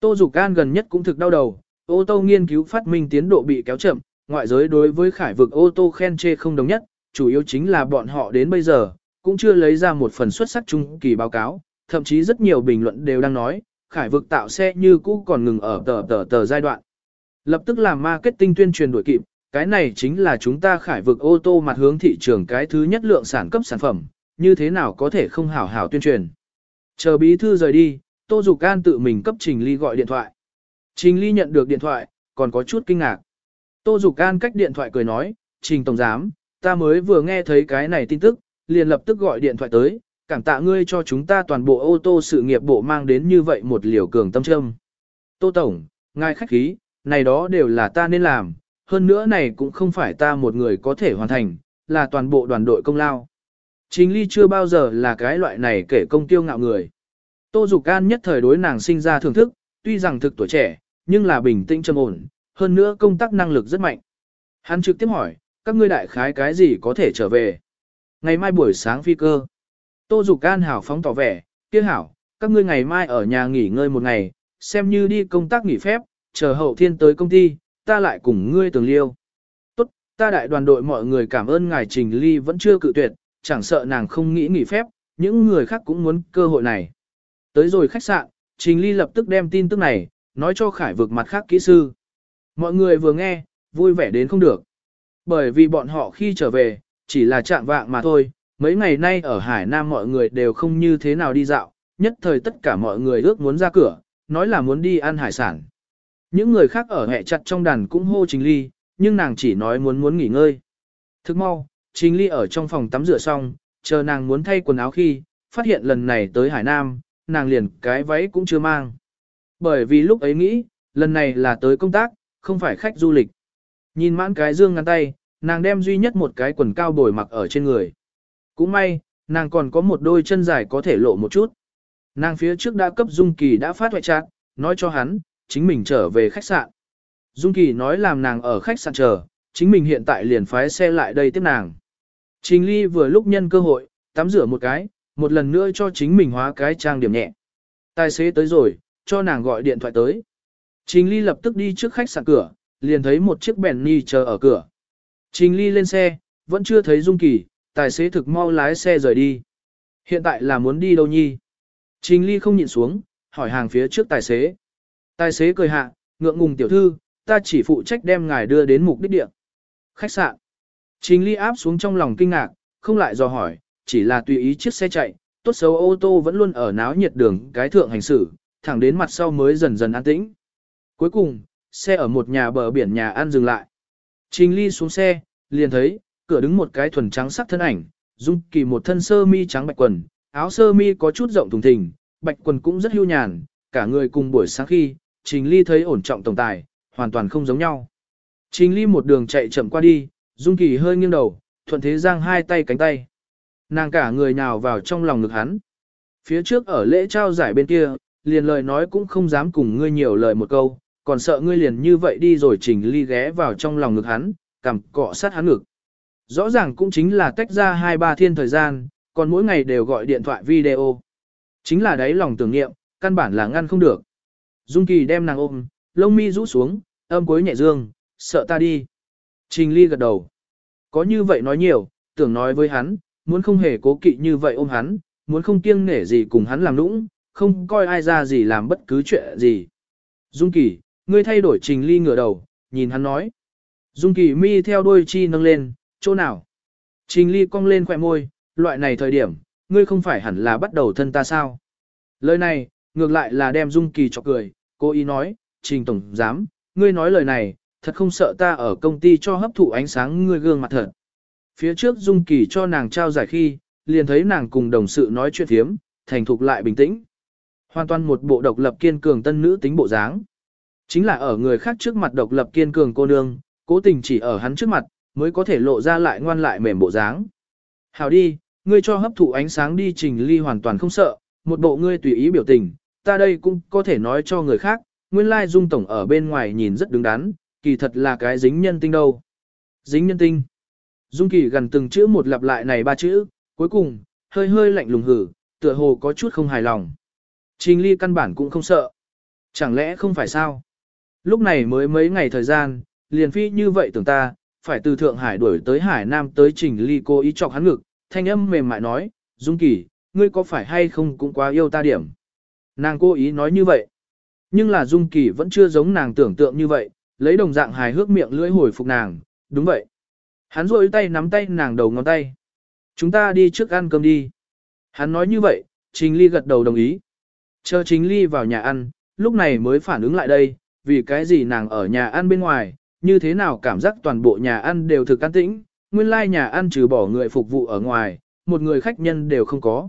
Tô Dục Can gần nhất cũng thực đau đầu, ô tô nghiên cứu phát minh tiến độ bị kéo chậm, ngoại giới đối với khải vực ô tô khen chê không đồng nhất, chủ yếu chính là bọn họ đến bây giờ, cũng chưa lấy ra một phần xuất sắc trung kỳ báo cáo, thậm chí rất nhiều bình luận đều đang nói, khải vực tạo xe như cũ còn ngừng ở tờ tờ tờ giai đoạn. Lập tức làm marketing tuyên truyền đuổi kịp, cái này chính là chúng ta khải vực ô tô mặt hướng thị trường cái thứ nhất lượng sản cấp sản phẩm, như thế nào có thể không hảo hảo tuyên truyền. Chờ bí thư rời đi, Tô Dục Can tự mình cấp Trình Ly gọi điện thoại. Trình Ly nhận được điện thoại, còn có chút kinh ngạc. Tô Dục Can cách điện thoại cười nói, Trình Tổng Giám, ta mới vừa nghe thấy cái này tin tức, liền lập tức gọi điện thoại tới, cảm tạ ngươi cho chúng ta toàn bộ ô tô sự nghiệp bộ mang đến như vậy một liều cường tâm trâm. Tô Tổng, ngài khách khí, này đó đều là ta nên làm, hơn nữa này cũng không phải ta một người có thể hoàn thành, là toàn bộ đoàn đội công lao. chính Ly chưa bao giờ là cái loại này kể công tiêu ngạo người. Tô Dục Can nhất thời đối nàng sinh ra thưởng thức, tuy rằng thực tuổi trẻ, nhưng là bình tĩnh trầm ổn, hơn nữa công tác năng lực rất mạnh. Hắn trực tiếp hỏi, các ngươi đại khái cái gì có thể trở về? Ngày mai buổi sáng phi cơ. Tô Dục An hảo phóng tỏ vẻ, kia hảo, các ngươi ngày mai ở nhà nghỉ ngơi một ngày, xem như đi công tác nghỉ phép, chờ hậu thiên tới công ty, ta lại cùng ngươi tường liêu. Tốt, ta đại đoàn đội mọi người cảm ơn ngài Trình Ly vẫn chưa cự tuyệt, chẳng sợ nàng không nghĩ nghỉ phép, những người khác cũng muốn cơ hội này. Tới rồi khách sạn, Trình Ly lập tức đem tin tức này, nói cho Khải vực mặt khác kỹ sư. Mọi người vừa nghe, vui vẻ đến không được. Bởi vì bọn họ khi trở về, chỉ là chạm vạng mà thôi, mấy ngày nay ở Hải Nam mọi người đều không như thế nào đi dạo, nhất thời tất cả mọi người ước muốn ra cửa, nói là muốn đi ăn hải sản. Những người khác ở hẹ chặt trong đàn cũng hô Trình Ly, nhưng nàng chỉ nói muốn muốn nghỉ ngơi. Thức mau, Trình Ly ở trong phòng tắm rửa xong, chờ nàng muốn thay quần áo khi, phát hiện lần này tới Hải Nam, nàng liền cái váy cũng chưa mang. Bởi vì lúc ấy nghĩ, lần này là tới công tác, không phải khách du lịch. Nhìn mãn cái dương ngăn tay, nàng đem duy nhất một cái quần cao bồi mặc ở trên người. Cũng may, nàng còn có một đôi chân dài có thể lộ một chút. Nàng phía trước đã cấp Dung Kỳ đã phát hoại trạng, nói cho hắn, chính mình trở về khách sạn. Dung Kỳ nói làm nàng ở khách sạn chờ, chính mình hiện tại liền phái xe lại đây tiếp nàng. Trình Ly vừa lúc nhân cơ hội, tắm rửa một cái, một lần nữa cho chính mình hóa cái trang điểm nhẹ. Tài xế tới rồi, cho nàng gọi điện thoại tới. Trình Ly lập tức đi trước khách sạn cửa, liền thấy một chiếc Bentley chờ ở cửa. Trình Ly lên xe, vẫn chưa thấy Dung Kỳ, tài xế thực mau lái xe rời đi. Hiện tại là muốn đi đâu nhi? Trình Ly không nhịn xuống, hỏi hàng phía trước tài xế. Tài xế cười hạ, ngượng ngùng tiểu thư, ta chỉ phụ trách đem ngài đưa đến mục đích địa. Khách sạn. Trình Ly áp xuống trong lòng kinh ngạc, không lại dò hỏi, chỉ là tùy ý chiếc xe chạy, tốt xấu ô tô vẫn luôn ở náo nhiệt đường cái thượng hành xử, thẳng đến mặt sau mới dần dần an tĩnh. Cuối cùng, xe ở một nhà bờ biển nhà ăn dừng lại. Trình Ly xuống xe, liền thấy, cửa đứng một cái thuần trắng sắc thân ảnh, dung kỳ một thân sơ mi trắng bạch quần, áo sơ mi có chút rộng thùng thình, bạch quần cũng rất hưu nhàn, cả người cùng buổi sáng khi, Trình Ly thấy ổn trọng tổng tài, hoàn toàn không giống nhau. Trình Ly một đường chạy chậm qua đi, Dung Kỳ hơi nghiêng đầu, thuận thế giang hai tay cánh tay. Nàng cả người nhào vào trong lòng ngực hắn. Phía trước ở lễ trao giải bên kia, liền lời nói cũng không dám cùng ngươi nhiều lời một câu, còn sợ ngươi liền như vậy đi rồi Trình Ly ghé vào trong lòng ngực hắn, cằm cọ sát hắn ngực. Rõ ràng cũng chính là tách ra hai ba thiên thời gian, còn mỗi ngày đều gọi điện thoại video. Chính là đấy lòng tưởng niệm, căn bản là ngăn không được. Dung Kỳ đem nàng ôm, lông mi rũ xuống, âm cuối nhẹ dương, sợ ta đi. Trình Ly gật đầu. Có như vậy nói nhiều, tưởng nói với hắn, muốn không hề cố kỵ như vậy ôm hắn, muốn không kiêng nể gì cùng hắn làm nũng, không coi ai ra gì làm bất cứ chuyện gì. Dung Kỳ, ngươi thay đổi Trình Ly ngửa đầu, nhìn hắn nói. Dung Kỳ mi theo đôi chi nâng lên, chỗ nào? Trình Ly cong lên khỏe môi, loại này thời điểm, ngươi không phải hẳn là bắt đầu thân ta sao? Lời này, ngược lại là đem Dung Kỳ cho cười, cô ý nói, Trình Tổng Giám, ngươi nói lời này, thật không sợ ta ở công ty cho hấp thụ ánh sáng ngươi gương mặt thật. Phía trước Dung Kỳ cho nàng trao giải khi, liền thấy nàng cùng đồng sự nói chuyện thiếm, thành thục lại bình tĩnh. Hoàn toàn một bộ độc lập kiên cường tân nữ tính bộ dáng. Chính là ở người khác trước mặt độc lập kiên cường cô nương, cố tình chỉ ở hắn trước mặt, mới có thể lộ ra lại ngoan lại mềm bộ dáng. Hảo đi, ngươi cho hấp thụ ánh sáng đi trình ly hoàn toàn không sợ, một bộ ngươi tùy ý biểu tình, ta đây cũng có thể nói cho người khác, nguyên lai dung tổng ở bên ngoài nhìn rất đứng đắn, kỳ thật là cái dính nhân tinh đâu. Dính nhân tinh. Dung kỳ gần từng chữ một lặp lại này ba chữ, cuối cùng, hơi hơi lạnh lùng hử, tựa hồ có chút không hài lòng. Trình ly căn bản cũng không sợ. Chẳng lẽ không phải sao? Lúc này mới mấy ngày thời gian, liền phi như vậy tưởng ta, phải từ Thượng Hải đuổi tới Hải Nam tới Trình Ly cô ý chọc hắn ngực, thanh âm mềm mại nói, Dung Kỳ, ngươi có phải hay không cũng quá yêu ta điểm. Nàng cố ý nói như vậy. Nhưng là Dung Kỳ vẫn chưa giống nàng tưởng tượng như vậy, lấy đồng dạng hài hước miệng lưỡi hồi phục nàng, đúng vậy. Hắn rôi tay nắm tay nàng đầu ngón tay. Chúng ta đi trước ăn cơm đi. Hắn nói như vậy, Trình Ly gật đầu đồng ý. Chờ Trình Ly vào nhà ăn, lúc này mới phản ứng lại đây, vì cái gì nàng ở nhà ăn bên ngoài, như thế nào cảm giác toàn bộ nhà ăn đều thực an tĩnh, nguyên lai like nhà ăn trừ bỏ người phục vụ ở ngoài, một người khách nhân đều không có.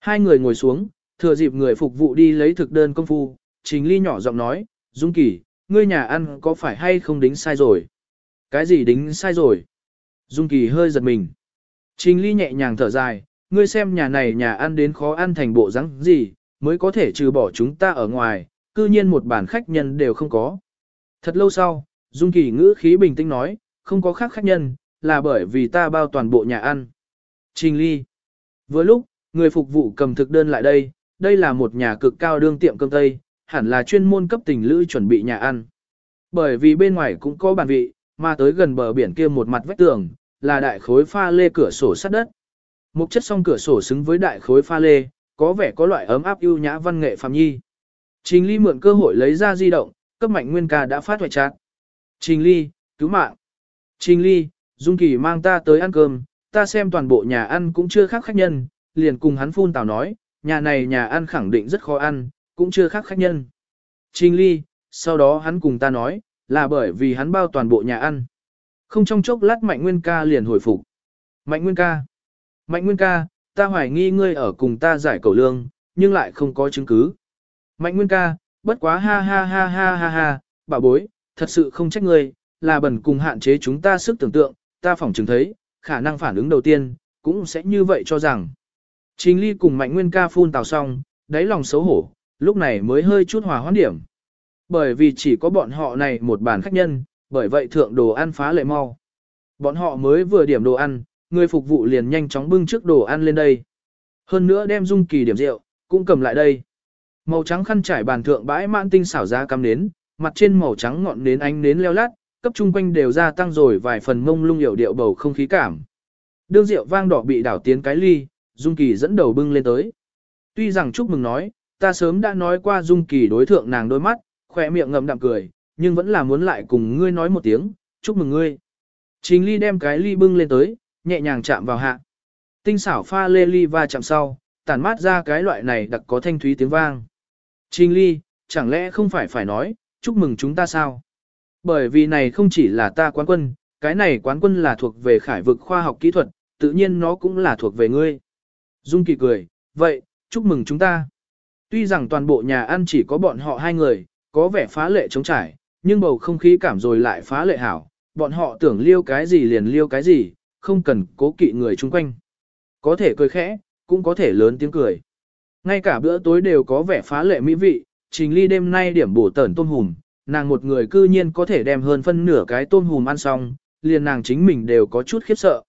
Hai người ngồi xuống, thừa dịp người phục vụ đi lấy thực đơn công phu, Trình Ly nhỏ giọng nói, Dung Kỳ, ngươi nhà ăn có phải hay không đính sai rồi? Cái gì đính sai rồi? Dung Kỳ hơi giật mình. Trình Ly nhẹ nhàng thở dài, ngươi xem nhà này nhà ăn đến khó ăn thành bộ rắn gì, mới có thể trừ bỏ chúng ta ở ngoài, cư nhiên một bản khách nhân đều không có. Thật lâu sau, Dung Kỳ ngữ khí bình tĩnh nói, không có khác khách nhân, là bởi vì ta bao toàn bộ nhà ăn. Trình Ly. Vừa lúc, người phục vụ cầm thực đơn lại đây, đây là một nhà cực cao đương tiệm cơm Tây, hẳn là chuyên môn cấp tình lữ chuẩn bị nhà ăn. Bởi vì bên ngoài cũng có bàn vị, mà tới gần bờ biển kia một mặt vách tường, là đại khối pha lê cửa sổ sắt đất. mục chất song cửa sổ xứng với đại khối pha lê, có vẻ có loại ấm áp ưu nhã văn nghệ phàm nhi. Trình Ly mượn cơ hội lấy ra di động, cấp mạnh nguyên ca đã phát hoại chát. Trình Ly, cứu mạng. Trình Ly, Dung Kỳ mang ta tới ăn cơm, ta xem toàn bộ nhà ăn cũng chưa khác khách nhân, liền cùng hắn phun tào nói, nhà này nhà ăn khẳng định rất khó ăn, cũng chưa khác khách nhân. Trình Ly, sau đó hắn cùng ta nói, là bởi vì hắn bao toàn bộ nhà ăn. Không trong chốc lát Mạnh Nguyên ca liền hồi phục. Mạnh Nguyên ca. Mạnh Nguyên ca, ta hoài nghi ngươi ở cùng ta giải cầu lương, nhưng lại không có chứng cứ. Mạnh Nguyên ca, bất quá ha ha ha ha ha ha, bà bối, thật sự không trách ngươi, là bẩn cùng hạn chế chúng ta sức tưởng tượng, ta phỏng chứng thấy, khả năng phản ứng đầu tiên, cũng sẽ như vậy cho rằng. Trình Ly cùng Mạnh Nguyên ca phun tào xong, đáy lòng xấu hổ, lúc này mới hơi chút hòa hoãn điểm. Bởi vì chỉ có bọn họ này một bàn khách nhân, bởi vậy thượng đồ ăn phá lệ mau. Bọn họ mới vừa điểm đồ ăn, người phục vụ liền nhanh chóng bưng trước đồ ăn lên đây. Hơn nữa đem dung kỳ điểm rượu, cũng cầm lại đây. Màu trắng khăn trải bàn thượng bãi mãn tinh xảo ra cắm nến, mặt trên màu trắng ngọn nến ánh nến leo lát, cấp trung quanh đều gia tăng rồi vài phần mông lung hiểu điệu bầu không khí cảm. Đương rượu vang đỏ bị đảo tiến cái ly, Dung Kỳ dẫn đầu bưng lên tới. Tuy rằng chúc mừng nói, ta sớm đã nói qua Dung Kỳ đối thượng nàng đôi mắt, khỏe miệng ngậm đạm cười, nhưng vẫn là muốn lại cùng ngươi nói một tiếng, chúc mừng ngươi. Trình ly đem cái ly bưng lên tới, nhẹ nhàng chạm vào hạ. Tinh xảo pha lê ly va chạm sau, tản mát ra cái loại này đặc có thanh thúy tiếng vang. Trình ly, chẳng lẽ không phải phải nói, chúc mừng chúng ta sao? Bởi vì này không chỉ là ta quán quân, cái này quán quân là thuộc về khải vực khoa học kỹ thuật, tự nhiên nó cũng là thuộc về ngươi. Dung Kỳ cười, vậy, chúc mừng chúng ta. Tuy rằng toàn bộ nhà ăn chỉ có bọn họ hai người, có vẻ phá lệ trống trải, nhưng bầu không khí cảm rồi lại phá lệ hảo, bọn họ tưởng liêu cái gì liền liêu cái gì, không cần cố kỵ người chung quanh. Có thể cười khẽ, cũng có thể lớn tiếng cười. Ngay cả bữa tối đều có vẻ phá lệ mỹ vị, trình ly đêm nay điểm bổ tẩn tôm hùm, nàng một người cư nhiên có thể đem hơn phân nửa cái tôm hùm ăn xong, liền nàng chính mình đều có chút khiếp sợ.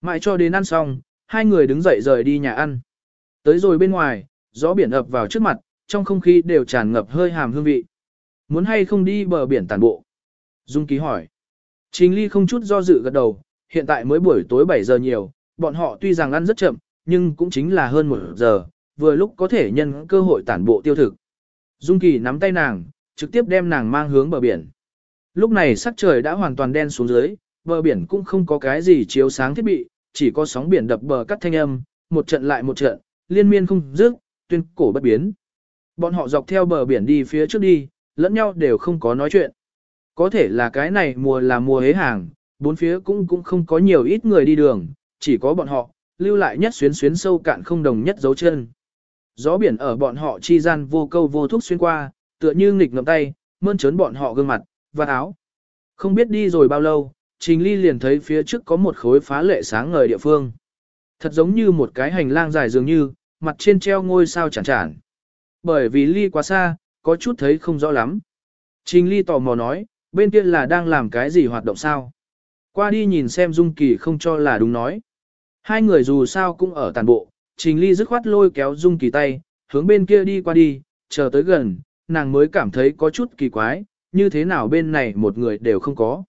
Mãi cho đến ăn xong, hai người đứng dậy rời đi nhà ăn. Tới rồi bên ngoài, gió biển ập vào trước mặt, trong không khí đều tràn ngập hơi hàm hương vị. Muốn hay không đi bờ biển tàn bộ? Dung ký hỏi. Trình ly không chút do dự gật đầu, hiện tại mới buổi tối 7 giờ nhiều, bọn họ tuy rằng ăn rất chậm, nhưng cũng chính là hơn một giờ, vừa lúc có thể nhân cơ hội tản bộ tiêu thực. Dung kỳ nắm tay nàng, trực tiếp đem nàng mang hướng bờ biển. Lúc này sắc trời đã hoàn toàn đen xuống dưới, bờ biển cũng không có cái gì chiếu sáng thiết bị, chỉ có sóng biển đập bờ cắt thanh âm, một trận lại một trận, liên miên không dứt, tuyên cổ bất biến. Bọn họ dọc theo bờ biển đi phía trước đi, lẫn nhau đều không có nói chuyện. Có thể là cái này mùa là mùa hế hàng, bốn phía cũng cũng không có nhiều ít người đi đường, chỉ có bọn họ, lưu lại nhất xuyến xuyến sâu cạn không đồng nhất dấu chân. Gió biển ở bọn họ chi gian vô câu vô thúc xuyên qua, tựa như nghịch ngậm tay, mơn trớn bọn họ gương mặt, và áo. Không biết đi rồi bao lâu, Trình Ly liền thấy phía trước có một khối phá lệ sáng ngời địa phương. Thật giống như một cái hành lang dài dường như, mặt trên treo ngôi sao chản chản. Bởi vì Ly quá xa, có chút thấy không rõ lắm. Trình Ly tò mò nói, bên kia là đang làm cái gì hoạt động sao? Qua đi nhìn xem Dung Kỳ không cho là đúng nói. Hai người dù sao cũng ở tàn bộ, Trình Ly dứt khoát lôi kéo Dung Kỳ tay, hướng bên kia đi qua đi, chờ tới gần, nàng mới cảm thấy có chút kỳ quái, như thế nào bên này một người đều không có.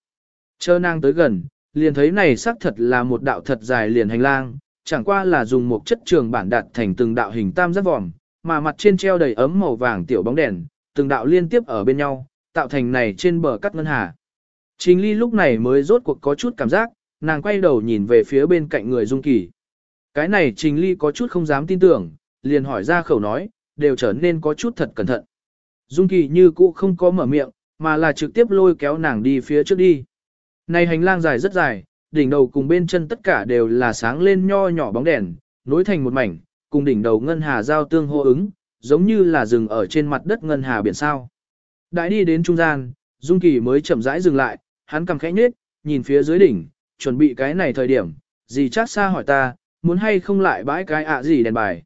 Chờ nàng tới gần, liền thấy này xác thật là một đạo thật dài liền hành lang, chẳng qua là dùng một chất trường bản đặt thành từng đạo hình tam giác vòm, mà mặt trên treo đầy ấm màu vàng tiểu bóng đèn, từng đạo liên tiếp ở bên nhau, tạo thành này trên bờ cắt ngân hà. Trình ly lúc này mới rốt cuộc có chút cảm giác, nàng quay đầu nhìn về phía bên cạnh người Dung Kỳ. Cái này Trình ly có chút không dám tin tưởng, liền hỏi ra khẩu nói, đều trở nên có chút thật cẩn thận. Dung Kỳ như cũ không có mở miệng, mà là trực tiếp lôi kéo nàng đi phía trước đi. Này hành lang dài rất dài, đỉnh đầu cùng bên chân tất cả đều là sáng lên nho nhỏ bóng đèn, nối thành một mảnh, cùng đỉnh đầu ngân hà giao tương hô ứng, giống như là rừng ở trên mặt đất ngân hà biển sao. Đại đi đến trung gian, Dung Kỳ mới chậm rãi dừng lại, hắn cầm khẽ nhếch, nhìn phía dưới đỉnh, chuẩn bị cái này thời điểm, gì chắc xa hỏi ta, muốn hay không lại bãi cái ạ gì đèn bài.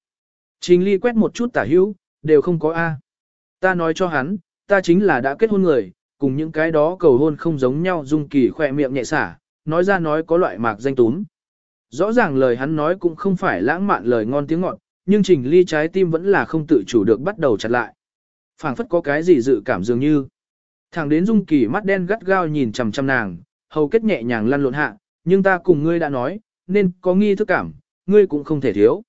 Trình Ly quét một chút tả hữu, đều không có A. Ta nói cho hắn, ta chính là đã kết hôn người, cùng những cái đó cầu hôn không giống nhau Dung Kỳ khỏe miệng nhẹ xả, nói ra nói có loại mạc danh túm. Rõ ràng lời hắn nói cũng không phải lãng mạn lời ngon tiếng ngọt, nhưng Trình Ly trái tim vẫn là không tự chủ được bắt đầu chặt lại. phảng phất có cái gì dự cảm dường như. Thẳng đến Dung Kỳ mắt đen gắt gao nhìn chằm chằm nàng, hầu kết nhẹ nhàng lăn lộn hạ, nhưng ta cùng ngươi đã nói, nên có nghi thức cảm, ngươi cũng không thể thiếu.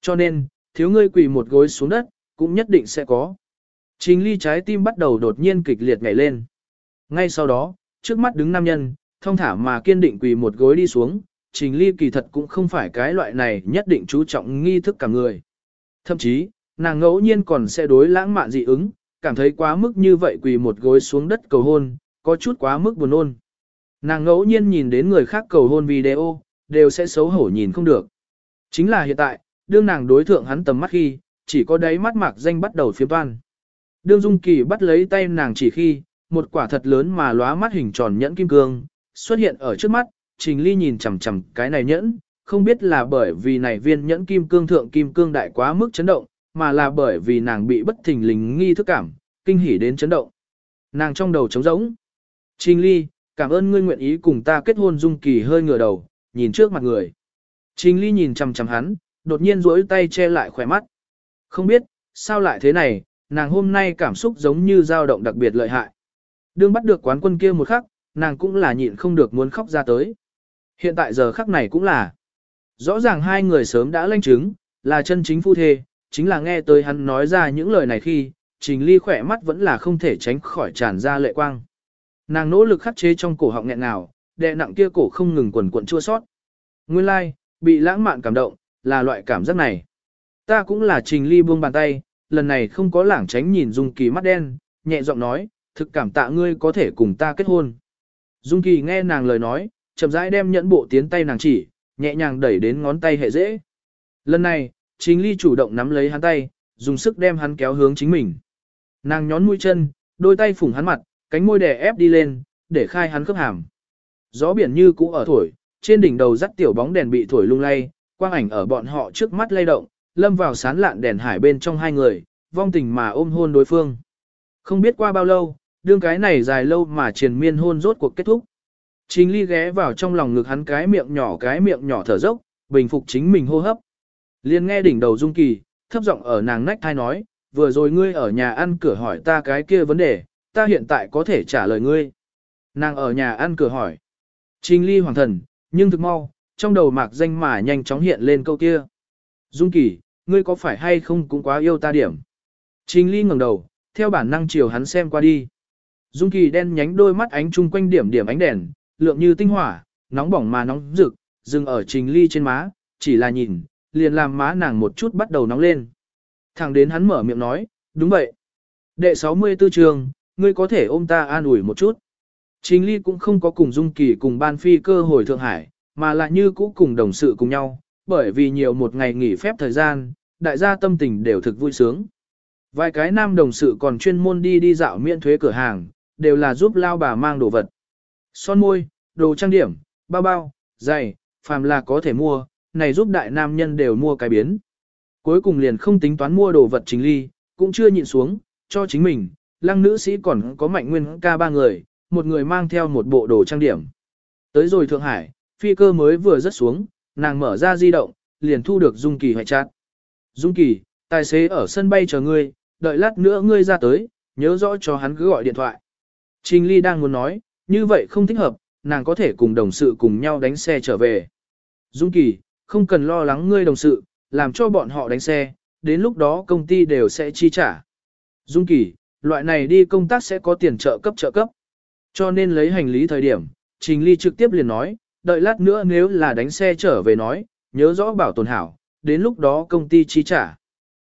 Cho nên, thiếu ngươi quỳ một gối xuống đất, cũng nhất định sẽ có. Trình ly trái tim bắt đầu đột nhiên kịch liệt nhảy lên. Ngay sau đó, trước mắt đứng nam nhân, thông thả mà kiên định quỳ một gối đi xuống, trình ly kỳ thật cũng không phải cái loại này nhất định chú trọng nghi thức cả người. Thậm chí, nàng ngẫu nhiên còn sẽ đối lãng mạn dị ứng, cảm thấy quá mức như vậy quỳ một gối xuống đất cầu hôn, có chút quá mức buồn ôn. Nàng ngẫu nhiên nhìn đến người khác cầu hôn video, đều sẽ xấu hổ nhìn không được. Chính là hiện tại, đương nàng đối thượng hắn tầm mắt khi, chỉ có đáy mắt mạc danh bắt đầu phiếm toan. Đương Dung Kỳ bắt lấy tay nàng chỉ khi, một quả thật lớn mà lóa mắt hình tròn nhẫn kim cương, xuất hiện ở trước mắt, Trình Ly nhìn chằm chằm cái này nhẫn, không biết là bởi vì này viên nhẫn kim cương thượng kim cương đại quá mức chấn động, mà là bởi vì nàng bị bất thình lình nghi thức cảm, kinh hỉ đến chấn động. Nàng trong đầu trống rỗng. Trình Ly, cảm ơn ngươi nguyện ý cùng ta kết hôn Dung Kỳ hơi ngửa đầu, nhìn trước mặt người. Trình Ly nhìn chằm chằm hắn, đột nhiên duỗi tay che lại khỏe mắt. Không biết, sao lại thế này, nàng hôm nay cảm xúc giống như dao động đặc biệt lợi hại. Đương bắt được quán quân kia một khắc, nàng cũng là nhịn không được muốn khóc ra tới. Hiện tại giờ khắc này cũng là. Rõ ràng hai người sớm đã lanh chứng, là chân chính phu thê, chính là nghe tới hắn nói ra những lời này khi, trình ly khỏe mắt vẫn là không thể tránh khỏi tràn ra lệ quang. Nàng nỗ lực khắc chế trong cổ họng nghẹn nào, đè nặng kia cổ không ngừng quần cuộn chua sót. Nguyên lai, like, bị lãng mạn cảm động, là loại cảm giác này. Ta cũng là trình ly buông bàn tay, lần này không có lảng tránh nhìn Dung Kỳ mắt đen, nhẹ giọng nói, thực cảm tạ ngươi có thể cùng ta kết hôn. Dung Kỳ nghe nàng lời nói, chậm rãi đem nhẫn bộ tiến tay nàng chỉ, nhẹ nhàng đẩy đến ngón tay hệ dễ. Lần này, chính ly chủ động nắm lấy hắn tay, dùng sức đem hắn kéo hướng chính mình. Nàng nhón mũi chân, đôi tay phủng hắn mặt, cánh môi đè ép đi lên, để khai hắn khớp hàm. Gió biển như cũ ở thổi, trên đỉnh đầu dắt tiểu bóng đèn bị thổi lung lay, quang ảnh ở bọn họ trước mắt lay động, lâm vào sán lạn đèn hải bên trong hai người, vong tình mà ôm hôn đối phương. Không biết qua bao lâu, đương cái này dài lâu mà triền miên hôn rốt cuộc kết thúc. Trình ly ghé vào trong lòng ngực hắn cái miệng nhỏ cái miệng nhỏ thở dốc, bình phục chính mình hô hấp. Liên nghe đỉnh đầu Dung Kỳ, thấp giọng ở nàng nách thai nói, vừa rồi ngươi ở nhà ăn cửa hỏi ta cái kia vấn đề, ta hiện tại có thể trả lời ngươi. Nàng ở nhà ăn cửa hỏi. Trình ly hoàng thần, nhưng thực mau, trong đầu mạc danh mà nhanh chóng hiện lên câu kia. Dung Kỳ, ngươi có phải hay không cũng quá yêu ta điểm. Trình ly ngẩng đầu, theo bản năng chiều hắn xem qua đi. Dung Kỳ đen nhánh đôi mắt ánh chung quanh điểm điểm ánh đèn, lượng như tinh hỏa, nóng bỏng mà nóng rực, dừng ở trình ly trên má, chỉ là nhìn, liền làm má nàng một chút bắt đầu nóng lên. Thẳng đến hắn mở miệng nói, đúng vậy. Đệ 64 trường, ngươi có thể ôm ta an ủi một chút. Trình ly cũng không có cùng Dung Kỳ cùng ban phi cơ hồi Thượng Hải, mà là như cũ cùng đồng sự cùng nhau, bởi vì nhiều một ngày nghỉ phép thời gian, đại gia tâm tình đều thực vui sướng. Vài cái nam đồng sự còn chuyên môn đi đi dạo miễn thuế cửa hàng, đều là giúp lao bà mang đồ vật. Son môi, đồ trang điểm, bao bao, giày, phàm là có thể mua, này giúp đại nam nhân đều mua cái biến. Cuối cùng liền không tính toán mua đồ vật chính ly, cũng chưa nhịn xuống, cho chính mình, lăng nữ sĩ còn có mạnh nguyên ca ba người, một người mang theo một bộ đồ trang điểm. Tới rồi Thượng Hải, phi cơ mới vừa rớt xuống, nàng mở ra di động, liền thu được Dung Kỳ hoại chát. Dung Kỳ, tài xế ở sân bay chờ ngươi, đợi lát nữa ngươi ra tới, nhớ rõ cho hắn cứ gọi điện thoại. Trình Ly đang muốn nói, như vậy không thích hợp, nàng có thể cùng đồng sự cùng nhau đánh xe trở về. Dung Kỳ, không cần lo lắng ngươi đồng sự, làm cho bọn họ đánh xe, đến lúc đó công ty đều sẽ chi trả. Dung Kỳ, loại này đi công tác sẽ có tiền trợ cấp trợ cấp. Cho nên lấy hành lý thời điểm, Trình Ly trực tiếp liền nói, đợi lát nữa nếu là đánh xe trở về nói, nhớ rõ bảo tồn hảo, đến lúc đó công ty chi trả.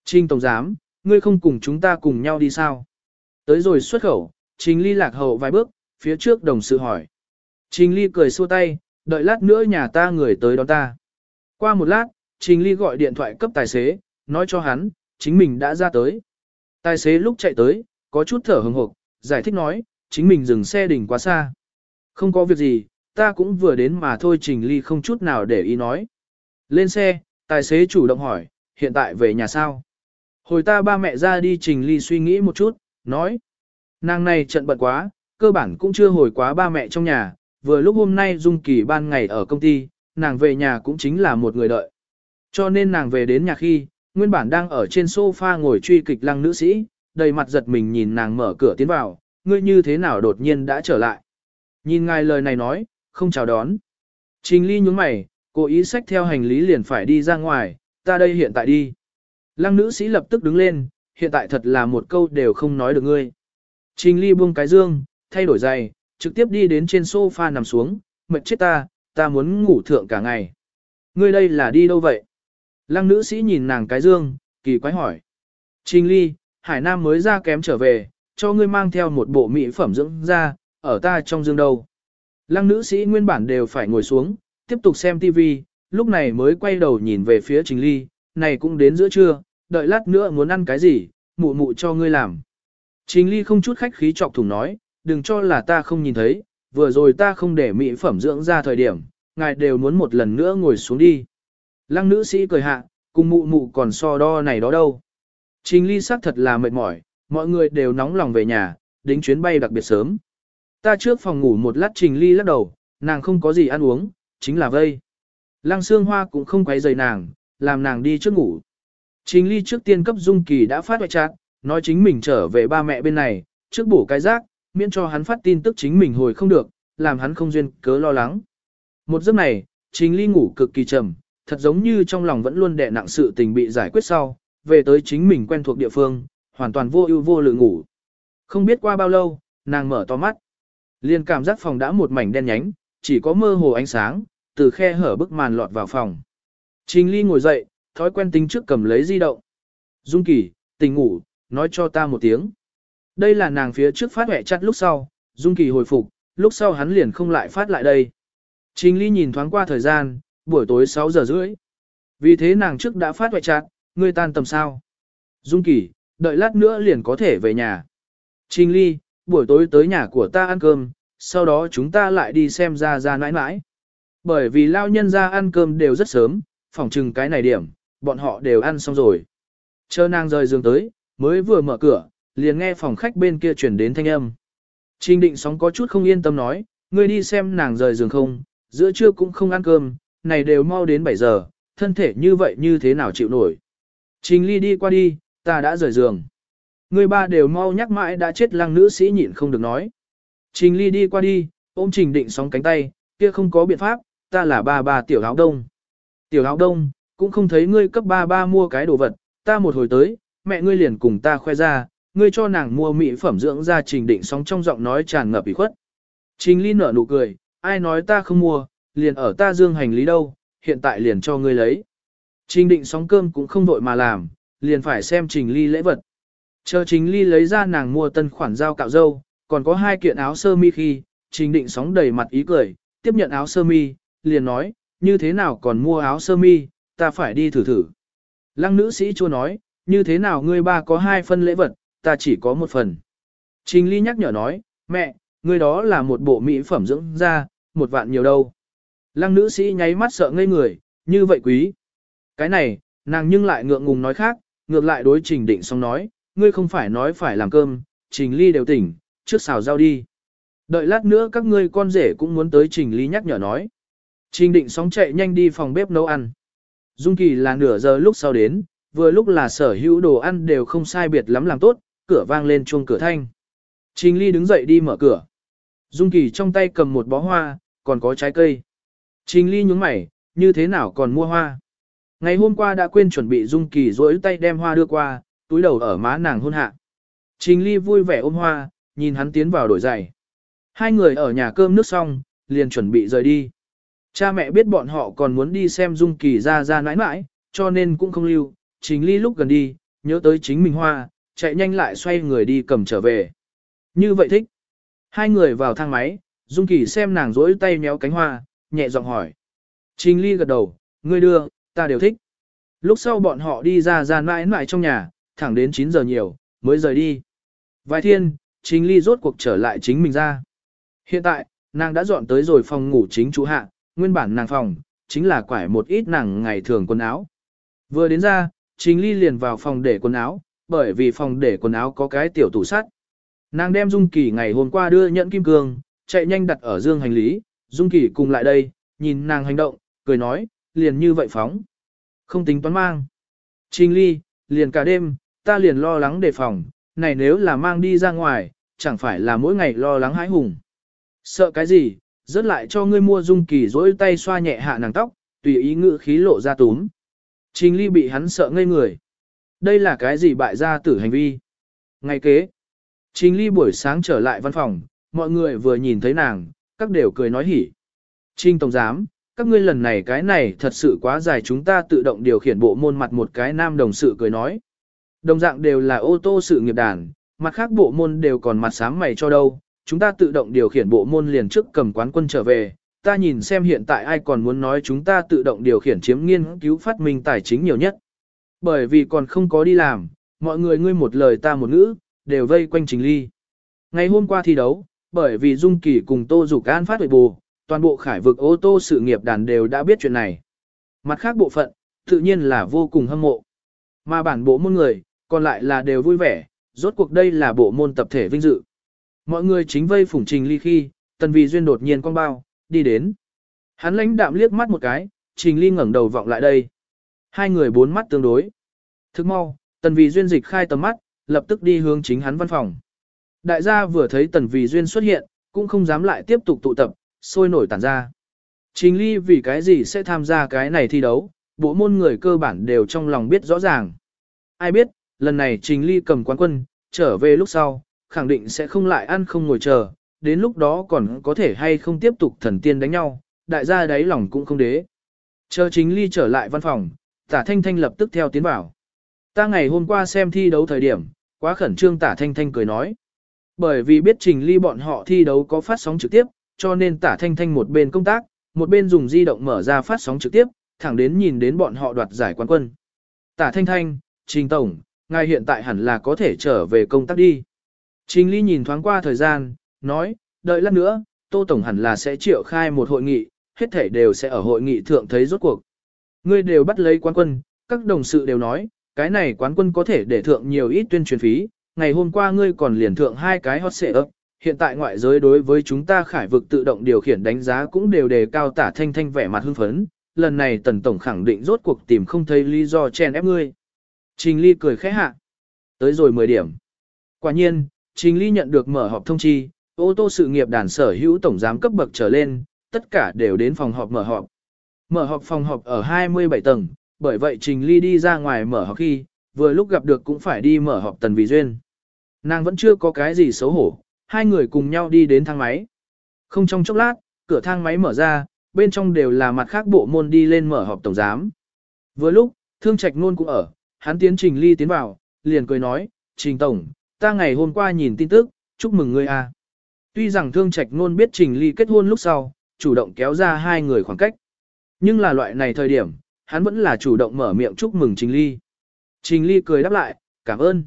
Trình Tổng Giám, ngươi không cùng chúng ta cùng nhau đi sao? Tới rồi xuất khẩu, Trình Ly lạc hậu vài bước, phía trước đồng sự hỏi. Trình Ly cười xua tay, đợi lát nữa nhà ta người tới đón ta. Qua một lát, Trình Ly gọi điện thoại cấp tài xế, nói cho hắn, chính mình đã ra tới. Tài xế lúc chạy tới, có chút thở hừng hực, giải thích nói, chính mình dừng xe đỉnh quá xa. Không có việc gì, ta cũng vừa đến mà thôi Trình Ly không chút nào để ý nói. Lên xe, tài xế chủ động hỏi, hiện tại về nhà sao? Hồi ta ba mẹ ra đi Trình Ly suy nghĩ một chút, nói. Nàng này trận bận quá, cơ bản cũng chưa hồi quá ba mẹ trong nhà, vừa lúc hôm nay Dung Kỳ ban ngày ở công ty, nàng về nhà cũng chính là một người đợi. Cho nên nàng về đến nhà khi, nguyên bản đang ở trên sofa ngồi truy kịch lăng nữ sĩ, đầy mặt giật mình nhìn nàng mở cửa tiến vào, ngươi như thế nào đột nhiên đã trở lại. Nhìn ngài lời này nói, không chào đón. Trình ly nhúng mày, cố ý xách theo hành lý liền phải đi ra ngoài, ta đây hiện tại đi. Lăng nữ sĩ lập tức đứng lên, hiện tại thật là một câu đều không nói được ngươi. Trình ly buông cái dương, thay đổi giày, trực tiếp đi đến trên sofa nằm xuống, mệt chết ta, ta muốn ngủ thượng cả ngày. Ngươi đây là đi đâu vậy? Lăng nữ sĩ nhìn nàng cái dương, kỳ quái hỏi. Trình ly, Hải Nam mới ra kém trở về, cho ngươi mang theo một bộ mỹ phẩm dưỡng da, ở ta trong dương đâu. Lăng nữ sĩ nguyên bản đều phải ngồi xuống, tiếp tục xem TV, lúc này mới quay đầu nhìn về phía Trình Ly, này cũng đến giữa trưa, đợi lát nữa muốn ăn cái gì, mụ mụ cho ngươi làm. Trình Ly không chút khách khí chọc thủng nói, đừng cho là ta không nhìn thấy, vừa rồi ta không để mỹ phẩm dưỡng ra thời điểm, ngài đều muốn một lần nữa ngồi xuống đi. Lăng nữ sĩ cười hạ, cùng mụ mụ còn so đo này đó đâu. Trình Ly xác thật là mệt mỏi, mọi người đều nóng lòng về nhà, đính chuyến bay đặc biệt sớm. Ta trước phòng ngủ một lát Trình Ly lắc đầu, nàng không có gì ăn uống, chính là vây. Lăng Sương Hoa cũng không quấy rầy nàng, làm nàng đi trước ngủ. Trình Ly trước tiên cấp Dung Kỳ đã phát hoại chát, nói chính mình trở về ba mẹ bên này, trước bổ cái rác, miễn cho hắn phát tin tức chính mình hồi không được, làm hắn không duyên cớ lo lắng. Một giấc này, Trình Ly ngủ cực kỳ trầm, thật giống như trong lòng vẫn luôn đè nặng sự tình bị giải quyết sau, về tới chính mình quen thuộc địa phương, hoàn toàn vô ưu vô lự ngủ. Không biết qua bao lâu, nàng mở to mắt. liền cảm giác phòng đã một mảnh đen nhánh, chỉ có mơ hồ ánh sáng, từ khe hở bức màn lọt vào phòng. Trình Ly ngồi dậy, thói quen tính trước cầm lấy di động. Dung Kỳ, tỉnh ngủ, nói cho ta một tiếng. Đây là nàng phía trước phát hệ chặt lúc sau, Dung Kỳ hồi phục, lúc sau hắn liền không lại phát lại đây. Trình Ly nhìn thoáng qua thời gian, buổi tối 6 giờ rưỡi. Vì thế nàng trước đã phát hệ chặt, ngươi tan tầm sao. Dung Kỳ, đợi lát nữa liền có thể về nhà. Trình Ly, buổi tối tới nhà của ta ăn cơm, sau đó chúng ta lại đi xem ra ra nãi nãi. Bởi vì lao nhân ra ăn cơm đều rất sớm, phòng trừng cái này điểm, bọn họ đều ăn xong rồi. Chờ nàng rời giường tới, mới vừa mở cửa, liền nghe phòng khách bên kia chuyển đến thanh âm. Trình định sóng có chút không yên tâm nói, ngươi đi xem nàng rời giường không, giữa trưa cũng không ăn cơm, này đều mau đến 7 giờ, thân thể như vậy như thế nào chịu nổi. Trình ly đi qua đi, ta đã rời giường. Người ba đều mau nhắc mãi đã chết lăng nữ sĩ nhịn không được nói. Trình ly đi qua đi, ôm trình định sóng cánh tay, kia không có biện pháp, ta là ba ba tiểu áo đông. Tiểu áo đông, cũng không thấy ngươi cấp ba ba mua cái đồ vật, ta một hồi tới, mẹ ngươi liền cùng ta khoe ra, ngươi cho nàng mua mỹ phẩm dưỡng da trình định sóng trong giọng nói tràn ngập ủy khuất. Trình ly nở nụ cười, ai nói ta không mua, liền ở ta dương hành lý đâu, hiện tại liền cho ngươi lấy. Trình định sóng cơm cũng không vội mà làm, liền phải xem trình ly lễ vật. Chờ trình ly lấy ra nàng mua tân khoản dao cạo dâu, còn có hai kiện áo sơ mi khi, trình định sóng đầy mặt ý cười, tiếp nhận áo sơ mi, liền nói, như thế nào còn mua áo sơ mi, ta phải đi thử thử. Lăng nữ sĩ chua nói, như thế nào ngươi ba có hai phân lễ vật, ta chỉ có một phần. Trình ly nhắc nhở nói, mẹ, ngươi đó là một bộ mỹ phẩm dưỡng da, một vạn nhiều đâu. Lăng nữ sĩ nháy mắt sợ ngây người, như vậy quý. Cái này, nàng nhưng lại ngượng ngùng nói khác, ngược lại đối trình định xong nói, ngươi không phải nói phải làm cơm, trình ly đều tỉnh, trước xào rau đi. Đợi lát nữa các ngươi con rể cũng muốn tới trình ly nhắc nhở nói. Trình định sóng chạy nhanh đi phòng bếp nấu ăn. Dung kỳ là nửa giờ lúc sau đến, vừa lúc là sở hữu đồ ăn đều không sai biệt lắm làm tốt, cửa vang lên chuông cửa thanh. Trình Ly đứng dậy đi mở cửa. Dung Kỳ trong tay cầm một bó hoa, còn có trái cây. Trình Ly nhúng mày, như thế nào còn mua hoa? Ngày hôm qua đã quên chuẩn bị Dung Kỳ rỗi tay đem hoa đưa qua, túi đầu ở má nàng hôn hạ. Trình Ly vui vẻ ôm hoa, nhìn hắn tiến vào đổi giày. Hai người ở nhà cơm nước xong, liền chuẩn bị rời đi. Cha mẹ biết bọn họ còn muốn đi xem Dung Kỳ ra ra nãi nãi, cho nên cũng không lưu. Trình Ly lúc gần đi, nhớ tới chính mình hoa, chạy nhanh lại xoay người đi cầm trở về. Như vậy thích. Hai người vào thang máy, Dung Kỳ xem nàng rỗi tay méo cánh hoa, nhẹ giọng hỏi. Trình Ly gật đầu, ngươi đưa, ta đều thích. Lúc sau bọn họ đi ra gian mãi mãi trong nhà, thẳng đến 9 giờ nhiều, mới rời đi. Vài thiên, chính Ly rốt cuộc trở lại chính mình ra. Hiện tại, nàng đã dọn tới rồi phòng ngủ chính chủ hạ, nguyên bản nàng phòng, chính là quải một ít nàng ngày thường quần áo. Vừa đến ra, chính Ly liền vào phòng để quần áo, bởi vì phòng để quần áo có cái tiểu tủ sắt. Nàng đem Dung Kỳ ngày hôm qua đưa nhận kim cương, chạy nhanh đặt ở dương hành lý, Dung Kỳ cùng lại đây, nhìn nàng hành động, cười nói, liền như vậy phóng. Không tính toán mang. Trình ly, liền cả đêm, ta liền lo lắng đề phòng, này nếu là mang đi ra ngoài, chẳng phải là mỗi ngày lo lắng hãi hùng. Sợ cái gì, rớt lại cho ngươi mua Dung Kỳ dỗi tay xoa nhẹ hạ nàng tóc, tùy ý ngự khí lộ ra túm. Trình ly bị hắn sợ ngây người. Đây là cái gì bại gia tử hành vi? Ngày kế, Trình ly buổi sáng trở lại văn phòng, mọi người vừa nhìn thấy nàng, các đều cười nói hỉ. Trình Tổng Giám, các ngươi lần này cái này thật sự quá dài chúng ta tự động điều khiển bộ môn mặt một cái nam đồng sự cười nói. Đồng dạng đều là ô tô sự nghiệp đàn, mặt khác bộ môn đều còn mặt sám mày cho đâu, chúng ta tự động điều khiển bộ môn liền trước cầm quán quân trở về, ta nhìn xem hiện tại ai còn muốn nói chúng ta tự động điều khiển chiếm nghiên cứu phát minh tài chính nhiều nhất. Bởi vì còn không có đi làm, mọi người ngươi một lời ta một ngữ, đều vây quanh Trình Ly. Ngày hôm qua thi đấu, bởi vì Dung Kỳ cùng Tô Dục An phát huệ bù, toàn bộ khải vực ô tô sự nghiệp đàn đều đã biết chuyện này. Mặt khác bộ phận, tự nhiên là vô cùng hâm mộ. Mà bản bộ môn người, còn lại là đều vui vẻ, rốt cuộc đây là bộ môn tập thể vinh dự. Mọi người chính vây phủng Trình Ly khi, Tần Vì Duyên đột nhiên quang bao, đi đến. Hắn lãnh đạm liếc mắt một cái, Trình Ly ngẩng đầu vọng lại đây. Hai người bốn mắt tương đối. Thức mau, Tần Vì Duyên dịch khai tầm mắt, lập tức đi hướng chính hắn văn phòng. Đại gia vừa thấy Tần Vì Duyên xuất hiện, cũng không dám lại tiếp tục tụ tập, sôi nổi tản ra. Trình Ly vì cái gì sẽ tham gia cái này thi đấu, bộ môn người cơ bản đều trong lòng biết rõ ràng. Ai biết, lần này Trình Ly cầm quán quân, trở về lúc sau, khẳng định sẽ không lại ăn không ngồi chờ, đến lúc đó còn có thể hay không tiếp tục thần tiên đánh nhau, đại gia đáy lòng cũng không đế. Chờ Trình Ly trở lại văn phòng, tả thanh thanh lập tức theo tiến vào. Ta ngày hôm qua xem thi đấu thời điểm, quá khẩn trương tả thanh thanh cười nói. Bởi vì biết Trình Ly bọn họ thi đấu có phát sóng trực tiếp, cho nên tả thanh thanh một bên công tác, một bên dùng di động mở ra phát sóng trực tiếp, thẳng đến nhìn đến bọn họ đoạt giải quán quân. Tả thanh thanh, Trình Tổng, ngài hiện tại hẳn là có thể trở về công tác đi. Trình Ly nhìn thoáng qua thời gian, nói, đợi lát nữa, Tô Tổng hẳn là sẽ triệu khai một hội nghị, hết thể đều sẽ ở hội nghị thượng thấy rốt cuộc. Ngươi đều bắt lấy quán quân, các đồng sự đều nói, cái này quán quân có thể để thượng nhiều ít tuyên truyền phí, ngày hôm qua ngươi còn liền thượng hai cái hot xệ ấp, hiện tại ngoại giới đối với chúng ta khải vực tự động điều khiển đánh giá cũng đều đề cao tả thanh thanh vẻ mặt hưng phấn, lần này tần tổng khẳng định rốt cuộc tìm không thấy lý do chen ép ngươi. Trình Ly cười khẽ hạ. Tới rồi 10 điểm. Quả nhiên, Trình Ly nhận được mở họp thông chi, ô tô sự nghiệp đàn sở hữu tổng giám cấp bậc trở lên, tất cả đều đến phòng họp mở họp. Mở họp phòng họp ở 27 tầng, bởi vậy Trình Ly đi ra ngoài mở họp khi, vừa lúc gặp được cũng phải đi mở họp tần vì duyên. Nàng vẫn chưa có cái gì xấu hổ, hai người cùng nhau đi đến thang máy. Không trong chốc lát, cửa thang máy mở ra, bên trong đều là mặt khác bộ môn đi lên mở họp tổng giám. Vừa lúc, Thương Trạch Nôn cũng ở, hắn tiến Trình Ly tiến vào, liền cười nói, Trình Tổng, ta ngày hôm qua nhìn tin tức, chúc mừng ngươi a. Tuy rằng Thương Trạch Nôn biết Trình Ly kết hôn lúc sau, chủ động kéo ra hai người khoảng cách. Nhưng là loại này thời điểm, hắn vẫn là chủ động mở miệng chúc mừng Trình Ly. Trình Ly cười đáp lại, cảm ơn.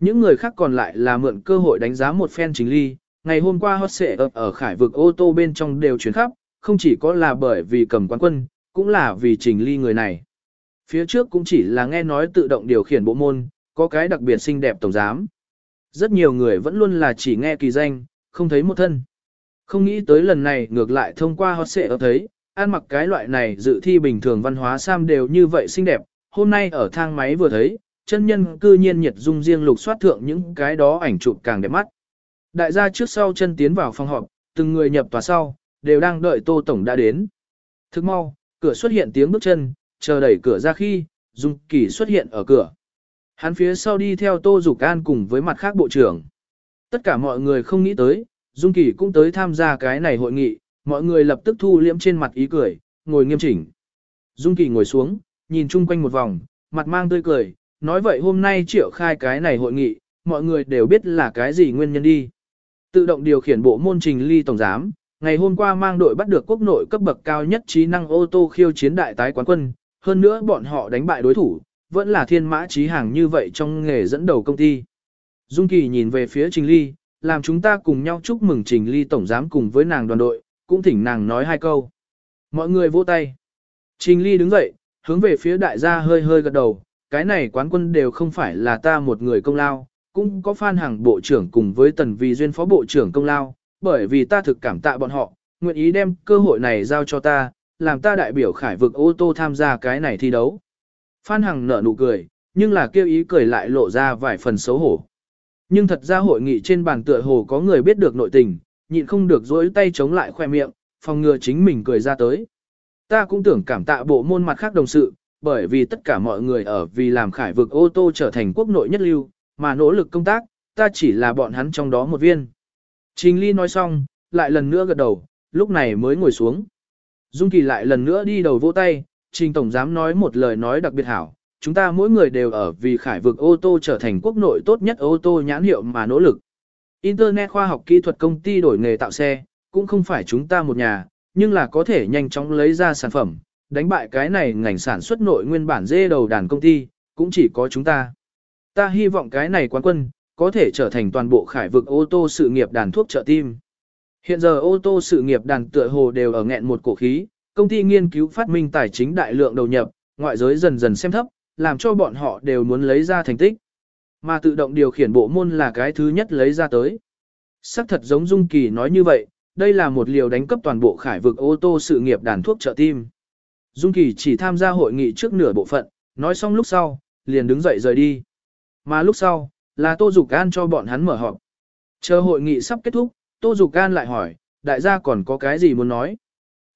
Những người khác còn lại là mượn cơ hội đánh giá một phen Trình Ly, ngày hôm qua hot xệ ập ở khải vực ô tô bên trong đều chuyển khắp, không chỉ có là bởi vì cầm quán quân, cũng là vì Trình Ly người này. Phía trước cũng chỉ là nghe nói tự động điều khiển bộ môn, có cái đặc biệt xinh đẹp tổng giám. Rất nhiều người vẫn luôn là chỉ nghe kỳ danh, không thấy một thân. Không nghĩ tới lần này ngược lại thông qua hot xệ ập thấy, ăn mặc cái loại này dự thi bình thường văn hóa sam đều như vậy xinh đẹp, hôm nay ở thang máy vừa thấy, chân nhân cư nhiên nhiệt dung riêng lục soát thượng những cái đó ảnh chụp càng đẹp mắt. Đại gia trước sau chân tiến vào phòng họp, từng người nhập tòa sau, đều đang đợi Tô Tổng đã đến. Thức mau, cửa xuất hiện tiếng bước chân, chờ đẩy cửa ra khi, Dung Kỳ xuất hiện ở cửa. Hắn phía sau đi theo Tô Dục An cùng với mặt khác bộ trưởng. Tất cả mọi người không nghĩ tới, Dung Kỳ cũng tới tham gia cái này hội nghị, mọi người lập tức thu liễm trên mặt ý cười, ngồi nghiêm chỉnh. Dung Kỳ ngồi xuống, nhìn chung quanh một vòng, mặt mang tươi cười, nói vậy hôm nay triệu khai cái này hội nghị, mọi người đều biết là cái gì nguyên nhân đi. Tự động điều khiển bộ môn trình ly tổng giám, ngày hôm qua mang đội bắt được quốc nội cấp bậc cao nhất trí năng ô tô khiêu chiến đại tái quán quân, hơn nữa bọn họ đánh bại đối thủ, vẫn là thiên mã trí hàng như vậy trong nghề dẫn đầu công ty. Dung Kỳ nhìn về phía Trình Ly, làm chúng ta cùng nhau chúc mừng Trình Ly tổng giám cùng với nàng đoàn đội, cũng thỉnh nàng nói hai câu. Mọi người vỗ tay. Trình Ly đứng dậy, hướng về phía đại gia hơi hơi gật đầu, cái này quán quân đều không phải là ta một người công lao, cũng có Phan Hằng bộ trưởng cùng với Tần Vì Duyên phó bộ trưởng công lao, bởi vì ta thực cảm tạ bọn họ, nguyện ý đem cơ hội này giao cho ta, làm ta đại biểu khải vực ô tô tham gia cái này thi đấu. Phan Hằng nở nụ cười, nhưng là kêu ý cười lại lộ ra vài phần xấu hổ. Nhưng thật ra hội nghị trên bàn tựa hồ có người biết được nội tình, nhịn không được dối tay chống lại khoe miệng, phòng ngừa chính mình cười ra tới. Ta cũng tưởng cảm tạ bộ môn mặt khác đồng sự, bởi vì tất cả mọi người ở vì làm khải vực ô tô trở thành quốc nội nhất lưu, mà nỗ lực công tác, ta chỉ là bọn hắn trong đó một viên. Trình Ly nói xong, lại lần nữa gật đầu, lúc này mới ngồi xuống. Dung Kỳ lại lần nữa đi đầu vỗ tay, Trình Tổng dám nói một lời nói đặc biệt hảo, chúng ta mỗi người đều ở vì khải vực ô tô trở thành quốc nội tốt nhất ô tô nhãn hiệu mà nỗ lực. Internet khoa học kỹ thuật công ty đổi nghề tạo xe, cũng không phải chúng ta một nhà, nhưng là có thể nhanh chóng lấy ra sản phẩm, đánh bại cái này ngành sản xuất nội nguyên bản dê đầu đàn công ty, cũng chỉ có chúng ta. Ta hy vọng cái này quán quân, có thể trở thành toàn bộ khải vực ô tô sự nghiệp đàn thuốc trợ tim. Hiện giờ ô tô sự nghiệp đàn tựa hồ đều ở nghẹn một cổ khí, công ty nghiên cứu phát minh tài chính đại lượng đầu nhập, ngoại giới dần dần xem thấp, làm cho bọn họ đều muốn lấy ra thành tích. Mà tự động điều khiển bộ môn là cái thứ nhất lấy ra tới. Sắc thật giống Dung Kỳ nói như vậy, đây là một liều đánh cấp toàn bộ khải vực ô tô sự nghiệp đàn thuốc trợ tim. Dung Kỳ chỉ tham gia hội nghị trước nửa bộ phận, nói xong lúc sau, liền đứng dậy rời đi. Mà lúc sau, là Tô Dục An cho bọn hắn mở họp. Chờ hội nghị sắp kết thúc, Tô Dục An lại hỏi, đại gia còn có cái gì muốn nói?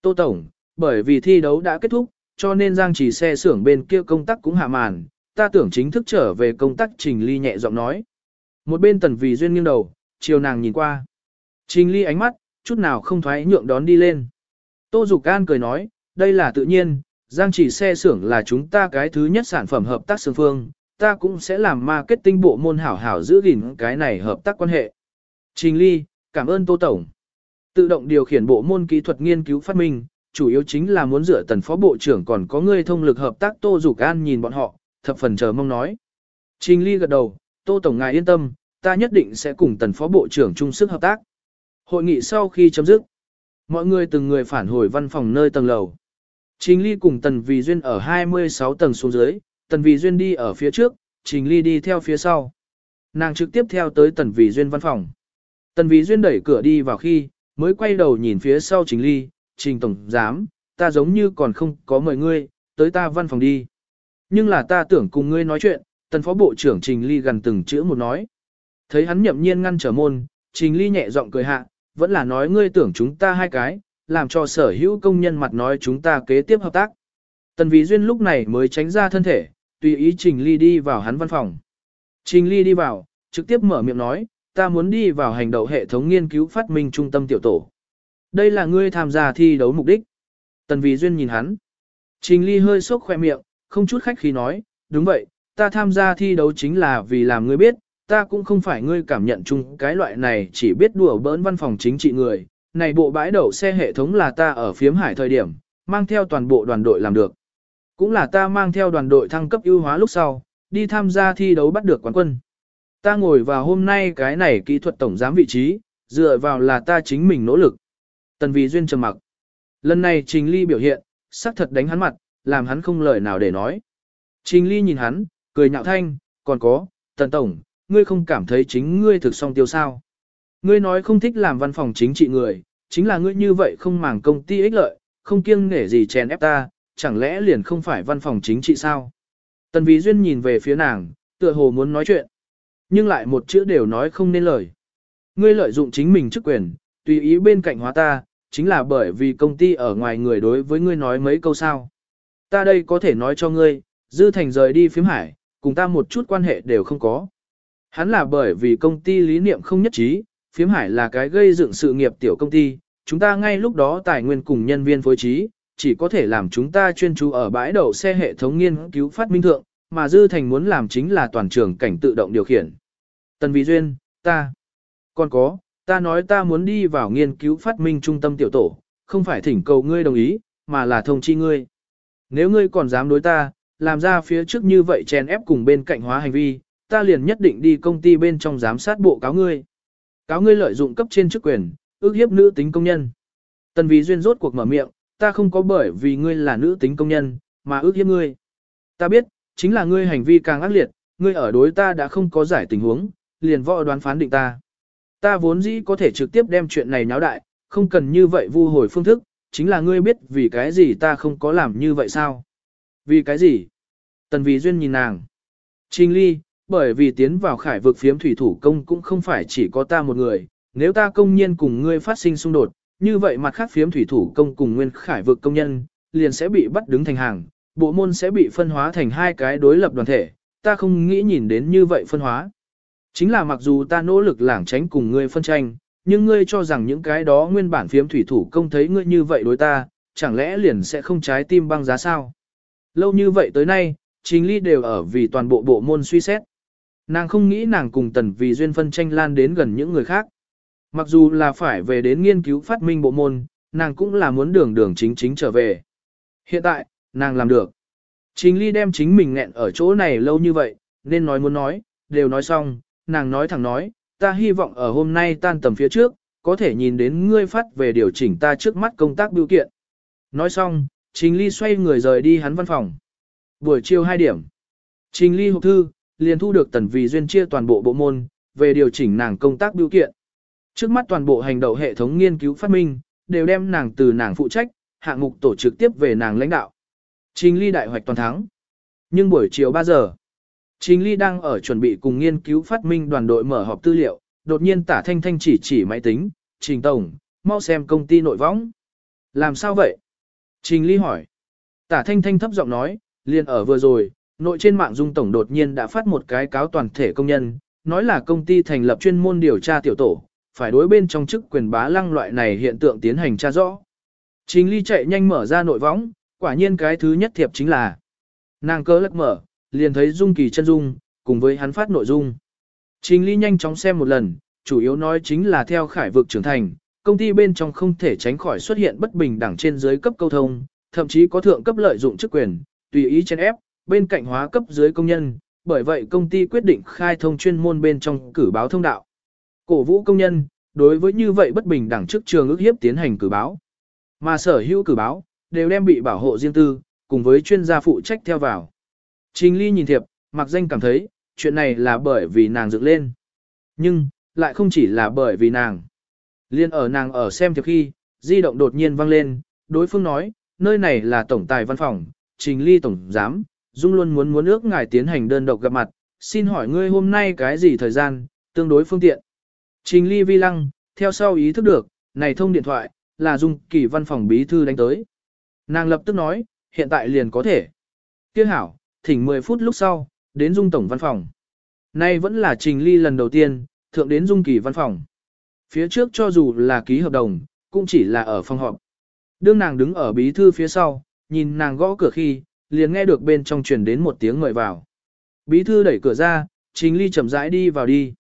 Tô Tổng, bởi vì thi đấu đã kết thúc, cho nên Giang chỉ xe xưởng bên kia công tác cũng hạ màn, ta tưởng chính thức trở về công tác Trình Ly nhẹ giọng nói. Một bên tần vì duyên nghiêng đầu, chiều nàng nhìn qua. Trình Ly ánh mắt, chút nào không thoái nhượng đón đi lên. Tô Dục An cười nói, đây là tự nhiên, Giang chỉ xe xưởng là chúng ta cái thứ nhất sản phẩm hợp tác xương phương, ta cũng sẽ làm marketing bộ môn hảo hảo giữ gìn cái này hợp tác quan hệ. Trình Ly, cảm ơn Tô Tổng. Tự động điều khiển bộ môn kỹ thuật nghiên cứu phát minh, chủ yếu chính là muốn dựa tần phó bộ trưởng còn có người thông lực hợp tác Tô Dục An nhìn bọn họ, thập phần chờ mong nói. Trình Ly gật đầu, Tô Tổng ngài yên tâm, ta nhất định sẽ cùng tần phó bộ trưởng chung sức hợp tác. Hội nghị sau khi chấm dứt, mọi người từng người phản hồi văn phòng nơi tầng lầu. Trình Ly cùng Tần Vì Duyên ở 26 tầng xuống dưới, Tần Vì Duyên đi ở phía trước, Trình Ly đi theo phía sau. Nàng trực tiếp theo tới Tần Vì Duyên văn phòng. Tần Vì Duyên đẩy cửa đi vào khi, mới quay đầu nhìn phía sau Trình Ly, Trình Tổng Giám, ta giống như còn không có mời ngươi, tới ta văn phòng đi. Nhưng là ta tưởng cùng ngươi nói chuyện, Tần Phó Bộ trưởng Trình Ly gần từng chữ một nói. Thấy hắn nhậm nhiên ngăn trở môn, Trình Ly nhẹ giọng cười hạ, vẫn là nói ngươi tưởng chúng ta hai cái, làm cho sở hữu công nhân mặt nói chúng ta kế tiếp hợp tác. Tần Vĩ Duyên lúc này mới tránh ra thân thể, tùy ý Trình Ly đi vào hắn văn phòng. Trình Ly đi vào, trực tiếp mở miệng nói, ta muốn đi vào hành động hệ thống nghiên cứu phát minh trung tâm tiểu tổ. Đây là ngươi tham gia thi đấu mục đích. Tần Vĩ Duyên nhìn hắn. Trình Ly hơi sốc khoe miệng, không chút khách khí nói, đúng vậy, ta tham gia thi đấu chính là vì làm ngươi biết, ta cũng không phải ngươi cảm nhận chung cái loại này chỉ biết đùa bỡn văn phòng chính trị người, này bộ bãi đậu xe hệ thống là ta ở phiếm hải thời điểm, mang theo toàn bộ đoàn đội làm được. Cũng là ta mang theo đoàn đội thăng cấp ưu hóa lúc sau, đi tham gia thi đấu bắt được quán quân. Ta ngồi vào hôm nay cái này kỹ thuật tổng giám vị trí, dựa vào là ta chính mình nỗ lực. Tần vì duyên trầm mặc. Lần này Trình Ly biểu hiện, sắc thật đánh hắn mặt, làm hắn không lời nào để nói. Trình Ly nhìn hắn, cười nhạo thanh, còn có, Tần Tổng, ngươi không cảm thấy chính ngươi thực song tiêu sao. Ngươi nói không thích làm văn phòng chính trị người, chính là ngươi như vậy không màng công ty ích lợi, không kiêng nể gì chèn ép ta, chẳng lẽ liền không phải văn phòng chính trị sao? Tần Vĩ Duyên nhìn về phía nàng, tựa hồ muốn nói chuyện, nhưng lại một chữ đều nói không nên lời. Ngươi lợi dụng chính mình chức quyền, tùy ý bên cạnh hóa ta, chính là bởi vì công ty ở ngoài người đối với ngươi nói mấy câu sao. Ta đây có thể nói cho ngươi, Dư Thành rời đi phím hải, cùng ta một chút quan hệ đều không có. Hắn là bởi vì công ty lý niệm không nhất trí, phiếm hải là cái gây dựng sự nghiệp tiểu công ty, chúng ta ngay lúc đó tài nguyên cùng nhân viên phối trí, chỉ có thể làm chúng ta chuyên chú ở bãi đậu xe hệ thống nghiên cứu phát minh thượng, mà Dư Thành muốn làm chính là toàn trường cảnh tự động điều khiển. Tần Vị Duyên, ta, còn có, ta nói ta muốn đi vào nghiên cứu phát minh trung tâm tiểu tổ, không phải thỉnh cầu ngươi đồng ý, mà là thông chi ngươi. Nếu ngươi còn dám đối ta, làm ra phía trước như vậy chèn ép cùng bên cạnh hóa hành vi, ta liền nhất định đi công ty bên trong giám sát bộ cáo ngươi. Cáo ngươi lợi dụng cấp trên chức quyền, ước hiếp nữ tính công nhân. Tần Vị Duyên rốt cuộc mở miệng, ta không có bởi vì ngươi là nữ tính công nhân, mà ước hiếp ngươi. Ta biết, chính là ngươi hành vi càng ác liệt, ngươi ở đối ta đã không có giải tình huống, liền võ đoán phán định ta. Ta vốn dĩ có thể trực tiếp đem chuyện này náo đại, không cần như vậy vu hồi phương thức, chính là ngươi biết vì cái gì ta không có làm như vậy sao? Vì cái gì? Tần Vì Duyên nhìn nàng. Trình Ly, bởi vì tiến vào khải vực phiếm thủy thủ công cũng không phải chỉ có ta một người, nếu ta công nhiên cùng ngươi phát sinh xung đột, như vậy mặt khác phiếm thủy thủ công cùng nguyên khải vực công nhân, liền sẽ bị bắt đứng thành hàng, bộ môn sẽ bị phân hóa thành hai cái đối lập đoàn thể, ta không nghĩ nhìn đến như vậy phân hóa. Chính là mặc dù ta nỗ lực lảng tránh cùng ngươi phân tranh, nhưng ngươi cho rằng những cái đó nguyên bản phiếm thủy thủ công thấy ngươi như vậy đối ta, chẳng lẽ liền sẽ không trái tim băng giá sao? Lâu như vậy tới nay, chính Ly đều ở vì toàn bộ bộ môn suy xét. Nàng không nghĩ nàng cùng tần vì duyên phân tranh lan đến gần những người khác. Mặc dù là phải về đến nghiên cứu phát minh bộ môn, nàng cũng là muốn đường đường chính chính trở về. Hiện tại, nàng làm được. Trình Ly đem chính mình nghẹn ở chỗ này lâu như vậy, nên nói muốn nói, đều nói xong, nàng nói thẳng nói, ta hy vọng ở hôm nay tan tầm phía trước, có thể nhìn đến ngươi phát về điều chỉnh ta trước mắt công tác biểu kiện. Nói xong, Trình Ly xoay người rời đi hắn văn phòng. Buổi chiều 2 điểm, Trình Ly hộp thư, liền thu được tần vì duyên chia toàn bộ bộ môn, về điều chỉnh nàng công tác biểu kiện. Trước mắt toàn bộ hành động hệ thống nghiên cứu phát minh, đều đem nàng từ nàng phụ trách, hạng mục tổ trực tiếp về nàng lãnh đạo. Trình Ly đại hoạch toàn thắng. Nhưng buổi chiều 3 giờ, Trình Ly đang ở chuẩn bị cùng nghiên cứu phát minh đoàn đội mở họp tư liệu, đột nhiên tả thanh thanh chỉ chỉ máy tính, Trình Tổng, mau xem công ty nội võng. Làm sao vậy? Trình Ly hỏi. Tả thanh thanh thấp giọng nói, liền ở vừa rồi, nội trên mạng Dung Tổng đột nhiên đã phát một cái cáo toàn thể công nhân, nói là công ty thành lập chuyên môn điều tra tiểu tổ, phải đối bên trong chức quyền bá lăng loại này hiện tượng tiến hành tra rõ. Trình Ly chạy nhanh mở ra nội võng, quả nhiên cái thứ nhất thiệp chính là nàng cơ lắc mở, liền thấy Dung Kỳ chân dung, cùng với hắn phát nội dung. Trình Ly nhanh chóng xem một lần, chủ yếu nói chính là theo khải vực trưởng thành, công ty bên trong không thể tránh khỏi xuất hiện bất bình đẳng trên dưới cấp câu thông, thậm chí có thượng cấp lợi dụng chức quyền, tùy ý chen ép, bên cạnh hóa cấp dưới công nhân, bởi vậy công ty quyết định khai thông chuyên môn bên trong cử báo thông đạo. Cổ vũ công nhân, đối với như vậy bất bình đẳng chức trường ước hiếp tiến hành cử báo. Mà sở hữu cử báo, đều đem bị bảo hộ riêng tư, cùng với chuyên gia phụ trách theo vào. Trình Ly nhìn thiệp, mặc danh cảm thấy, chuyện này là bởi vì nàng dựng lên. Nhưng, lại không chỉ là bởi vì nàng. Liên ở nàng ở xem thiệp khi, di động đột nhiên vang lên, đối phương nói, nơi này là tổng tài văn phòng, Trình Ly tổng giám, Dung luôn muốn muốn ước ngài tiến hành đơn độc gặp mặt, xin hỏi ngươi hôm nay cái gì thời gian, tương đối phương tiện. Trình Ly vi lăng, theo sau ý thức được, này thông điện thoại, là Dung kỳ văn phòng bí thư đánh tới. Nàng lập tức nói, hiện tại liền có thể. Tiếc hảo, thỉnh 10 phút lúc sau, đến Dung tổng văn phòng. Nay vẫn là Trình Ly lần đầu tiên, thượng đến Dung kỳ văn phòng. Phía trước cho dù là ký hợp đồng, cũng chỉ là ở phòng họp. Đương nàng đứng ở bí thư phía sau, nhìn nàng gõ cửa khi, liền nghe được bên trong truyền đến một tiếng ngợi vào. Bí thư đẩy cửa ra, Trình Ly chậm rãi đi vào đi.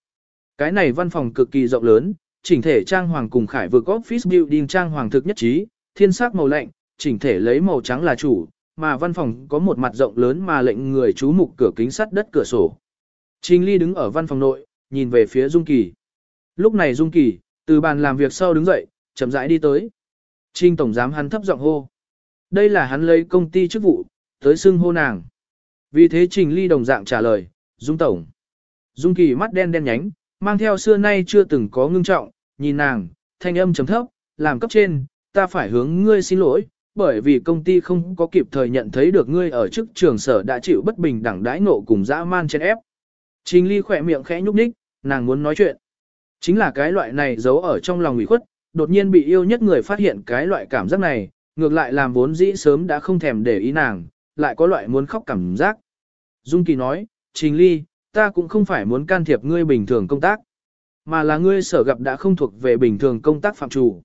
Cái này văn phòng cực kỳ rộng lớn, chỉnh thể trang hoàng cùng khải vực office building trang hoàng thực nhất trí, thiên sắc màu lạnh, chỉnh thể lấy màu trắng là chủ, mà văn phòng có một mặt rộng lớn mà lệnh người chú mục cửa kính sắt đất cửa sổ. Trình Ly đứng ở văn phòng nội, nhìn về phía Dung Kỳ. Lúc này Dung Kỳ, từ bàn làm việc sau đứng dậy, chậm rãi đi tới. Trình tổng giám hắn thấp giọng hô. Đây là hắn lấy công ty chức vụ, tới xưng hô nàng. Vì thế Trình Ly đồng dạng trả lời, Dung tổng. Dung Kỳ mắt đen đen nhánh, mang theo xưa nay chưa từng có ngưng trọng, nhìn nàng, thanh âm chấm thấp, làm cấp trên, ta phải hướng ngươi xin lỗi, bởi vì công ty không có kịp thời nhận thấy được ngươi ở chức trường sở đã chịu bất bình đẳng đãi ngộ cùng dã man trên ép. Trình Ly khỏe miệng khẽ nhúc nhích, nàng muốn nói chuyện. Chính là cái loại này giấu ở trong lòng ủy khuất, đột nhiên bị yêu nhất người phát hiện cái loại cảm giác này, ngược lại làm vốn dĩ sớm đã không thèm để ý nàng, lại có loại muốn khóc cảm giác. Dung Kỳ nói, Trình Ly, ta cũng không phải muốn can thiệp ngươi bình thường công tác, mà là ngươi sở gặp đã không thuộc về bình thường công tác phạm chủ.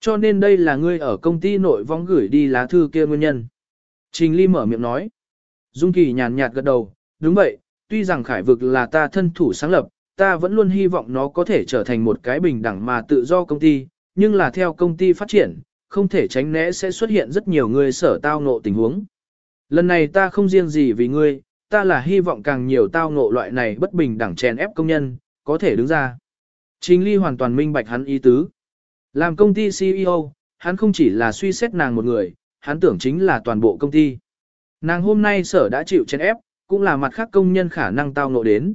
Cho nên đây là ngươi ở công ty nội vong gửi đi lá thư kia nguyên nhân. Trình Ly mở miệng nói. Dung Kỳ nhàn nhạt gật đầu, đúng vậy, tuy rằng khải vực là ta thân thủ sáng lập, ta vẫn luôn hy vọng nó có thể trở thành một cái bình đẳng mà tự do công ty, nhưng là theo công ty phát triển, không thể tránh né sẽ xuất hiện rất nhiều người sở tao ngộ tình huống. Lần này ta không riêng gì vì ngươi, ta là hy vọng càng nhiều tao ngộ loại này bất bình đẳng chèn ép công nhân, có thể đứng ra. Trình Ly hoàn toàn minh bạch hắn ý tứ. Làm công ty CEO, hắn không chỉ là suy xét nàng một người, hắn tưởng chính là toàn bộ công ty. Nàng hôm nay sở đã chịu chèn ép, cũng là mặt khác công nhân khả năng tao ngộ đến.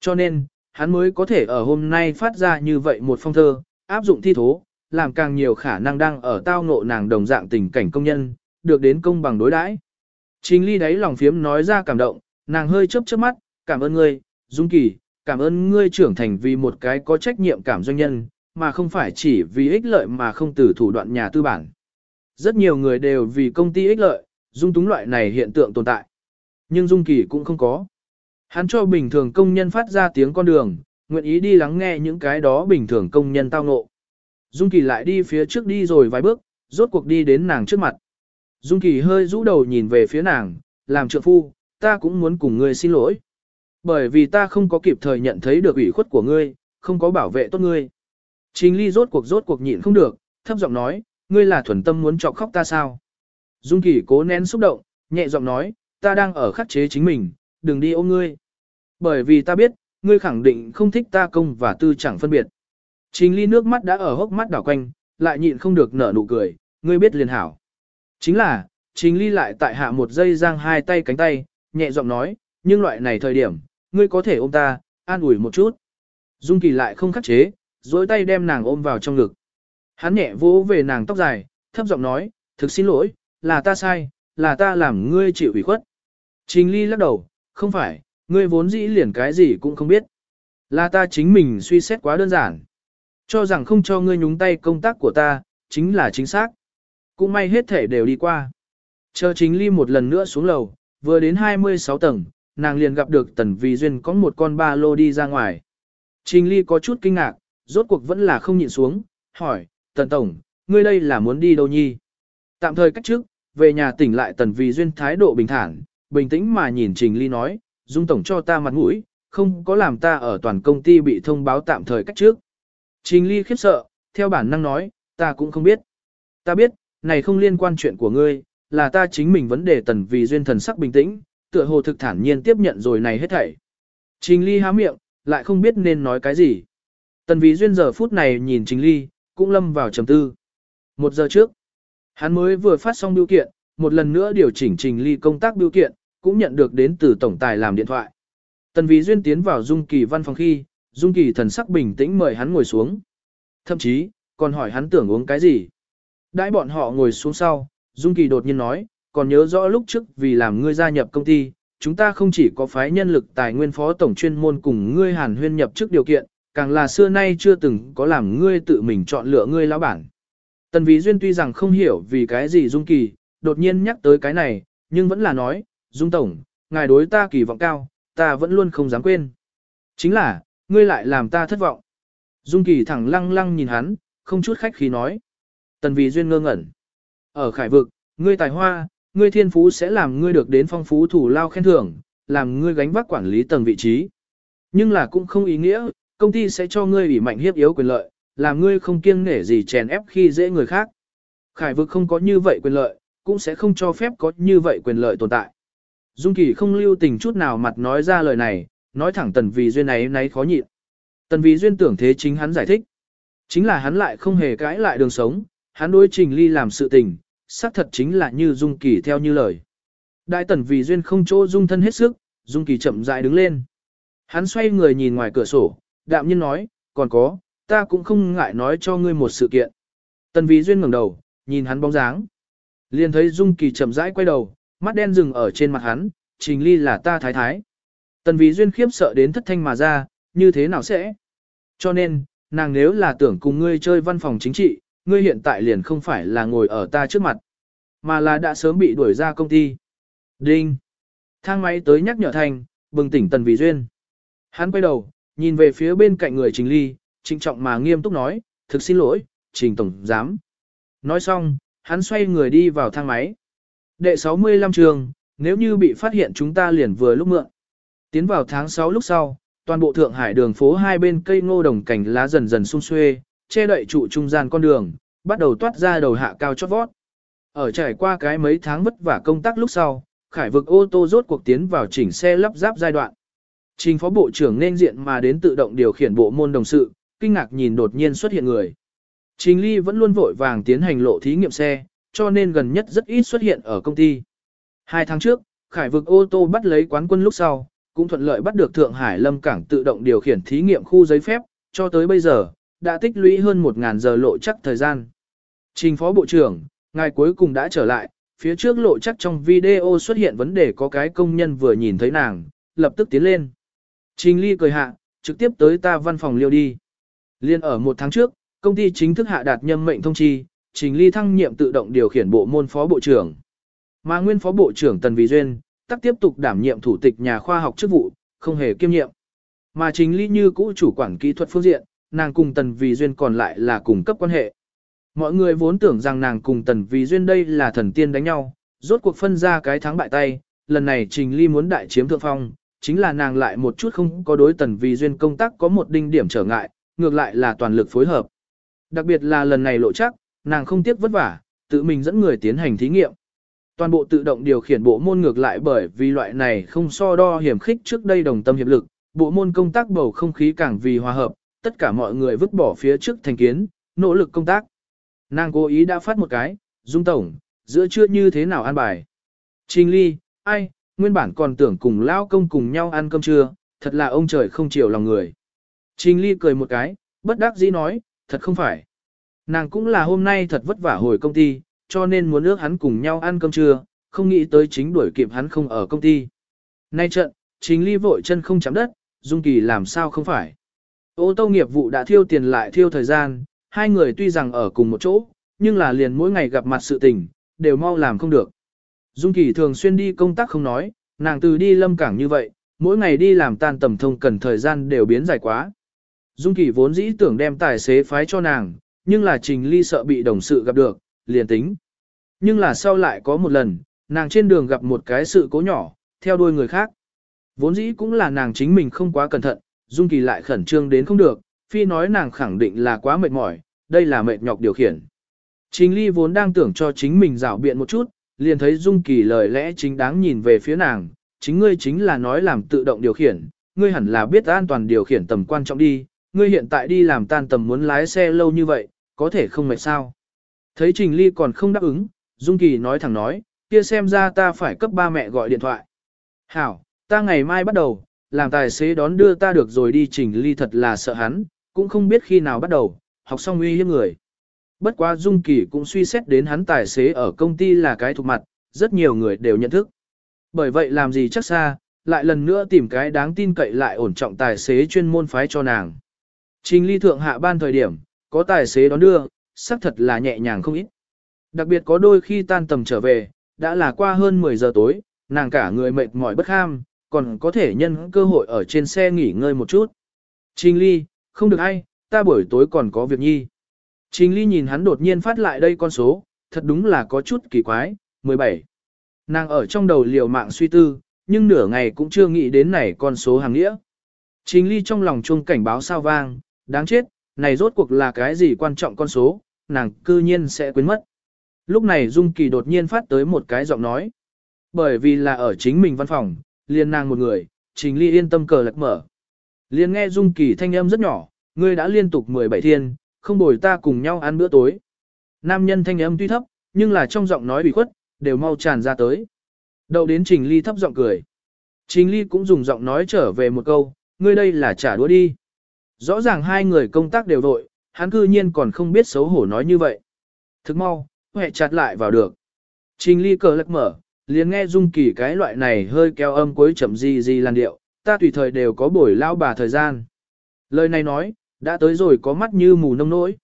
Cho nên, hắn mới có thể ở hôm nay phát ra như vậy một phong thơ, áp dụng thi thố, làm càng nhiều khả năng đang ở tao ngộ nàng đồng dạng tình cảnh công nhân, được đến công bằng đối đãi. Trình ly đáy lòng phiếm nói ra cảm động, nàng hơi chớp chớp mắt, cảm ơn ngươi, Dung Kỳ, cảm ơn ngươi trưởng thành vì một cái có trách nhiệm cảm doanh nhân, mà không phải chỉ vì ích lợi mà không từ thủ đoạn nhà tư bản. Rất nhiều người đều vì công ty ích lợi, dung túng loại này hiện tượng tồn tại. Nhưng Dung Kỳ cũng không có. Hắn cho bình thường công nhân phát ra tiếng con đường, nguyện ý đi lắng nghe những cái đó bình thường công nhân tao ngộ. Dung Kỳ lại đi phía trước đi rồi vài bước, rốt cuộc đi đến nàng trước mặt. Dung Kỳ hơi rũ đầu nhìn về phía nàng, làm trượng phu, ta cũng muốn cùng ngươi xin lỗi. Bởi vì ta không có kịp thời nhận thấy được ủy khuất của ngươi, không có bảo vệ tốt ngươi. Trình ly rốt cuộc rốt cuộc nhịn không được, thấp giọng nói, ngươi là thuần tâm muốn chọc khóc ta sao? Dung Kỳ cố nén xúc động, nhẹ giọng nói, ta đang ở khắc chế chính mình, đừng đi ôm ngươi. Bởi vì ta biết, ngươi khẳng định không thích ta công và tư chẳng phân biệt. Trình ly nước mắt đã ở hốc mắt đảo quanh, lại nhịn không được nở nụ cười, ngươi biết liền hảo. Chính là, trình ly lại tại hạ một giây giang hai tay cánh tay, nhẹ giọng nói, nhưng loại này thời điểm, ngươi có thể ôm ta, an ủi một chút. Dung Kỳ lại không khắc chế, dối tay đem nàng ôm vào trong ngực. Hắn nhẹ vỗ về nàng tóc dài, thấp giọng nói, thực xin lỗi, là ta sai, là ta làm ngươi chịu ủy khuất. Trình ly lắc đầu, không phải, ngươi vốn dĩ liền cái gì cũng không biết. Là ta chính mình suy xét quá đơn giản. Cho rằng không cho ngươi nhúng tay công tác của ta, chính là chính xác. Cũng may hết thể đều đi qua. Chờ chính ly một lần nữa xuống lầu, vừa đến 26 tầng, nàng liền gặp được tần vì duyên có một con ba lô đi ra ngoài. Trình ly có chút kinh ngạc, rốt cuộc vẫn là không nhịn xuống, hỏi, tần tổng, ngươi đây là muốn đi đâu nhi? Tạm thời cách trước, về nhà tỉnh lại tần vì duyên thái độ bình thản, bình tĩnh mà nhìn trình ly nói, dung tổng cho ta mặt mũi, không có làm ta ở toàn công ty bị thông báo tạm thời cách trước. Trình ly khiếp sợ, theo bản năng nói, ta cũng không biết. Ta biết, này không liên quan chuyện của ngươi, là ta chính mình vấn đề tần vì duyên thần sắc bình tĩnh, tựa hồ thực thản nhiên tiếp nhận rồi này hết thảy. Trình ly há miệng, lại không biết nên nói cái gì. Tần vì duyên giờ phút này nhìn trình ly, cũng lâm vào trầm tư. Một giờ trước, hắn mới vừa phát xong biểu kiện, một lần nữa điều chỉnh trình ly công tác biểu kiện, cũng nhận được đến từ tổng tài làm điện thoại. Tần vì duyên tiến vào Dung Kỳ văn phòng khi, Dung Kỳ thần sắc bình tĩnh mời hắn ngồi xuống. Thậm chí, còn hỏi hắn tưởng uống cái gì. Đãi bọn họ ngồi xuống sau, Dung Kỳ đột nhiên nói, còn nhớ rõ lúc trước vì làm ngươi gia nhập công ty, chúng ta không chỉ có phái nhân lực tài nguyên phó tổng chuyên môn cùng ngươi hàn huyên nhập trước điều kiện, càng là xưa nay chưa từng có làm ngươi tự mình chọn lựa ngươi lão bản. Tần Vĩ Duyên tuy rằng không hiểu vì cái gì Dung Kỳ, đột nhiên nhắc tới cái này, nhưng vẫn là nói, Dung Tổng, ngài đối ta kỳ vọng cao, ta vẫn luôn không dám quên. Chính là, ngươi lại làm ta thất vọng. Dung Kỳ thẳng lăng lăng nhìn hắn, không chút khách khí nói. Tần Vì Duyên ngơ ngẩn. Ở khải vực, ngươi tài hoa, ngươi thiên phú sẽ làm ngươi được đến phong phú thủ lao khen thưởng, làm ngươi gánh vác quản lý tầng vị trí. Nhưng là cũng không ý nghĩa, công ty sẽ cho ngươi ủy mạnh hiếp yếu quyền lợi, làm ngươi không kiêng nể gì chèn ép khi dễ người khác. Khải vực không có như vậy quyền lợi, cũng sẽ không cho phép có như vậy quyền lợi tồn tại. Dung Kỳ không lưu tình chút nào mặt nói ra lời này, nói thẳng Tần Vì Duyên này nấy khó nhịn. Tần Vì Duyên tưởng thế chính hắn giải thích. Chính là hắn lại không hề cãi lại đường sống, hắn đối Trình Ly làm sự tình, xác thật chính là như Dung Kỳ theo như lời. Đại Tần Vì Duyên không chỗ dung thân hết sức, Dung Kỳ chậm rãi đứng lên. Hắn xoay người nhìn ngoài cửa sổ, đạm nhiên nói, còn có, ta cũng không ngại nói cho ngươi một sự kiện. Tần Vì Duyên ngẩng đầu, nhìn hắn bóng dáng. Liền thấy Dung Kỳ chậm rãi quay đầu, mắt đen dừng ở trên mặt hắn, Trình Ly là ta thái thái. Tần Vì Duyên khiếp sợ đến thất thanh mà ra, như thế nào sẽ? Cho nên, nàng nếu là tưởng cùng ngươi chơi văn phòng chính trị, ngươi hiện tại liền không phải là ngồi ở ta trước mặt, mà là đã sớm bị đuổi ra công ty. Đinh! Thang máy tới nhắc nhở thành, bừng tỉnh Tần Vị Duyên. Hắn quay đầu, nhìn về phía bên cạnh người Trình Ly, trịnh trọng mà nghiêm túc nói, thực xin lỗi, Trình Tổng Giám. Nói xong, hắn xoay người đi vào thang máy. Đệ 65 trường, nếu như bị phát hiện chúng ta liền vừa lúc mượn. Tiến vào tháng 6 lúc sau, toàn bộ Thượng Hải đường phố hai bên cây ngô đồng cảnh lá dần dần sung xuê, che đậy trụ trung gian con đường, bắt đầu toát ra đầu hạ cao chót vót. Ở trải qua cái mấy tháng vất vả công tác lúc sau, khải vực ô tô rốt cuộc tiến vào chỉnh xe lắp ráp giai đoạn. Trình phó bộ trưởng nên diện mà đến tự động điều khiển bộ môn đồng sự, kinh ngạc nhìn đột nhiên xuất hiện người. Trình Ly vẫn luôn vội vàng tiến hành lộ thí nghiệm xe, cho nên gần nhất rất ít xuất hiện ở công ty. Hai tháng trước, khải vực ô tô bắt lấy quán quân lúc sau, cũng thuận lợi bắt được Thượng Hải Lâm Cảng tự động điều khiển thí nghiệm khu giấy phép, cho tới bây giờ, đã tích lũy hơn 1.000 giờ lộ chắc thời gian. Trình phó bộ trưởng, ngài cuối cùng đã trở lại, phía trước lộ chắc trong video xuất hiện vấn đề có cái công nhân vừa nhìn thấy nàng, lập tức tiến lên. Trình Ly cười hạ, trực tiếp tới ta văn phòng liêu đi. Liên ở một tháng trước, công ty chính thức hạ đạt nhâm mệnh thông chi, Trình Ly thăng nhiệm tự động điều khiển bộ môn phó bộ trưởng. Mà nguyên phó bộ trưởng Tần Vì Duyên, tắc tiếp tục đảm nhiệm thủ tịch nhà khoa học chức vụ, không hề kiêm nhiệm. Mà Trình Ly như cũ chủ quản kỹ thuật phương diện, nàng cùng Tần Vì Duyên còn lại là cùng cấp quan hệ. Mọi người vốn tưởng rằng nàng cùng Tần Vì Duyên đây là thần tiên đánh nhau, rốt cuộc phân ra cái thắng bại tay, lần này Trình Ly muốn đại chiếm thượng phong, chính là nàng lại một chút không có đối Tần Vì Duyên công tác có một đinh điểm trở ngại, ngược lại là toàn lực phối hợp. Đặc biệt là lần này lộ chắc, nàng không tiếc vất vả, tự mình dẫn người tiến hành thí nghiệm. Toàn bộ tự động điều khiển bộ môn ngược lại bởi vì loại này không so đo hiểm khích trước đây đồng tâm hiệp lực, bộ môn công tác bầu không khí càng vì hòa hợp, tất cả mọi người vứt bỏ phía trước thành kiến, nỗ lực công tác. Nàng cố ý đã phát một cái, Dung Tổng, giữa trưa như thế nào ăn bài. Trình Ly, ai, nguyên bản còn tưởng cùng lao công cùng nhau ăn cơm trưa, thật là ông trời không chiều lòng người. Trình Ly cười một cái, bất đắc dĩ nói, thật không phải. Nàng cũng là hôm nay thật vất vả hồi công ty, cho nên muốn ước hắn cùng nhau ăn cơm trưa, không nghĩ tới chính đuổi kịp hắn không ở công ty. Nay trận, Trình Ly vội chân không chạm đất, Dung Kỳ làm sao không phải. Ô tô nghiệp vụ đã thiêu tiền lại thiêu thời gian, hai người tuy rằng ở cùng một chỗ, nhưng là liền mỗi ngày gặp mặt sự tình, đều mau làm không được. Dung Kỳ thường xuyên đi công tác không nói, nàng từ đi lâm cảng như vậy, mỗi ngày đi làm tan tầm thông cần thời gian đều biến dài quá. Dung Kỳ vốn dĩ tưởng đem tài xế phái cho nàng, nhưng là Trình Ly sợ bị đồng sự gặp được, liền tính. Nhưng là sau lại có một lần, nàng trên đường gặp một cái sự cố nhỏ, theo đuôi người khác. Vốn dĩ cũng là nàng chính mình không quá cẩn thận, Dung Kỳ lại khẩn trương đến không được, phi nói nàng khẳng định là quá mệt mỏi, đây là mệt nhọc điều khiển. Trình Ly vốn đang tưởng cho chính mình rảo biện một chút, liền thấy Dung Kỳ lời lẽ chính đáng nhìn về phía nàng, chính ngươi chính là nói làm tự động điều khiển, ngươi hẳn là biết an toàn điều khiển tầm quan trọng đi, ngươi hiện tại đi làm tan tầm muốn lái xe lâu như vậy, có thể không mệt sao. Thấy Trình Ly còn không đáp ứng, Dung Kỳ nói thẳng nói, kia xem ra ta phải cấp ba mẹ gọi điện thoại. Hảo, ta ngày mai bắt đầu, làm tài xế đón đưa ta được rồi đi Trình Ly thật là sợ hắn, cũng không biết khi nào bắt đầu, học xong uy hiếp người. Bất quá Dung Kỳ cũng suy xét đến hắn tài xế ở công ty là cái thuộc mặt, rất nhiều người đều nhận thức. Bởi vậy làm gì chắc xa, lại lần nữa tìm cái đáng tin cậy lại ổn trọng tài xế chuyên môn phái cho nàng. Trình ly thượng hạ ban thời điểm, có tài xế đón đưa, xác thật là nhẹ nhàng không ít. Đặc biệt có đôi khi tan tầm trở về, đã là qua hơn 10 giờ tối, nàng cả người mệt mỏi bất ham, còn có thể nhân cơ hội ở trên xe nghỉ ngơi một chút. Trình ly, không được ai, ta buổi tối còn có việc nhi. Trình ly nhìn hắn đột nhiên phát lại đây con số, thật đúng là có chút kỳ quái, 17. Nàng ở trong đầu liều mạng suy tư, nhưng nửa ngày cũng chưa nghĩ đến này con số hàng nghĩa. Trình ly trong lòng chuông cảnh báo sao vang, đáng chết, này rốt cuộc là cái gì quan trọng con số, nàng cư nhiên sẽ quên mất. Lúc này Dung Kỳ đột nhiên phát tới một cái giọng nói. Bởi vì là ở chính mình văn phòng, liền nàng một người, Trình Ly yên tâm cờ lật mở. Liền nghe Dung Kỳ thanh âm rất nhỏ, ngươi đã liên tục 17 thiên, không bồi ta cùng nhau ăn bữa tối. Nam nhân thanh âm tuy thấp, nhưng là trong giọng nói bị khuất, đều mau tràn ra tới. Đầu đến Trình Ly thấp giọng cười. Trình Ly cũng dùng giọng nói trở về một câu, ngươi đây là trả đũa đi. Rõ ràng hai người công tác đều vội, hắn cư nhiên còn không biết xấu hổ nói như vậy. Thức mau, hệ chặt lại vào được. Trình ly cờ lật mở, liền nghe dung kỳ cái loại này hơi kéo âm cuối chậm gì gì làn điệu, ta tùy thời đều có buổi lao bà thời gian. Lời này nói, đã tới rồi có mắt như mù nông nỗi.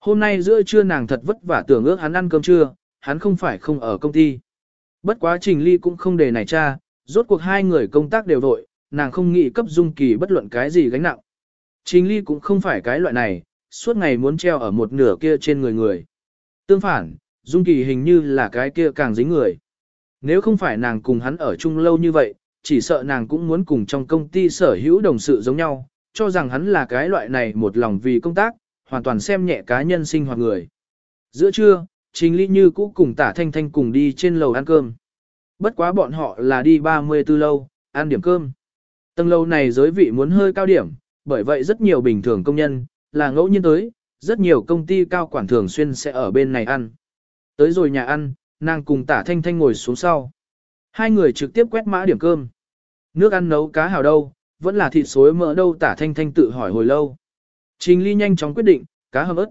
Hôm nay giữa trưa nàng thật vất vả tưởng ước hắn ăn cơm trưa, hắn không phải không ở công ty. Bất quá Trình Ly cũng không để này cha, rốt cuộc hai người công tác đều vội, nàng không nghĩ cấp Dung Kỳ bất luận cái gì gánh nặng. Trình Ly cũng không phải cái loại này, suốt ngày muốn treo ở một nửa kia trên người người. Tương phản, Dung Kỳ hình như là cái kia càng dính người. Nếu không phải nàng cùng hắn ở chung lâu như vậy, chỉ sợ nàng cũng muốn cùng trong công ty sở hữu đồng sự giống nhau, cho rằng hắn là cái loại này một lòng vì công tác, hoàn toàn xem nhẹ cá nhân sinh hoạt người. Giữa trưa, Trình Ly Như cũ cùng tả thanh thanh cùng đi trên lầu ăn cơm. Bất quá bọn họ là đi 34 lâu, ăn điểm cơm. Tầng lâu này giới vị muốn hơi cao điểm, bởi vậy rất nhiều bình thường công nhân, là ngẫu nhiên tới, rất nhiều công ty cao quản thường xuyên sẽ ở bên này ăn. Tới rồi nhà ăn, nàng cùng tả thanh thanh ngồi xuống sau. Hai người trực tiếp quét mã điểm cơm. Nước ăn nấu cá hào đâu, vẫn là thịt xối mỡ đâu tả thanh thanh tự hỏi hồi lâu. Trình ly nhanh chóng quyết định, cá hầm ớt.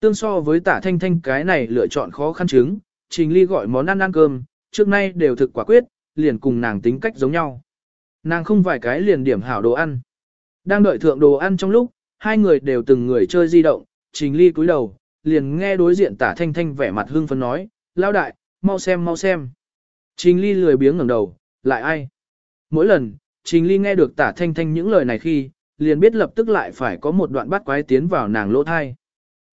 Tương so với tả thanh thanh cái này lựa chọn khó khăn chứng, trình ly gọi món ăn ăn cơm, trước nay đều thực quả quyết, liền cùng nàng tính cách giống nhau. Nàng không vài cái liền điểm hảo đồ ăn. Đang đợi thượng đồ ăn trong lúc, hai người đều từng người chơi di động, trình ly cúi đầu, liền nghe đối diện tả thanh thanh vẻ mặt hưng phấn nói, lao đại, mau xem mau xem. Trình ly lười biếng ngẩng đầu, lại ai? Mỗi lần, trình ly nghe được tả thanh thanh những lời này khi, liền biết lập tức lại phải có một đoạn bắt quái tiến vào nàng lỗ thai.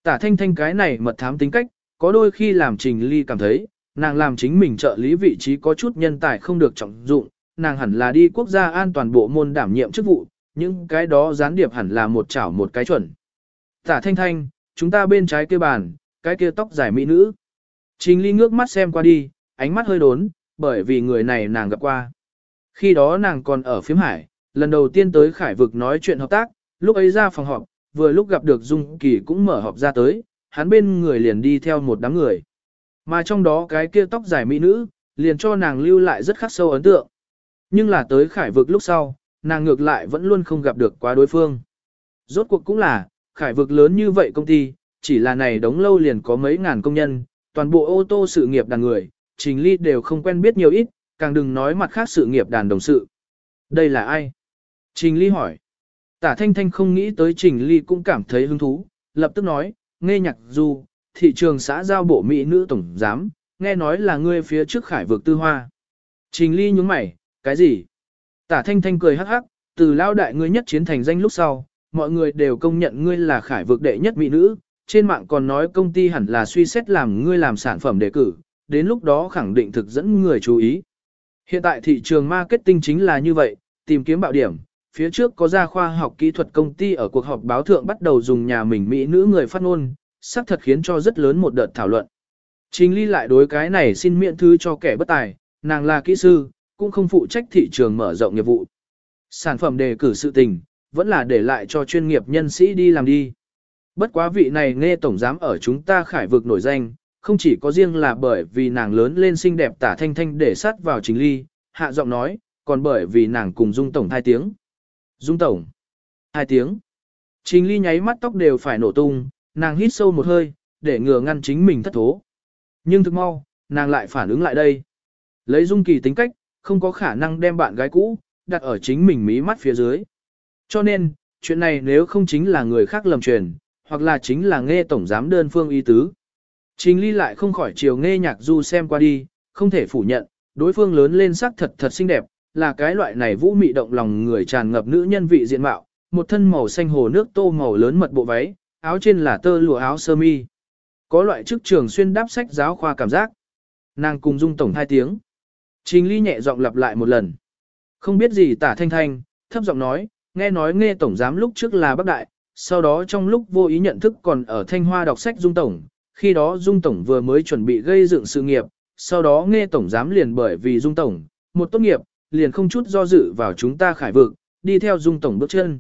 Tả thanh thanh cái này mật thám tính cách, có đôi khi làm trình ly cảm thấy, nàng làm chính mình trợ lý vị trí có chút nhân tài không được trọng dụng, nàng hẳn là đi quốc gia an toàn bộ môn đảm nhiệm chức vụ, những cái đó gián điệp hẳn là một chảo một cái chuẩn. Tả thanh thanh, chúng ta bên trái kia bàn, cái kia tóc dài mỹ nữ. Trình ly ngước mắt xem qua đi, ánh mắt hơi đốn, bởi vì người này nàng gặp qua. Khi đó nàng còn ở phím hải, lần đầu tiên tới khải vực nói chuyện hợp tác, lúc ấy ra phòng họp, vừa lúc gặp được Dung Kỳ cũng mở họp ra tới, hắn bên người liền đi theo một đám người. Mà trong đó cái kia tóc dài mỹ nữ, liền cho nàng lưu lại rất khắc sâu ấn tượng. Nhưng là tới khải vực lúc sau, nàng ngược lại vẫn luôn không gặp được quá đối phương. Rốt cuộc cũng là, khải vực lớn như vậy công ty, chỉ là này đóng lâu liền có mấy ngàn công nhân, toàn bộ ô tô sự nghiệp đàn người, trình ly đều không quen biết nhiều ít, càng đừng nói mặt khác sự nghiệp đàn đồng sự. Đây là ai? Trình ly hỏi. Tả thanh thanh không nghĩ tới trình ly cũng cảm thấy hứng thú, lập tức nói, nghe nhạc du, thị trường xã giao bộ mỹ nữ tổng giám, nghe nói là ngươi phía trước khải vực tư hoa. Trình ly nhúng mày, cái gì? Tả thanh thanh cười hắc hắc, từ lao đại ngươi nhất chiến thành danh lúc sau, mọi người đều công nhận ngươi là khải vực đệ nhất mỹ nữ, trên mạng còn nói công ty hẳn là suy xét làm ngươi làm sản phẩm đề cử, đến lúc đó khẳng định thực dẫn người chú ý. Hiện tại thị trường marketing chính là như vậy, tìm kiếm bạo điểm, phía trước có gia khoa học kỹ thuật công ty ở cuộc họp báo thượng bắt đầu dùng nhà mình mỹ nữ người phát ngôn, xác thật khiến cho rất lớn một đợt thảo luận. Trình ly lại đối cái này xin miễn thư cho kẻ bất tài, nàng là kỹ sư, cũng không phụ trách thị trường mở rộng nghiệp vụ. Sản phẩm đề cử sự tình, vẫn là để lại cho chuyên nghiệp nhân sĩ đi làm đi. Bất quá vị này nghe tổng giám ở chúng ta khải vực nổi danh, không chỉ có riêng là bởi vì nàng lớn lên xinh đẹp tả thanh thanh để sát vào chính ly, hạ giọng nói, còn bởi vì nàng cùng dung tổng hai tiếng. Dung tổng, hai tiếng. Trình ly nháy mắt tóc đều phải nổ tung, nàng hít sâu một hơi, để ngừa ngăn chính mình thất thố. Nhưng thực mau, nàng lại phản ứng lại đây. Lấy dung kỳ tính cách, không có khả năng đem bạn gái cũ, đặt ở chính mình mí mắt phía dưới. Cho nên, chuyện này nếu không chính là người khác lầm truyền, hoặc là chính là nghe tổng giám đơn phương ý tứ. Trình ly lại không khỏi chiều nghe nhạc du xem qua đi, không thể phủ nhận, đối phương lớn lên sắc thật thật xinh đẹp, là cái loại này vũ mị động lòng người tràn ngập nữ nhân vị diện mạo, một thân màu xanh hồ nước tô màu lớn mật bộ váy, áo trên là tơ lụa áo sơ mi. Có loại chức trường xuyên đáp sách giáo khoa cảm giác. Nàng cùng dung tổng hai tiếng. Trình ly nhẹ giọng lặp lại một lần. Không biết gì tả thanh thanh, thấp giọng nói, nghe nói nghe tổng giám lúc trước là bác đại, sau đó trong lúc vô ý nhận thức còn ở thanh hoa đọc sách dung tổng, khi đó dung tổng vừa mới chuẩn bị gây dựng sự nghiệp, sau đó nghe tổng giám liền bởi vì dung tổng, một tốt nghiệp, liền không chút do dự vào chúng ta khải vực, đi theo dung tổng bước chân.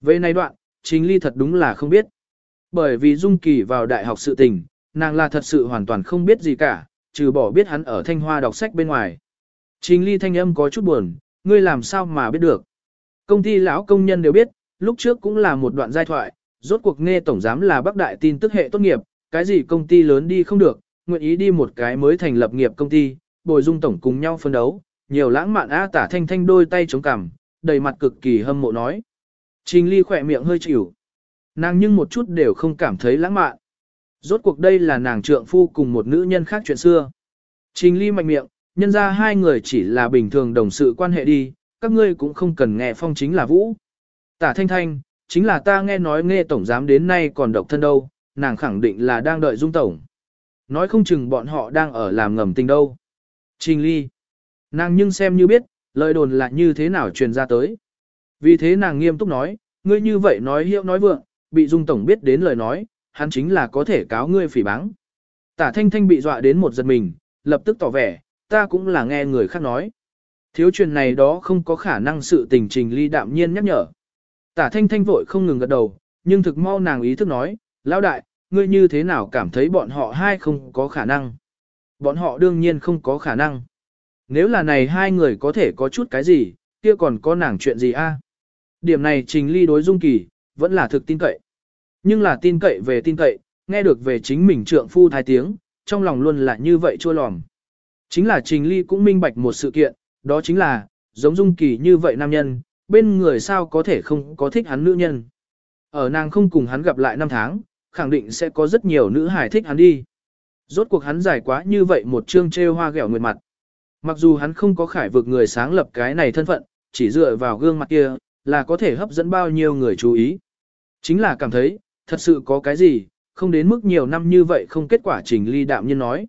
Về này đoạn, chính ly thật đúng là không biết. Bởi vì dung kỳ vào đại học sự tình, nàng là thật sự hoàn toàn không biết gì cả, trừ bỏ biết hắn ở thanh hoa đọc sách bên ngoài. Trình ly thanh âm có chút buồn, ngươi làm sao mà biết được. Công ty lão công nhân đều biết, lúc trước cũng là một đoạn giai thoại, rốt cuộc nghe tổng giám là bác đại tin tức hệ tốt nghiệp, cái gì công ty lớn đi không được, nguyện ý đi một cái mới thành lập nghiệp công ty, bồi dung tổng cùng nhau phân đấu, nhiều lãng mạn á tả thanh thanh đôi tay chống cằm, đầy mặt cực kỳ hâm mộ nói. Trình ly khỏe miệng hơi chịu. Nàng nhưng một chút đều không cảm thấy lãng mạn. Rốt cuộc đây là nàng trượng phu cùng một nữ nhân khác chuyện xưa. Trình ly mạnh miệng, nhân ra hai người chỉ là bình thường đồng sự quan hệ đi, các ngươi cũng không cần nghe phong chính là vũ. Tả thanh thanh, chính là ta nghe nói nghe tổng giám đến nay còn độc thân đâu, nàng khẳng định là đang đợi dung tổng. Nói không chừng bọn họ đang ở làm ngầm tình đâu. Trình ly. Nàng nhưng xem như biết, lời đồn là như thế nào truyền ra tới. Vì thế nàng nghiêm túc nói, ngươi như vậy nói hiệu nói vượng, bị dung tổng biết đến lời nói, hắn chính là có thể cáo ngươi phỉ báng. Tả thanh thanh bị dọa đến một giật mình, lập tức tỏ vẻ, ta cũng là nghe người khác nói. Thiếu truyền này đó không có khả năng sự tình trình ly đạm nhiên nhắc nhở. Tả thanh thanh vội không ngừng gật đầu, nhưng thực mau nàng ý thức nói, lão đại, ngươi như thế nào cảm thấy bọn họ hai không có khả năng. Bọn họ đương nhiên không có khả năng. Nếu là này hai người có thể có chút cái gì, kia còn có nàng chuyện gì a? Điểm này trình ly đối dung kỳ, vẫn là thực tin cậy. Nhưng là tin cậy về tin cậy, nghe được về chính mình trượng phu thái tiếng, trong lòng luôn là như vậy chua lòm. Chính là trình ly cũng minh bạch một sự kiện, đó chính là, giống dung kỳ như vậy nam nhân, bên người sao có thể không có thích hắn nữ nhân. Ở nàng không cùng hắn gặp lại năm tháng, khẳng định sẽ có rất nhiều nữ hài thích hắn đi. Rốt cuộc hắn dài quá như vậy một chương trêu hoa ghẹo nguyệt mặt. Mặc dù hắn không có khải vực người sáng lập cái này thân phận, chỉ dựa vào gương mặt kia, là có thể hấp dẫn bao nhiêu người chú ý. Chính là cảm thấy, thật sự có cái gì, không đến mức nhiều năm như vậy không kết quả trình ly đạm nhân nói.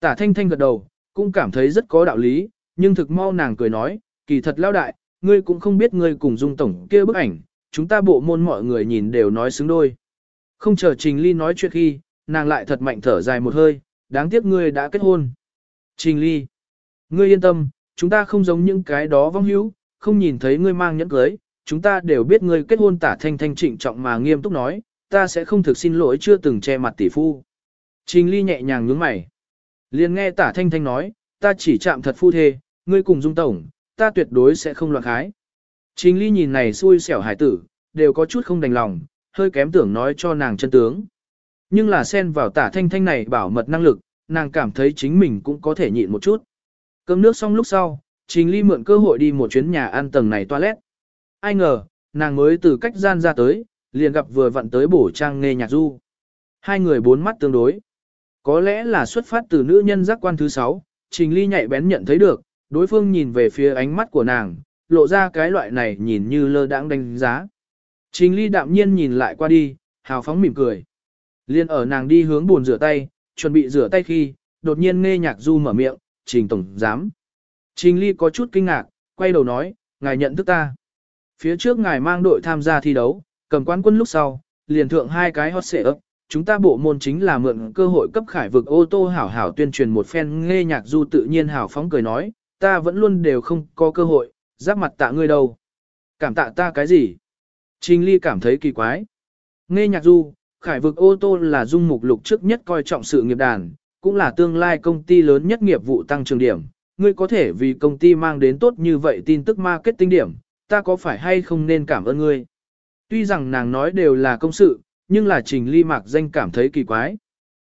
Tả thanh thanh gật đầu, cũng cảm thấy rất có đạo lý, nhưng thực mau nàng cười nói, kỳ thật lao đại, ngươi cũng không biết ngươi cùng dung tổng kia bức ảnh, chúng ta bộ môn mọi người nhìn đều nói xứng đôi. Không chờ Trình Ly nói chuyện khi, nàng lại thật mạnh thở dài một hơi, đáng tiếc ngươi đã kết hôn. Trình Ly, ngươi yên tâm, chúng ta không giống những cái đó vong hữu, không nhìn thấy ngươi mang nhẫn cưới, chúng ta đều biết ngươi kết hôn tả thanh thanh trịnh trọng mà nghiêm túc nói, ta sẽ không thực xin lỗi chưa từng che mặt tỷ phu. Trình Ly nhẹ nhàng nhướng mày. liền nghe tả thanh thanh nói, ta chỉ chạm thật phu thê, ngươi cùng dung tổng, ta tuyệt đối sẽ không loạn khái. Trình Ly nhìn này xui xẻo hải tử, đều có chút không đành lòng, hơi kém tưởng nói cho nàng chân tướng. Nhưng là xen vào tả thanh thanh này bảo mật năng lực, nàng cảm thấy chính mình cũng có thể nhịn một chút. Cơm nước xong lúc sau, Trình Ly mượn cơ hội đi một chuyến nhà ăn tầng này toilet. Ai ngờ, nàng mới từ cách gian ra tới, liền gặp vừa vặn tới bổ trang nghe nhạc du. Hai người bốn mắt tương đối. Có lẽ là xuất phát từ nữ nhân giác quan thứ sáu, Trình Ly nhạy bén nhận thấy được, đối phương nhìn về phía ánh mắt của nàng, lộ ra cái loại này nhìn như lơ đãng đánh giá. Trình Ly đạm nhiên nhìn lại qua đi, hào phóng mỉm cười. Liên ở nàng đi hướng buồn rửa tay, chuẩn bị rửa tay khi, đột nhiên nghe nhạc du mở miệng, Trình Tổng Giám. Trình Ly có chút kinh ngạc, quay đầu nói, ngài nhận thức ta. Phía trước ngài mang đội tham gia thi đấu, cầm quán quân lúc sau, liền thượng hai cái hot xệ ấp. Chúng ta bộ môn chính là mượn cơ hội cấp khải vực ô tô hảo hảo tuyên truyền một phen nghe nhạc du tự nhiên hảo phóng cười nói, ta vẫn luôn đều không có cơ hội, giáp mặt tạ ngươi đâu. Cảm tạ ta cái gì? Trình Ly cảm thấy kỳ quái. Nghe nhạc du, khải vực ô tô là dung mục lục trước nhất coi trọng sự nghiệp đàn, cũng là tương lai công ty lớn nhất nghiệp vụ tăng trưởng điểm. Ngươi có thể vì công ty mang đến tốt như vậy tin tức marketing điểm, ta có phải hay không nên cảm ơn ngươi? Tuy rằng nàng nói đều là công sự, nhưng là trình ly mạc danh cảm thấy kỳ quái.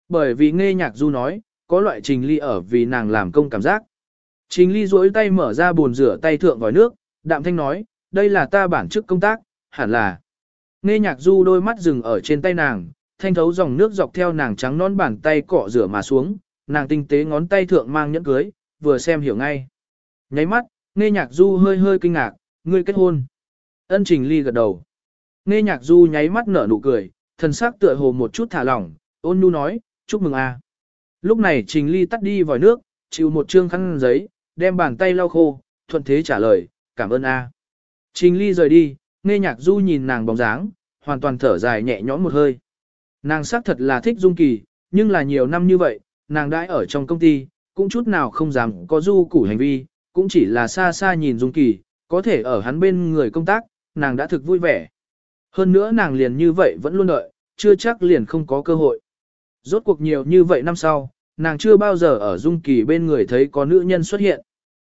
Bởi vì nghe nhạc du nói, có loại trình ly ở vì nàng làm công cảm giác. Trình ly duỗi tay mở ra bồn rửa tay thượng vòi nước, đạm thanh nói, đây là ta bản chức công tác, hẳn là. Nghe nhạc du đôi mắt dừng ở trên tay nàng, thanh thấu dòng nước dọc theo nàng trắng non bàn tay cọ rửa mà xuống, nàng tinh tế ngón tay thượng mang nhẫn cưới, vừa xem hiểu ngay. Nháy mắt, nghe nhạc du hơi hơi kinh ngạc, ngươi kết hôn. Ân trình ly gật đầu. Nghe nhạc du nháy mắt nở nụ cười, thần sắc tựa hồ một chút thả lỏng, ôn nhu nói, chúc mừng a. Lúc này trình ly tắt đi vòi nước, chịu một trương khăn giấy, đem bàn tay lau khô, thuận thế trả lời, cảm ơn a. Trình ly rời đi, nghe nhạc du nhìn nàng bóng dáng, hoàn toàn thở dài nhẹ nhõm một hơi. Nàng xác thật là thích dung kỳ, nhưng là nhiều năm như vậy, nàng đãi ở trong công ty, cũng chút nào không dám có du củ hành vi, cũng chỉ là xa xa nhìn dung kỳ, có thể ở hắn bên người công tác, nàng đã thực vui vẻ. Hơn nữa nàng liền như vậy vẫn luôn đợi, chưa chắc liền không có cơ hội. Rốt cuộc nhiều như vậy năm sau, nàng chưa bao giờ ở Dung Kỳ bên người thấy có nữ nhân xuất hiện.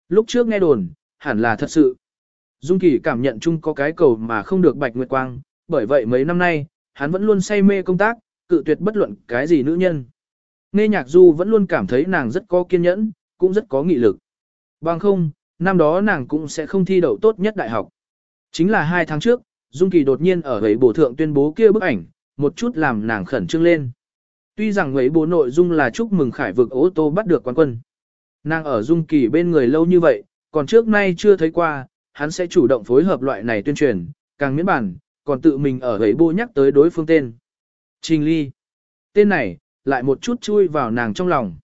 Lúc trước nghe đồn, hẳn là thật sự. Dung Kỳ cảm nhận chung có cái cầu mà không được bạch nguyệt quang, bởi vậy mấy năm nay, hắn vẫn luôn say mê công tác, cự tuyệt bất luận cái gì nữ nhân. Nghe nhạc du vẫn luôn cảm thấy nàng rất có kiên nhẫn, cũng rất có nghị lực. Bằng không, năm đó nàng cũng sẽ không thi đậu tốt nhất đại học. Chính là hai tháng trước, Dung Kỳ đột nhiên ở ấy bổ thượng tuyên bố kia bức ảnh, một chút làm nàng khẩn trương lên. Tuy rằng ấy bố nội dung là chúc mừng khải vực ô tô bắt được quán quân. Nàng ở Dung Kỳ bên người lâu như vậy, còn trước nay chưa thấy qua, hắn sẽ chủ động phối hợp loại này tuyên truyền, càng miễn bản, còn tự mình ở ấy bô nhắc tới đối phương tên. Trình Ly. Tên này, lại một chút chui vào nàng trong lòng.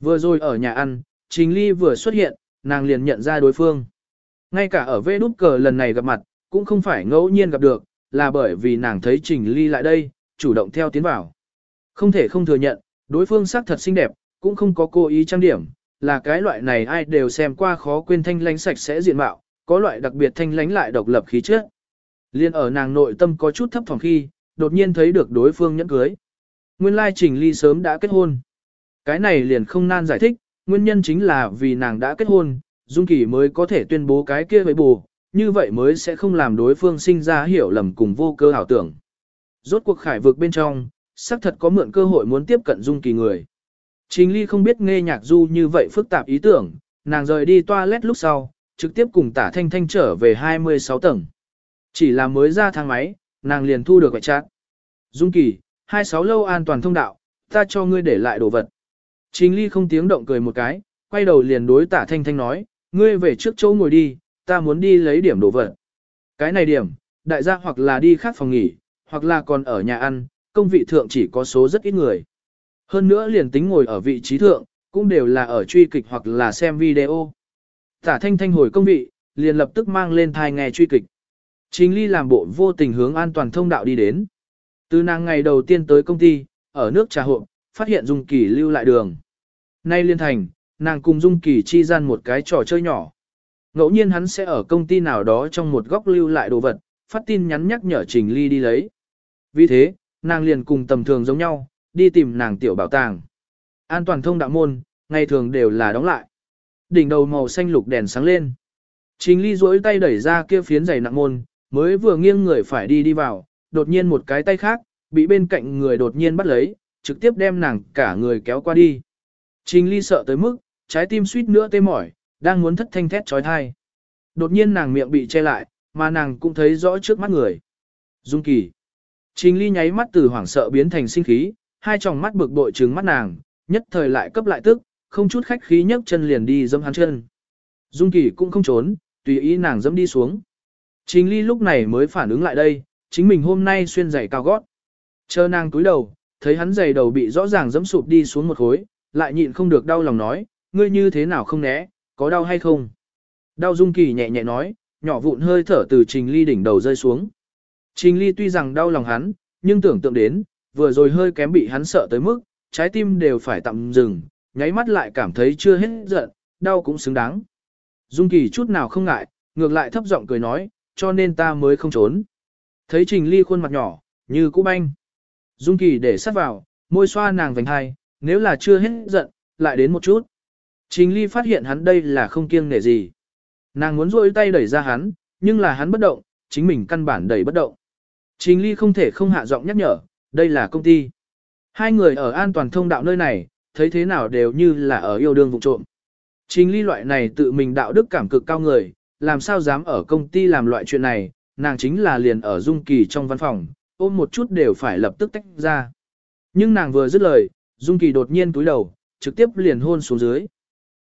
Vừa rồi ở nhà ăn, Trình Ly vừa xuất hiện, nàng liền nhận ra đối phương. Ngay cả ở vê đút cờ lần này gặp mặt, cũng không phải ngẫu nhiên gặp được, là bởi vì nàng thấy Trình Ly lại đây, chủ động theo tiến vào. Không thể không thừa nhận, đối phương sắc thật xinh đẹp, cũng không có cố ý trang điểm, là cái loại này ai đều xem qua khó quên thanh lánh sạch sẽ diện mạo, có loại đặc biệt thanh lánh lại độc lập khí chất. Liên ở nàng nội tâm có chút thấp phòng khi, đột nhiên thấy được đối phương nhẫn cưới. Nguyên lai Trình Ly sớm đã kết hôn. Cái này liền không nan giải thích, nguyên nhân chính là vì nàng đã kết hôn, Dung Kỳ mới có thể tuyên bố cái kia với bù, như vậy mới sẽ không làm đối phương sinh ra hiểu lầm cùng vô cơ ảo tưởng. Rốt cuộc khải vực bên trong, xác thật có mượn cơ hội muốn tiếp cận Dung Kỳ người. Trình Ly không biết nghe nhạc du như vậy phức tạp ý tưởng, nàng rời đi toilet lúc sau, trực tiếp cùng tả thanh thanh trở về 26 tầng. Chỉ là mới ra thang máy, nàng liền thu được gọi chát. Dung Kỳ, 26 lâu an toàn thông đạo, ta cho ngươi để lại đồ vật. Trình Ly không tiếng động cười một cái, quay đầu liền đối tả thanh thanh nói, ngươi về trước chỗ ngồi đi, ta muốn đi lấy điểm đồ vật. Cái này điểm, đại gia hoặc là đi khác phòng nghỉ, hoặc là còn ở nhà ăn, công vị thượng chỉ có số rất ít người. Hơn nữa liền tính ngồi ở vị trí thượng, cũng đều là ở truy kịch hoặc là xem video. Tả thanh thanh hồi công vị, liền lập tức mang lên thai nghe truy kịch. Trình ly làm bộ vô tình hướng an toàn thông đạo đi đến. Từ nàng ngày đầu tiên tới công ty, ở nước trà hộp, phát hiện Dung Kỳ lưu lại đường. Nay liên thành, nàng cùng Dung Kỳ chi gian một cái trò chơi nhỏ. Ngẫu nhiên hắn sẽ ở công ty nào đó trong một góc lưu lại đồ vật, phát tin nhắn nhắc nhở Trình Ly đi lấy. Vì thế, nàng liền cùng tầm thường giống nhau, đi tìm nàng tiểu bảo tàng. An toàn thông đạo môn, ngày thường đều là đóng lại. Đỉnh đầu màu xanh lục đèn sáng lên. Trình Ly duỗi tay đẩy ra kia phiến giày nặng môn, mới vừa nghiêng người phải đi đi vào, đột nhiên một cái tay khác, bị bên cạnh người đột nhiên bắt lấy, trực tiếp đem nàng cả người kéo qua đi. Trình Ly sợ tới mức, trái tim suýt nữa tê mỏi, đang muốn thất thanh thét trói thai. Đột nhiên nàng miệng bị che lại, mà nàng cũng thấy rõ trước mắt người. Dung Kỳ. Trình Ly nháy mắt từ hoảng sợ biến thành sinh khí, hai tròng mắt bực bội trừng mắt nàng, nhất thời lại cấp lại tức, không chút khách khí nhấc chân liền đi dẫm hắn chân. Dung Kỳ cũng không trốn, tùy ý nàng dẫm đi xuống. Trình Ly lúc này mới phản ứng lại đây, chính mình hôm nay xuyên giày cao gót. Chờ nàng túi đầu, thấy hắn giày đầu bị rõ ràng dẫm sụp đi xuống một khối, lại nhịn không được đau lòng nói, ngươi như thế nào không né, có đau hay không? Đau Dung Kỳ nhẹ nhẹ nói, nhỏ vụn hơi thở từ Trình Ly đỉnh đầu rơi xuống. Trình Ly tuy rằng đau lòng hắn, nhưng tưởng tượng đến, vừa rồi hơi kém bị hắn sợ tới mức, trái tim đều phải tạm dừng, nháy mắt lại cảm thấy chưa hết giận, đau cũng xứng đáng. Dung Kỳ chút nào không ngại, ngược lại thấp giọng cười nói, cho nên ta mới không trốn. Thấy Trình Ly khuôn mặt nhỏ, như cũ banh. Dung Kỳ để sát vào, môi xoa nàng vành hai, nếu là chưa hết giận, lại đến một chút. Trình Ly phát hiện hắn đây là không kiêng nể gì. Nàng muốn rôi tay đẩy ra hắn, nhưng là hắn bất động, chính mình căn bản đẩy bất động. Trình Ly không thể không hạ giọng nhắc nhở, đây là công ty. Hai người ở an toàn thông đạo nơi này, thấy thế nào đều như là ở yêu đương vụ trộm. Trình Ly loại này tự mình đạo đức cảm cực cao người, làm sao dám ở công ty làm loại chuyện này, nàng chính là liền ở Dung Kỳ trong văn phòng, ôm một chút đều phải lập tức tách ra. Nhưng nàng vừa dứt lời, Dung Kỳ đột nhiên túi đầu, trực tiếp liền hôn xuống dưới.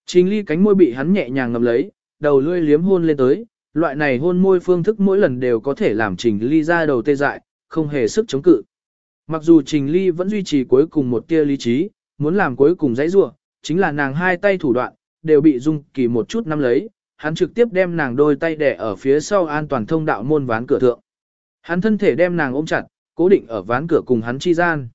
Trình ly cánh môi bị hắn nhẹ nhàng ngầm lấy, đầu lưỡi liếm hôn lên tới, loại này hôn môi phương thức mỗi lần đều có thể làm trình ly ra đầu tê dại, không hề sức chống cự. Mặc dù trình ly vẫn duy trì cuối cùng một tia lý trí, muốn làm cuối cùng dãy rua, chính là nàng hai tay thủ đoạn, đều bị Dung Kỳ một chút nắm lấy, hắn trực tiếp đem nàng đôi tay đẻ ở phía sau an toàn thông đạo môn ván cửa thượng. Hắn thân thể đem nàng ôm chặt, cố định ở ván cửa cùng hắn chi gian.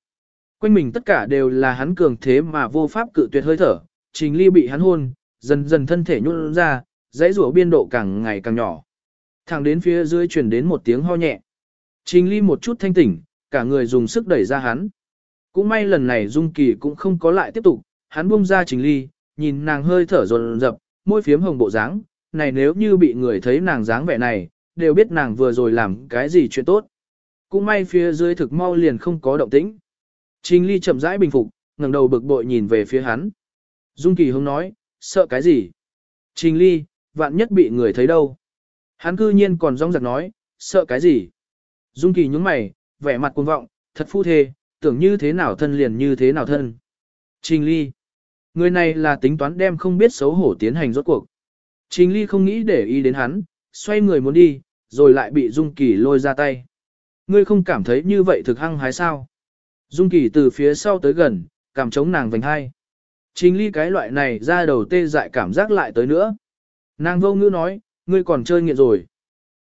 Quanh mình tất cả đều là hắn cường thế mà vô pháp cự tuyệt hơi thở, trình ly bị hắn hôn, dần dần thân thể nhún ra, dãy rủa biên độ càng ngày càng nhỏ. Thẳng đến phía dưới truyền đến một tiếng ho nhẹ. Trình ly một chút thanh tỉnh, cả người dùng sức đẩy ra hắn. Cũng may lần này Dung Kỳ cũng không có lại tiếp tục, hắn buông ra trình ly, nhìn nàng hơi thở dồn dập, môi phiếm hồng bộ dáng, này nếu như bị người thấy nàng dáng vẻ này, đều biết nàng vừa rồi làm cái gì chuyện tốt. Cũng may phía dưới thực mau liền không có động tĩnh. Trình Ly chậm rãi bình phục, ngẩng đầu bực bội nhìn về phía hắn. Dung Kỳ Hồng nói, sợ cái gì? Trình Ly, vạn nhất bị người thấy đâu? Hắn cư nhiên còn rong giặc nói, sợ cái gì? Dung Kỳ nhướng mày, vẻ mặt cuồng vọng, thật phu thê, tưởng như thế nào thân liền như thế nào thân. Trình Ly. Người này là tính toán đem không biết xấu hổ tiến hành rốt cuộc. Trình Ly không nghĩ để ý đến hắn, xoay người muốn đi, rồi lại bị Dung Kỳ lôi ra tay. Ngươi không cảm thấy như vậy thực hăng hái sao? Dung Kỳ từ phía sau tới gần, cảm chống nàng vành hai. Trình Ly cái loại này ra đầu tê dại cảm giác lại tới nữa. Nàng vô ngữ nói, ngươi còn chơi nghiện rồi.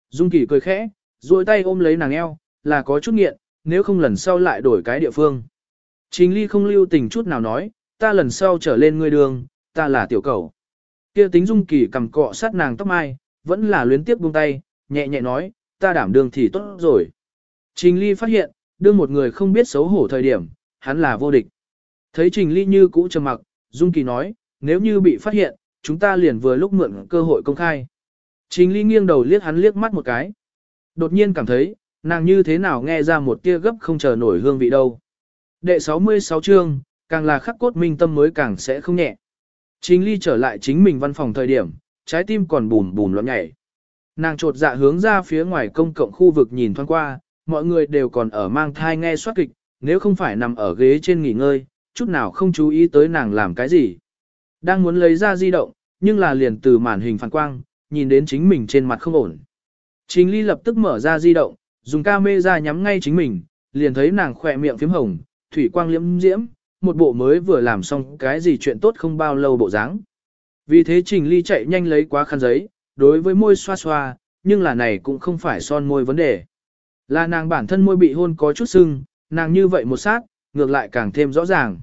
Dung Kỳ cười khẽ, duỗi tay ôm lấy nàng eo, là có chút nghiện, nếu không lần sau lại đổi cái địa phương. Trình Ly không lưu tình chút nào nói, ta lần sau trở lên ngươi đường, ta là tiểu cầu. Kia tính Dung Kỳ cầm cọ sát nàng tóc mai, vẫn là luyến tiếp buông tay, nhẹ nhẹ nói, ta đảm đường thì tốt rồi. Trình Ly phát hiện, đương một người không biết xấu hổ thời điểm, hắn là vô địch. Thấy Trình Ly như cũ trầm mặc, Dung Kỳ nói, nếu như bị phát hiện, chúng ta liền vừa lúc mượn cơ hội công khai. Trình Ly nghiêng đầu liếc hắn liếc mắt một cái. Đột nhiên cảm thấy, nàng như thế nào nghe ra một tia gấp không chờ nổi hương vị đâu. Đệ 66 chương, càng là khắc cốt minh tâm mới càng sẽ không nhẹ. chính Ly trở lại chính mình văn phòng thời điểm, trái tim còn bùn bùn loạn nhảy. Nàng trột dạ hướng ra phía ngoài công cộng khu vực nhìn thoáng qua, mọi người đều còn ở mang thai nghe soát kịch, nếu không phải nằm ở ghế trên nghỉ ngơi, chút nào không chú ý tới nàng làm cái gì. Đang muốn lấy ra di động, nhưng là liền từ màn hình phản quang, nhìn đến chính mình trên mặt không ổn. chính Ly lập tức mở ra di động, dùng camera nhắm ngay chính mình, liền thấy nàng khỏe miệng phím hồng, thủy quang liễm diễm, một bộ mới vừa làm xong cái gì chuyện tốt không bao lâu bộ dáng. Vì thế Trình Ly chạy nhanh lấy quá khăn giấy, đối với môi xoa xoa, nhưng là này cũng không phải son môi vấn đề. Là nàng bản thân môi bị hôn có chút sưng, nàng như vậy một sát, ngược lại càng thêm rõ ràng.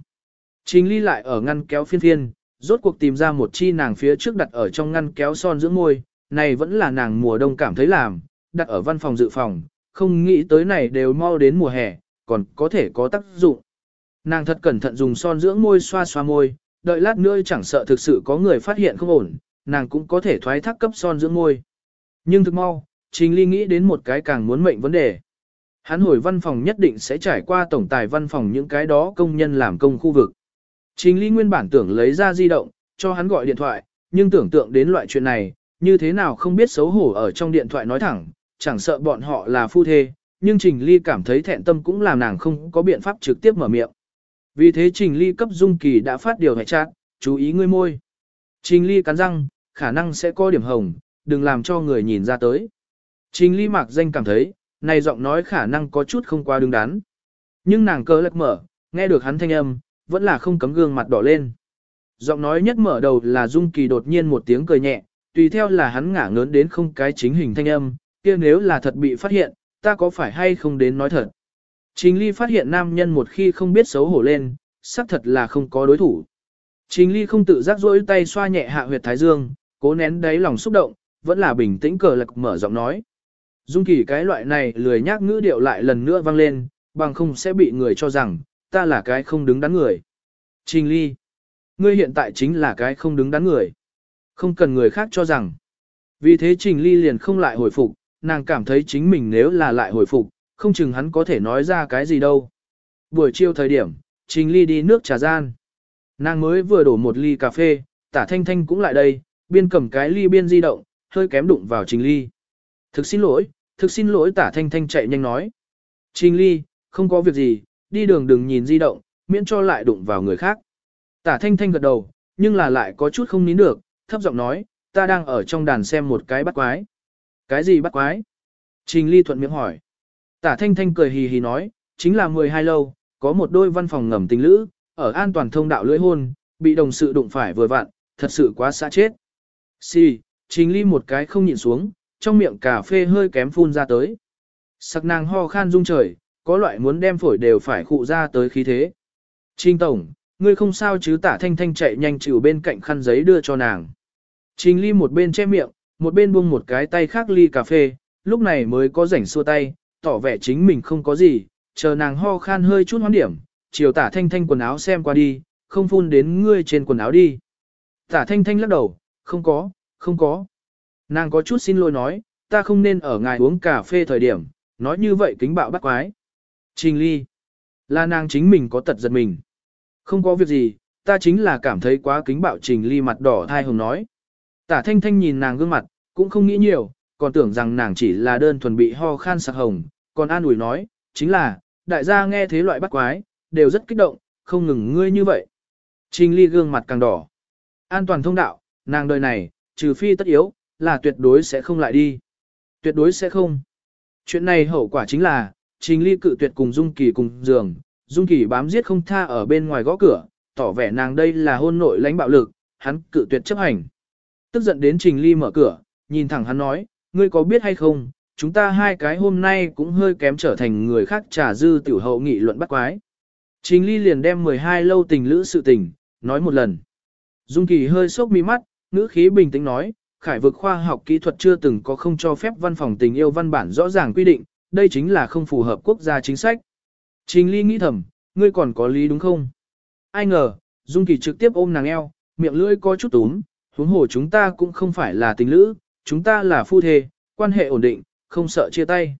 Trình ly lại ở ngăn kéo phiên phiên, rốt cuộc tìm ra một chi nàng phía trước đặt ở trong ngăn kéo son dưỡng môi, này vẫn là nàng mùa đông cảm thấy làm, đặt ở văn phòng dự phòng, không nghĩ tới này đều mau đến mùa hè, còn có thể có tác dụng. Nàng thật cẩn thận dùng son dưỡng môi xoa xoa môi, đợi lát nữa chẳng sợ thực sự có người phát hiện không ổn, nàng cũng có thể thoái thác cấp son dưỡng môi. Nhưng thực mau, Trình Ly nghĩ đến một cái càng muốn mệnh vấn đề. Hắn hồi văn phòng nhất định sẽ trải qua tổng tài văn phòng những cái đó công nhân làm công khu vực. Trình Ly nguyên bản tưởng lấy ra di động, cho hắn gọi điện thoại, nhưng tưởng tượng đến loại chuyện này, như thế nào không biết xấu hổ ở trong điện thoại nói thẳng, chẳng sợ bọn họ là phu thê, nhưng Trình Ly cảm thấy thẹn tâm cũng làm nàng không có biện pháp trực tiếp mở miệng. Vì thế Trình Ly cấp Dung Kỳ đã phát điều hệ chát chú ý ngươi môi. Trình Ly cắn răng, khả năng sẽ có điểm hồng, đừng làm cho người nhìn ra tới. Trình Ly mạc danh cảm thấy, này giọng nói khả năng có chút không qua đứng đắn. Nhưng nàng cơ lật mở, nghe được hắn thanh âm, vẫn là không cấm gương mặt đỏ lên. Giọng nói nhất mở đầu là Dung Kỳ đột nhiên một tiếng cười nhẹ, tùy theo là hắn ngả ngớn đến không cái chính hình thanh âm, kia nếu là thật bị phát hiện, ta có phải hay không đến nói thật. Trình Ly phát hiện nam nhân một khi không biết xấu hổ lên, xác thật là không có đối thủ. Trình Ly không tự giác rỗi tay xoa nhẹ hạ huyệt thái dương, cố nén đáy lòng xúc động, vẫn là bình tĩnh cờ lạc mở giọng nói. Dung Kỳ cái loại này lười nhác ngữ điệu lại lần nữa vang lên, bằng không sẽ bị người cho rằng, ta là cái không đứng đắn người. Trình Ly, ngươi hiện tại chính là cái không đứng đắn người. Không cần người khác cho rằng. Vì thế Trình Ly liền không lại hồi phục, nàng cảm thấy chính mình nếu là lại hồi phục, không chừng hắn có thể nói ra cái gì đâu. Buổi chiều thời điểm, Trình Ly đi nước trà gian. Nàng mới vừa đổ một ly cà phê, tả thanh thanh cũng lại đây, biên cầm cái ly biên di động, hơi kém đụng vào Trình Ly. Thực xin lỗi, thực xin lỗi tả thanh thanh chạy nhanh nói. Trình Ly, không có việc gì, đi đường đừng nhìn di động, miễn cho lại đụng vào người khác. Tả thanh thanh gật đầu, nhưng là lại có chút không nín được, thấp giọng nói, ta đang ở trong đàn xem một cái bắt quái. Cái gì bắt quái? Trình Ly thuận miệng hỏi. Tả thanh thanh cười hì hì nói, chính là 12 lâu, có một đôi văn phòng ngầm tình lữ, ở an toàn thông đạo lưỡi hôn, bị đồng sự đụng phải vừa vặn, thật sự quá xa chết. Xì, Trình Ly một cái không nhịn xuống, trong miệng cà phê hơi kém phun ra tới. Sắc nàng ho khan rung trời, có loại muốn đem phổi đều phải khụ ra tới khí thế. Trình Tổng, ngươi không sao chứ tả thanh thanh chạy nhanh chịu bên cạnh khăn giấy đưa cho nàng. Trình Ly một bên che miệng, một bên buông một cái tay khác ly cà phê, lúc này mới có rảnh xua tay, tỏ vẻ chính mình không có gì, chờ nàng ho khan hơi chút hoán điểm, chiều tả thanh thanh quần áo xem qua đi, không phun đến ngươi trên quần áo đi. Tả thanh thanh lắc đầu, không có, không có. Nàng có chút xin lỗi nói, ta không nên ở ngài uống cà phê thời điểm, nói như vậy kính bạo bắt quái. Trình ly, là nàng chính mình có tật giật mình. Không có việc gì, ta chính là cảm thấy quá kính bạo trình ly mặt đỏ thai hồng nói. Tả thanh thanh nhìn nàng gương mặt, cũng không nghĩ nhiều, còn tưởng rằng nàng chỉ là đơn thuần bị ho khan sặc hồng, còn an ủi nói, chính là, đại gia nghe thế loại bắt quái, đều rất kích động, không ngừng ngươi như vậy. Trình ly gương mặt càng đỏ. An toàn thông đạo, nàng đời này, trừ phi tất yếu, là tuyệt đối sẽ không lại đi. Tuyệt đối sẽ không. Chuyện này hậu quả chính là, Trình Ly cự tuyệt cùng Dung Kỳ cùng giường, Dung Kỳ bám giết không tha ở bên ngoài gõ cửa, tỏ vẻ nàng đây là hôn nội lãnh bạo lực, hắn cự tuyệt chấp hành. Tức giận đến Trình Ly mở cửa, nhìn thẳng hắn nói, ngươi có biết hay không, chúng ta hai cái hôm nay cũng hơi kém trở thành người khác trả dư tiểu hậu nghị luận bắt quái. Trình Ly liền đem 12 lâu tình lữ sự tình, nói một lần. Dung Kỳ hơi sốc mi mắt, ngữ khí bình tĩnh nói, khải vực khoa học kỹ thuật chưa từng có không cho phép văn phòng tình yêu văn bản rõ ràng quy định, đây chính là không phù hợp quốc gia chính sách. Trình Ly nghĩ thầm, ngươi còn có lý đúng không? Ai ngờ, Dung Kỳ trực tiếp ôm nàng eo, miệng lưỡi có chút túm, huống hồ chúng ta cũng không phải là tình lữ, chúng ta là phu thê, quan hệ ổn định, không sợ chia tay.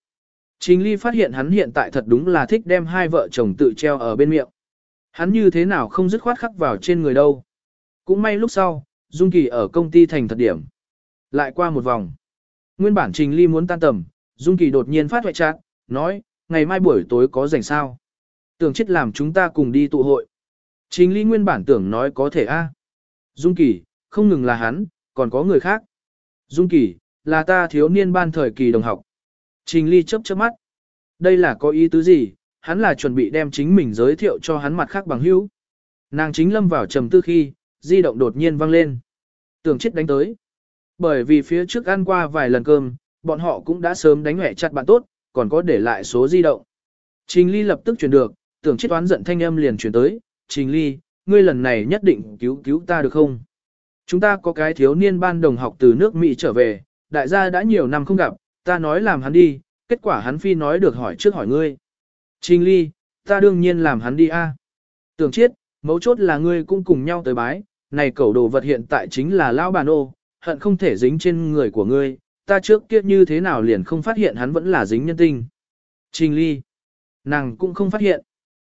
Trình Ly phát hiện hắn hiện tại thật đúng là thích đem hai vợ chồng tự treo ở bên miệng. Hắn như thế nào không dứt khoát khắc vào trên người đâu. Cũng may lúc sau, Dung Kỳ ở công ty thành thật điểm. Lại qua một vòng. Nguyên bản Trình Ly muốn tan tầm, Dung Kỳ đột nhiên phát hoại trạng, nói, ngày mai buổi tối có rảnh sao. Tưởng chết làm chúng ta cùng đi tụ hội. Trình Ly nguyên bản tưởng nói có thể a. Dung Kỳ, không ngừng là hắn, còn có người khác. Dung Kỳ, là ta thiếu niên ban thời kỳ đồng học. Trình Ly chớp chớp mắt. Đây là có ý tứ gì? Hắn là chuẩn bị đem chính mình giới thiệu cho hắn mặt khác bằng hữu. Nàng chính lâm vào trầm tư khi, di động đột nhiên vang lên. Tưởng chết đánh tới. Bởi vì phía trước ăn qua vài lần cơm, bọn họ cũng đã sớm đánh hẻ chặt bạn tốt, còn có để lại số di động. Trình Ly lập tức chuyển được, tưởng chết toán giận thanh âm liền chuyển tới, Trình Ly, ngươi lần này nhất định cứu cứu ta được không? Chúng ta có cái thiếu niên ban đồng học từ nước Mỹ trở về, đại gia đã nhiều năm không gặp, ta nói làm hắn đi, kết quả hắn phi nói được hỏi trước hỏi ngươi. Trình Ly, ta đương nhiên làm hắn đi a. Tưởng chết, mấu chốt là ngươi cũng cùng nhau tới bái, này cẩu đồ vật hiện tại chính là lão bàn ô, hận không thể dính trên người của ngươi, ta trước kia như thế nào liền không phát hiện hắn vẫn là dính nhân tinh. Trình Ly, nàng cũng không phát hiện.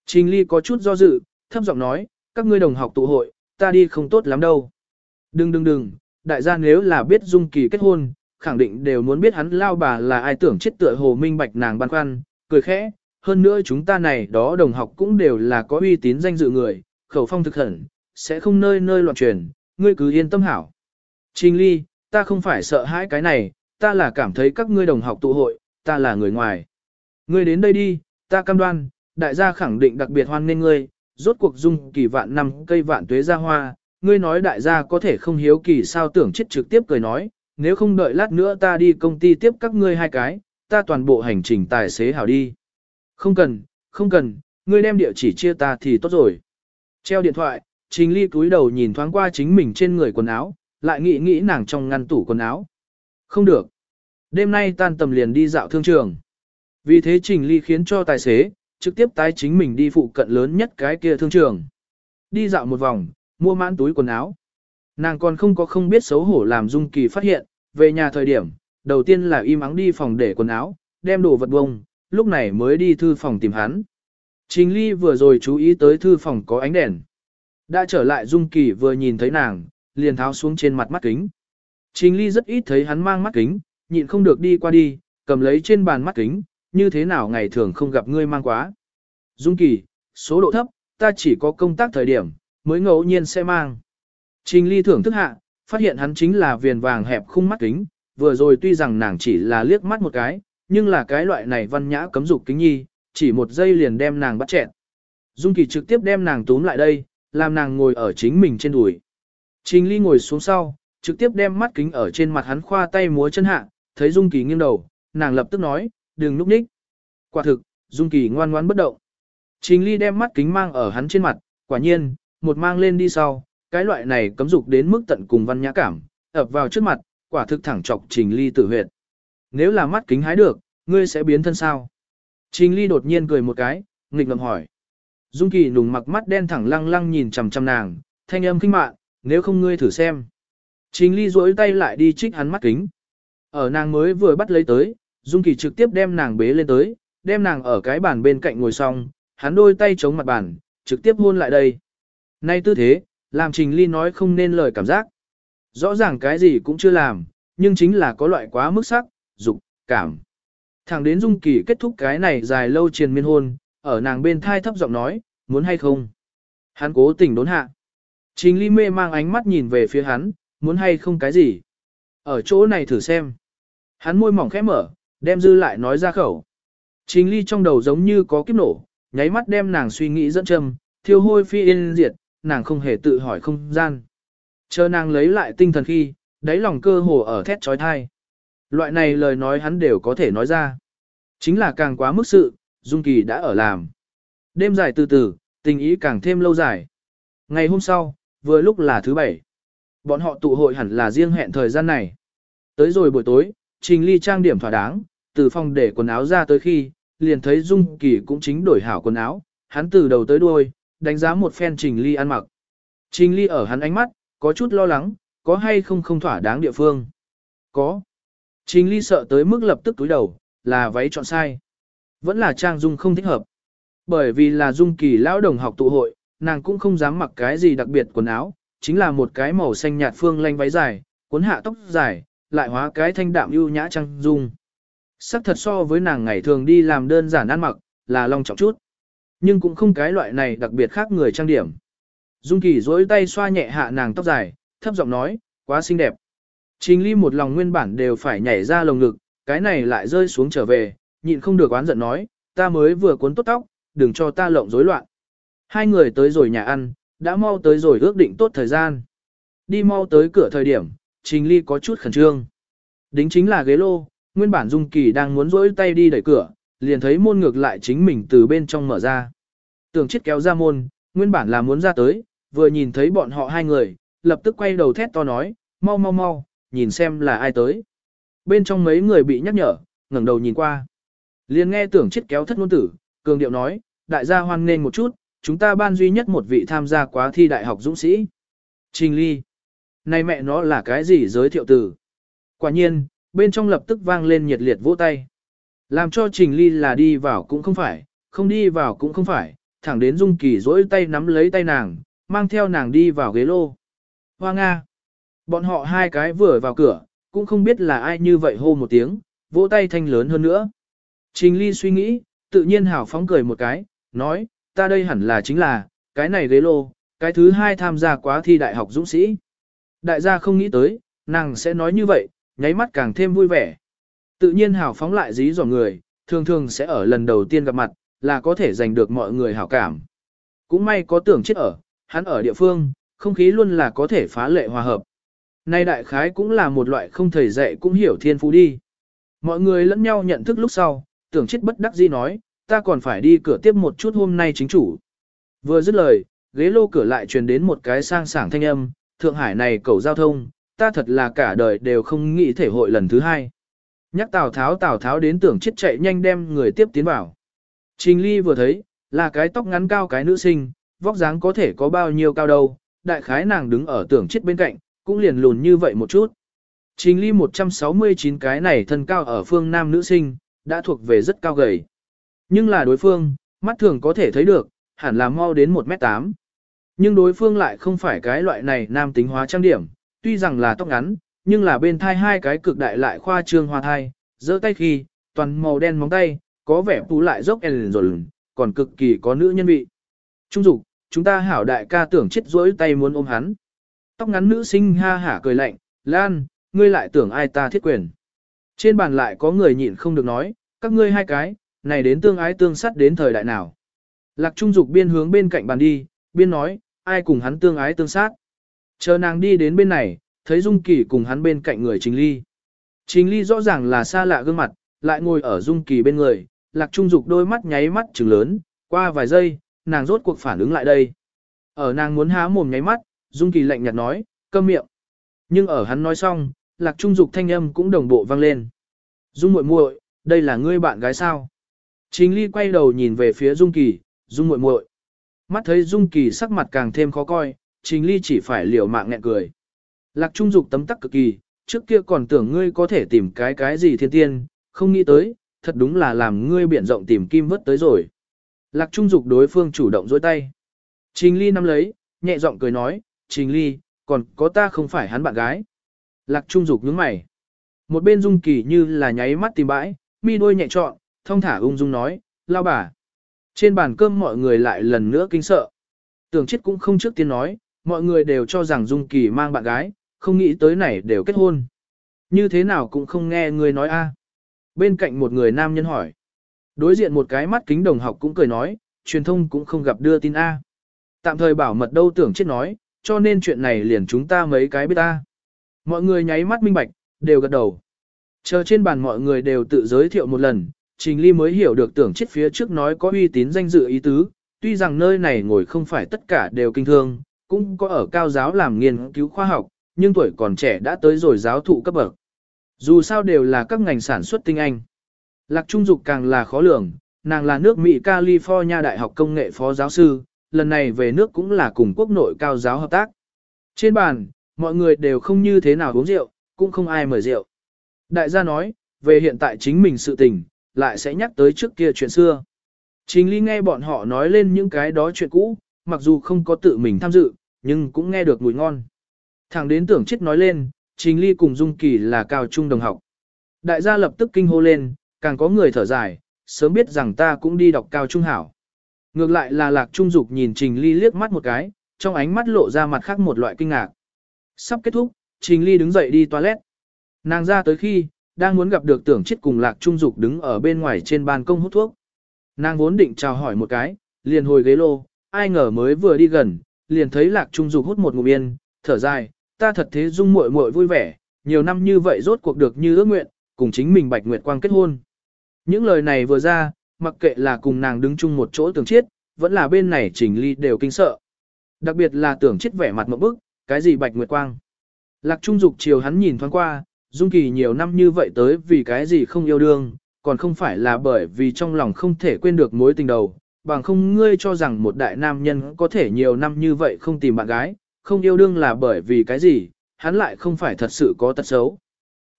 Trình Ly có chút do dự, thấp giọng nói, các ngươi đồng học tụ hội, ta đi không tốt lắm đâu. Đừng đừng đừng, đại gia nếu là biết Dung Kỳ kết hôn, khẳng định đều muốn biết hắn lao bà là ai tưởng chết tựa hồ minh bạch nàng băn khoăn, cười khẽ, hơn nữa chúng ta này đó đồng học cũng đều là có uy tín danh dự người, khẩu phong thực hẳn, sẽ không nơi nơi loạn truyền, ngươi cứ yên tâm hảo. Trình ly, ta không phải sợ hãi cái này, ta là cảm thấy các ngươi đồng học tụ hội, ta là người ngoài. Ngươi đến đây đi, ta cam đoan, đại gia khẳng định đặc biệt hoan nghênh ngươi, rốt cuộc dung kỳ vạn năm cây vạn tuế ra hoa, ngươi nói đại gia có thể không hiếu kỳ sao tưởng chết trực tiếp cười nói, nếu không đợi lát nữa ta đi công ty tiếp các ngươi hai cái, ta toàn bộ hành trình tài xế hảo đi. Không cần, không cần, ngươi đem địa chỉ chia ta thì tốt rồi. Treo điện thoại, Trình Ly cúi đầu nhìn thoáng qua chính mình trên người quần áo, lại nghĩ nghĩ nàng trong ngăn tủ quần áo. Không được. Đêm nay tan tầm liền đi dạo thương trường. Vì thế Trình Ly khiến cho tài xế, trực tiếp tái chính mình đi phụ cận lớn nhất cái kia thương trường. Đi dạo một vòng, mua mãn túi quần áo. Nàng còn không có không biết xấu hổ làm Dung Kỳ phát hiện, về nhà thời điểm, đầu tiên là im ắng đi phòng để quần áo, đem đồ vật bông, lúc này mới đi thư phòng tìm hắn. Trình Ly vừa rồi chú ý tới thư phòng có ánh đèn. Đã trở lại Dung Kỳ vừa nhìn thấy nàng, liền tháo xuống trên mặt mắt kính. Trình Ly rất ít thấy hắn mang mắt kính, nhịn không được đi qua đi, cầm lấy trên bàn mắt kính, như thế nào ngày thường không gặp ngươi mang quá. Dung Kỳ, số độ thấp, ta chỉ có công tác thời điểm, mới ngẫu nhiên sẽ mang. Trình Ly thưởng thức hạ, phát hiện hắn chính là viền vàng hẹp khung mắt kính, vừa rồi tuy rằng nàng chỉ là liếc mắt một cái, nhưng là cái loại này văn nhã cấm dục kính nhi, chỉ một giây liền đem nàng bắt chẹn. Dung Kỳ trực tiếp đem nàng túm lại đây, làm nàng ngồi ở chính mình trên đùi. Trình Ly ngồi xuống sau, trực tiếp đem mắt kính ở trên mặt hắn khoa tay múa chân hạ, thấy Dung Kỳ nghiêng đầu, nàng lập tức nói, đừng núp ních. Quả thực, Dung Kỳ ngoan ngoan bất động. Trình Ly đem mắt kính mang ở hắn trên mặt, quả nhiên, một mang lên đi sau, cái loại này cấm dục đến mức tận cùng văn nhã cảm, ập vào trước mặt, quả thực thẳng chọc Trình Ly tử huyệt. Nếu là mắt kính hái được, ngươi sẽ biến thân sao? Trình Ly đột nhiên cười một cái, nghịch ngợm hỏi. Dung Kỳ nùng mặc mắt đen thẳng lăng lăng nhìn chằm chằm nàng, thanh âm kinh mạn, nếu không ngươi thử xem. Trình Ly duỗi tay lại đi trích hắn mắt kính. Ở nàng mới vừa bắt lấy tới, Dung Kỳ trực tiếp đem nàng bế lên tới, đem nàng ở cái bàn bên cạnh ngồi xong, hắn đôi tay chống mặt bàn, trực tiếp hôn lại đây. Nay tư thế, làm Trình Ly nói không nên lời cảm giác. Rõ ràng cái gì cũng chưa làm, nhưng chính là có loại quá mức sắc, dục, cảm. Thẳng đến Dung Kỳ kết thúc cái này dài lâu triền miên hôn, ở nàng bên thai thấp giọng nói, muốn hay không? Hắn cố tình đốn hạ. Trình ly mê mang ánh mắt nhìn về phía hắn, muốn hay không cái gì? Ở chỗ này thử xem. Hắn môi mỏng khẽ mở, đem dư lại nói ra khẩu. Trình ly trong đầu giống như có kiếp nổ, nháy mắt đem nàng suy nghĩ dẫn châm, thiêu hôi phi yên diệt, nàng không hề tự hỏi không gian. Chờ nàng lấy lại tinh thần khi, đáy lòng cơ hồ ở thét trói thai. Loại này lời nói hắn đều có thể nói ra. Chính là càng quá mức sự, Dung Kỳ đã ở làm. Đêm dài từ từ, tình ý càng thêm lâu dài. Ngày hôm sau, vừa lúc là thứ bảy. Bọn họ tụ hội hẳn là riêng hẹn thời gian này. Tới rồi buổi tối, Trình Ly trang điểm thỏa đáng, từ phòng để quần áo ra tới khi, liền thấy Dung Kỳ cũng chính đổi hảo quần áo, hắn từ đầu tới đuôi, đánh giá một phen Trình Ly ăn mặc. Trình Ly ở hắn ánh mắt, có chút lo lắng, có hay không không thỏa đáng địa phương. Có. Trình Ly sợ tới mức lập tức túi đầu, là váy chọn sai. Vẫn là trang dung không thích hợp. Bởi vì là dung kỳ lão đồng học tụ hội, nàng cũng không dám mặc cái gì đặc biệt quần áo, chính là một cái màu xanh nhạt phương lanh váy dài, cuốn hạ tóc dài, lại hóa cái thanh đạm ưu nhã trang dung. Sắc thật so với nàng ngày thường đi làm đơn giản ăn mặc, là long trọng chút. Nhưng cũng không cái loại này đặc biệt khác người trang điểm. Dung Kỳ dối tay xoa nhẹ hạ nàng tóc dài, thấp giọng nói, quá xinh đẹp. Trình Ly một lòng nguyên bản đều phải nhảy ra lồng ngực, cái này lại rơi xuống trở về, nhịn không được oán giận nói, ta mới vừa cuốn tốt tóc, đừng cho ta lộng rối loạn. Hai người tới rồi nhà ăn, đã mau tới rồi ước định tốt thời gian. Đi mau tới cửa thời điểm, Trình Ly có chút khẩn trương. Đính chính là ghế lô, nguyên bản Dung Kỳ đang muốn rỗi tay đi đẩy cửa, liền thấy môn ngược lại chính mình từ bên trong mở ra. Tưởng chết kéo ra môn, nguyên bản là muốn ra tới, vừa nhìn thấy bọn họ hai người, lập tức quay đầu thét to nói, mau mau mau, nhìn xem là ai tới. Bên trong mấy người bị nhắc nhở, ngẩng đầu nhìn qua. liền nghe tưởng chết kéo thất ngôn tử, cường điệu nói, đại gia hoan nghênh một chút, chúng ta ban duy nhất một vị tham gia quá thi đại học dũng sĩ. Trình Ly. Này mẹ nó là cái gì giới thiệu từ? Quả nhiên, bên trong lập tức vang lên nhiệt liệt vỗ tay. Làm cho Trình Ly là đi vào cũng không phải, không đi vào cũng không phải, thẳng đến Dung Kỳ dỗi tay nắm lấy tay nàng, mang theo nàng đi vào ghế lô. Hoa Nga. Bọn họ hai cái vừa vào cửa, cũng không biết là ai như vậy hô một tiếng, vỗ tay thanh lớn hơn nữa. Trình Ly suy nghĩ, tự nhiên hào phóng cười một cái, nói, ta đây hẳn là chính là, cái này ghế lô, cái thứ hai tham gia quá thi đại học dũng sĩ. Đại gia không nghĩ tới, nàng sẽ nói như vậy, nháy mắt càng thêm vui vẻ. Tự nhiên hào phóng lại dí dò người, thường thường sẽ ở lần đầu tiên gặp mặt, là có thể giành được mọi người hảo cảm. Cũng may có tưởng chết ở, hắn ở địa phương, không khí luôn là có thể phá lệ hòa hợp. Nay đại khái cũng là một loại không thầy dạy cũng hiểu thiên phú đi. Mọi người lẫn nhau nhận thức lúc sau, tưởng chết bất đắc dĩ nói, ta còn phải đi cửa tiếp một chút hôm nay chính chủ. Vừa dứt lời, ghế lô cửa lại truyền đến một cái sang sảng thanh âm, Thượng Hải này cầu giao thông, ta thật là cả đời đều không nghĩ thể hội lần thứ hai. Nhắc Tào Tháo Tào Tháo đến tưởng chết chạy nhanh đem người tiếp tiến vào. Trình Ly vừa thấy, là cái tóc ngắn cao cái nữ sinh, vóc dáng có thể có bao nhiêu cao đâu, đại khái nàng đứng ở tưởng chết bên cạnh, cũng liền lùn như vậy một chút. Trình ly 169 cái này thân cao ở phương nam nữ sinh, đã thuộc về rất cao gầy. Nhưng là đối phương, mắt thường có thể thấy được, hẳn là mau đến 1m8. Nhưng đối phương lại không phải cái loại này nam tính hóa trang điểm, tuy rằng là tóc ngắn, nhưng là bên thai hai cái cực đại lại khoa trương hoa thai, giơ tay khi, toàn màu đen móng tay, có vẻ tú lại dốc ellen rồi, còn cực kỳ có nữ nhân vị. Trung dục, chúng ta hảo đại ca tưởng chết rỗi tay muốn ôm hắn. Tóc ngắn nữ sinh ha hả cười lạnh, Lan, ngươi lại tưởng ai ta thiết quyền. Trên bàn lại có người nhịn không được nói, các ngươi hai cái, này đến tương ái tương sắt đến thời đại nào. Lạc Trung Dục biên hướng bên cạnh bàn đi, biên nói, ai cùng hắn tương ái tương sát. Chờ nàng đi đến bên này, thấy Dung Kỳ cùng hắn bên cạnh người Trình Ly. Trình Ly rõ ràng là xa lạ gương mặt, lại ngồi ở Dung Kỳ bên người, Lạc Trung Dục đôi mắt nháy mắt trừng lớn, qua vài giây, nàng rốt cuộc phản ứng lại đây. Ở nàng muốn há mồm nháy mắt, Dung Kỳ lạnh nhạt nói, câm miệng. Nhưng ở hắn nói xong, Lạc Trung Dục thanh âm cũng đồng bộ vang lên. Dung muội muội, đây là ngươi bạn gái sao? Trình Ly quay đầu nhìn về phía Dung Kỳ, Dung muội muội. Mắt thấy Dung Kỳ sắc mặt càng thêm khó coi, Trình Ly chỉ phải liều mạng nghẹn cười. Lạc Trung Dục tấm tắc cực kỳ, trước kia còn tưởng ngươi có thể tìm cái cái gì thiên tiên, không nghĩ tới, thật đúng là làm ngươi biển rộng tìm kim vớt tới rồi. Lạc Trung Dục đối phương chủ động dối tay. Trình Ly nắm lấy, nhẹ giọng cười nói, Trình Ly, còn có ta không phải hắn bạn gái. Lạc Trung Dục nhướng mày. Một bên Dung Kỳ như là nháy mắt tìm bãi, mi đôi nhẹ trọn, thông thả ung dung nói, lao bà. Trên bàn cơm mọi người lại lần nữa kinh sợ. Tưởng chết cũng không trước tiên nói, mọi người đều cho rằng Dung Kỳ mang bạn gái, không nghĩ tới này đều kết hôn. Như thế nào cũng không nghe người nói a. Bên cạnh một người nam nhân hỏi. Đối diện một cái mắt kính đồng học cũng cười nói, truyền thông cũng không gặp đưa tin A. Tạm thời bảo mật đâu tưởng chết nói, cho nên chuyện này liền chúng ta mấy cái biết ta. Mọi người nháy mắt minh bạch, đều gật đầu. Chờ trên bàn mọi người đều tự giới thiệu một lần, Trình Ly mới hiểu được tưởng chết phía trước nói có uy tín danh dự ý tứ, tuy rằng nơi này ngồi không phải tất cả đều kinh thương, cũng có ở cao giáo làm nghiên cứu khoa học, nhưng tuổi còn trẻ đã tới rồi giáo thụ cấp bậc. Dù sao đều là các ngành sản xuất tinh anh. Lạc Trung Dục càng là khó lường, nàng là nước Mỹ California Đại học Công nghệ Phó Giáo sư, lần này về nước cũng là cùng quốc nội cao giáo hợp tác. Trên bàn, mọi người đều không như thế nào uống rượu, cũng không ai mời rượu. Đại gia nói, về hiện tại chính mình sự tình, lại sẽ nhắc tới trước kia chuyện xưa. chính Ly nghe bọn họ nói lên những cái đó chuyện cũ, mặc dù không có tự mình tham dự, nhưng cũng nghe được mùi ngon. Thẳng đến tưởng chết nói lên, Trình Ly cùng Dung Kỳ là cao trung đồng học. Đại gia lập tức kinh hô lên, càng có người thở dài, sớm biết rằng ta cũng đi đọc cao trung hảo. Ngược lại là lạc trung dục nhìn Trình Ly liếc mắt một cái, trong ánh mắt lộ ra mặt khác một loại kinh ngạc. Sắp kết thúc, Trình Ly đứng dậy đi toilet. Nàng ra tới khi, đang muốn gặp được tưởng chết cùng lạc trung dục đứng ở bên ngoài trên ban công hút thuốc. Nàng vốn định chào hỏi một cái, liền hồi ghế lô, ai ngờ mới vừa đi gần, liền thấy lạc trung dục hút một ngụm yên, thở dài, ta thật thế dung muội muội vui vẻ, nhiều năm như vậy rốt cuộc được như ước nguyện, cùng chính mình Bạch Nguyệt Quang kết hôn. Những lời này vừa ra, mặc kệ là cùng nàng đứng chung một chỗ tưởng chết, vẫn là bên này trình ly đều kinh sợ. Đặc biệt là tưởng chết vẻ mặt một bức, cái gì Bạch Nguyệt Quang. Lạc Trung Dục chiều hắn nhìn thoáng qua, Dung Kỳ nhiều năm như vậy tới vì cái gì không yêu đương, còn không phải là bởi vì trong lòng không thể quên được mối tình đầu, bằng không ngươi cho rằng một đại nam nhân có thể nhiều năm như vậy không tìm bạn gái, không yêu đương là bởi vì cái gì, hắn lại không phải thật sự có tật xấu.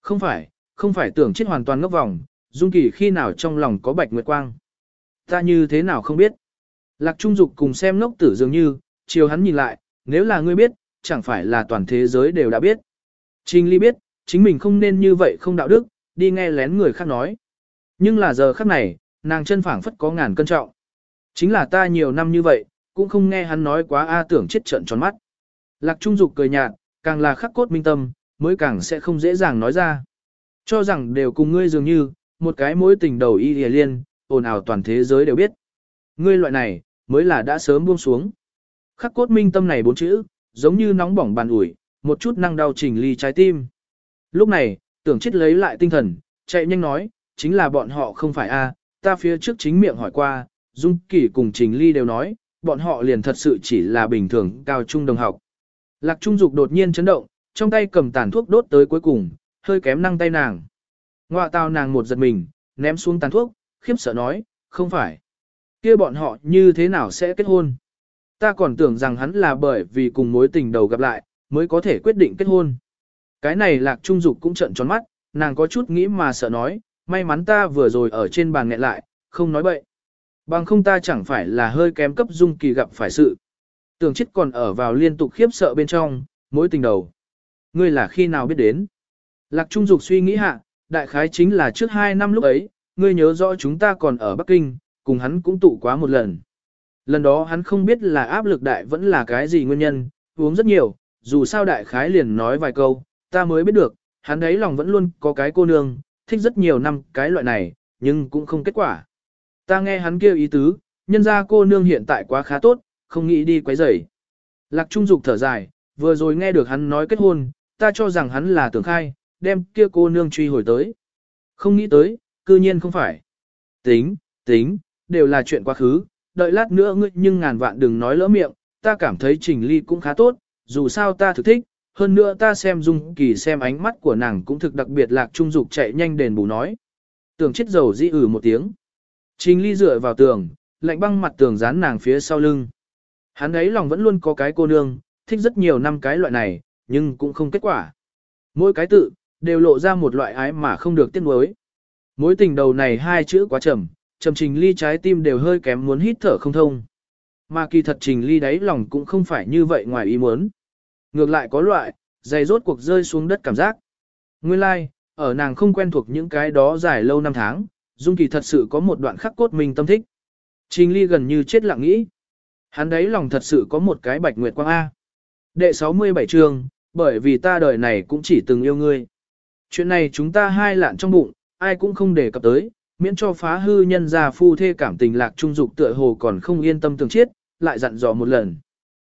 Không phải, không phải tưởng chết hoàn toàn ngốc vòng, Dung Kỳ khi nào trong lòng có bạch nguyệt quang. Ta như thế nào không biết. Lạc Trung Dục cùng xem ngốc tử dường như, chiều hắn nhìn lại, nếu là ngươi biết, chẳng phải là toàn thế giới đều đã biết. Trình Ly biết, chính mình không nên như vậy không đạo đức, đi nghe lén người khác nói. Nhưng là giờ khắc này, nàng chân phảng phất có ngàn cân trọng. Chính là ta nhiều năm như vậy, cũng không nghe hắn nói quá a tưởng chết trận tròn mắt. Lạc Trung Dục cười nhạt, càng là khắc cốt minh tâm, mới càng sẽ không dễ dàng nói ra. Cho rằng đều cùng ngươi dường như, một cái mối tình đầu y hề liên, ồn ào toàn thế giới đều biết. Ngươi loại này, mới là đã sớm buông xuống. Khắc cốt minh tâm này bốn chữ, giống như nóng bỏng bàn ủi, một chút năng đau chỉnh ly trái tim. Lúc này, tưởng chết lấy lại tinh thần, chạy nhanh nói, chính là bọn họ không phải a, ta phía trước chính miệng hỏi qua, Dung Kỳ cùng Trình Ly đều nói, bọn họ liền thật sự chỉ là bình thường cao trung đồng học. Lạc Trung Dục đột nhiên chấn động, trong tay cầm tàn thuốc đốt tới cuối cùng, hơi kém năng tay nàng. Ngoạ tao nàng một giật mình, ném xuống tàn thuốc, khiếp sợ nói, không phải. kia bọn họ như thế nào sẽ kết hôn? Ta còn tưởng rằng hắn là bởi vì cùng mối tình đầu gặp lại, mới có thể quyết định kết hôn. Cái này lạc trung dục cũng trận tròn mắt, nàng có chút nghĩ mà sợ nói, may mắn ta vừa rồi ở trên bàn nghẹn lại, không nói bậy. Bằng không ta chẳng phải là hơi kém cấp dung kỳ gặp phải sự. Tưởng chết còn ở vào liên tục khiếp sợ bên trong, mối tình đầu. Ngươi là khi nào biết đến? Lạc Trung Dục suy nghĩ hạ, đại khái chính là trước 2 năm lúc ấy, ngươi nhớ rõ chúng ta còn ở Bắc Kinh, cùng hắn cũng tụ quá một lần. Lần đó hắn không biết là áp lực đại vẫn là cái gì nguyên nhân, uống rất nhiều, dù sao đại khái liền nói vài câu, ta mới biết được, hắn ấy lòng vẫn luôn có cái cô nương, thích rất nhiều năm cái loại này, nhưng cũng không kết quả. Ta nghe hắn kêu ý tứ, nhân ra cô nương hiện tại quá khá tốt, không nghĩ đi quấy rầy. Lạc Trung Dục thở dài, vừa rồi nghe được hắn nói kết hôn, ta cho rằng hắn là tưởng khai, đem kia cô nương truy hồi tới. Không nghĩ tới, cư nhiên không phải. Tính, tính, đều là chuyện quá khứ, đợi lát nữa ngươi nhưng ngàn vạn đừng nói lỡ miệng, ta cảm thấy Trình Ly cũng khá tốt, dù sao ta thực thích, hơn nữa ta xem Dung Kỳ xem ánh mắt của nàng cũng thực đặc biệt lạc trung dục chạy nhanh đền bù nói. tưởng chết dầu dĩ ử một tiếng. Trình Ly dựa vào tường, lạnh băng mặt tường dán nàng phía sau lưng. Hắn ấy lòng vẫn luôn có cái cô nương, thích rất nhiều năm cái loại này, nhưng cũng không kết quả. Mỗi cái tự, đều lộ ra một loại ái mà không được tiết nuối. Mối tình đầu này hai chữ quá trầm, trầm trình ly trái tim đều hơi kém muốn hít thở không thông. Mà kỳ thật trình ly đáy lòng cũng không phải như vậy ngoài ý muốn. Ngược lại có loại, dày rốt cuộc rơi xuống đất cảm giác. Nguyên lai, like, ở nàng không quen thuộc những cái đó dài lâu năm tháng, Dung Kỳ thật sự có một đoạn khắc cốt mình tâm thích. Trình Ly gần như chết lặng nghĩ. Hắn đấy lòng thật sự có một cái bạch nguyệt quang A. Đệ 67 chương, bởi vì ta đời này cũng chỉ từng yêu ngươi. Chuyện này chúng ta hai lạn trong bụng, ai cũng không đề cập tới, miễn cho phá hư nhân gia phu thê cảm tình lạc trung dục tựa hồ còn không yên tâm tưởng chết, lại dặn dò một lần.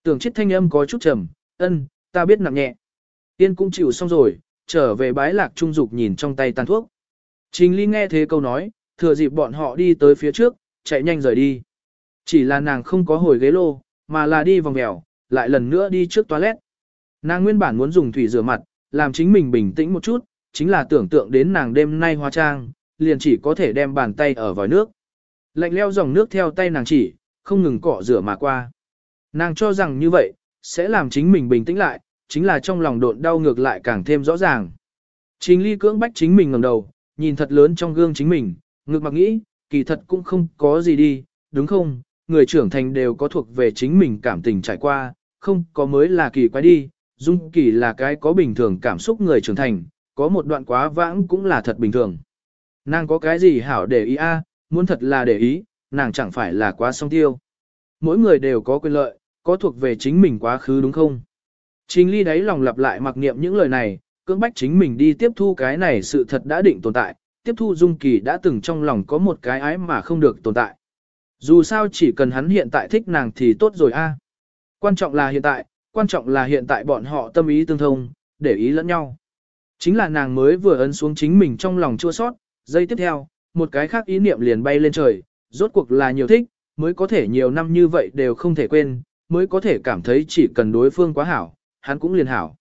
Tưởng chết thanh âm có chút trầm, ân, ta biết nặng nhẹ. Tiên cũng chịu xong rồi, trở về bái lạc trung dục nhìn trong tay tàn thuốc. Trình Ly nghe thế câu nói, thừa dịp bọn họ đi tới phía trước, chạy nhanh rời đi. Chỉ là nàng không có hồi ghế lô, mà là đi vòng mèo, lại lần nữa đi trước toilet. Nàng nguyên bản muốn dùng thủy rửa mặt, làm chính mình bình tĩnh một chút, chính là tưởng tượng đến nàng đêm nay hóa trang, liền chỉ có thể đem bàn tay ở vòi nước. Lạnh leo dòng nước theo tay nàng chỉ, không ngừng cọ rửa mà qua. Nàng cho rằng như vậy, sẽ làm chính mình bình tĩnh lại, chính là trong lòng độn đau ngược lại càng thêm rõ ràng. chính ly cưỡng bách chính mình ngẩng đầu, nhìn thật lớn trong gương chính mình, ngược mặc nghĩ, kỳ thật cũng không có gì đi, đúng không? Người trưởng thành đều có thuộc về chính mình cảm tình trải qua, không có mới là kỳ quái đi, dung kỳ là cái có bình thường cảm xúc người trưởng thành, có một đoạn quá vãng cũng là thật bình thường. Nàng có cái gì hảo để ý a, muốn thật là để ý, nàng chẳng phải là quá song tiêu. Mỗi người đều có quyền lợi, có thuộc về chính mình quá khứ đúng không? Trình ly đáy lòng lặp lại mặc niệm những lời này, cưỡng bách chính mình đi tiếp thu cái này sự thật đã định tồn tại, tiếp thu dung kỳ đã từng trong lòng có một cái ái mà không được tồn tại. Dù sao chỉ cần hắn hiện tại thích nàng thì tốt rồi a. À. Quan trọng là hiện tại, quan trọng là hiện tại bọn họ tâm ý tương thông, để ý lẫn nhau. Chính là nàng mới vừa ấn xuống chính mình trong lòng chua sót, giây tiếp theo, một cái khác ý niệm liền bay lên trời, rốt cuộc là nhiều thích, mới có thể nhiều năm như vậy đều không thể quên, mới có thể cảm thấy chỉ cần đối phương quá hảo, hắn cũng liền hảo.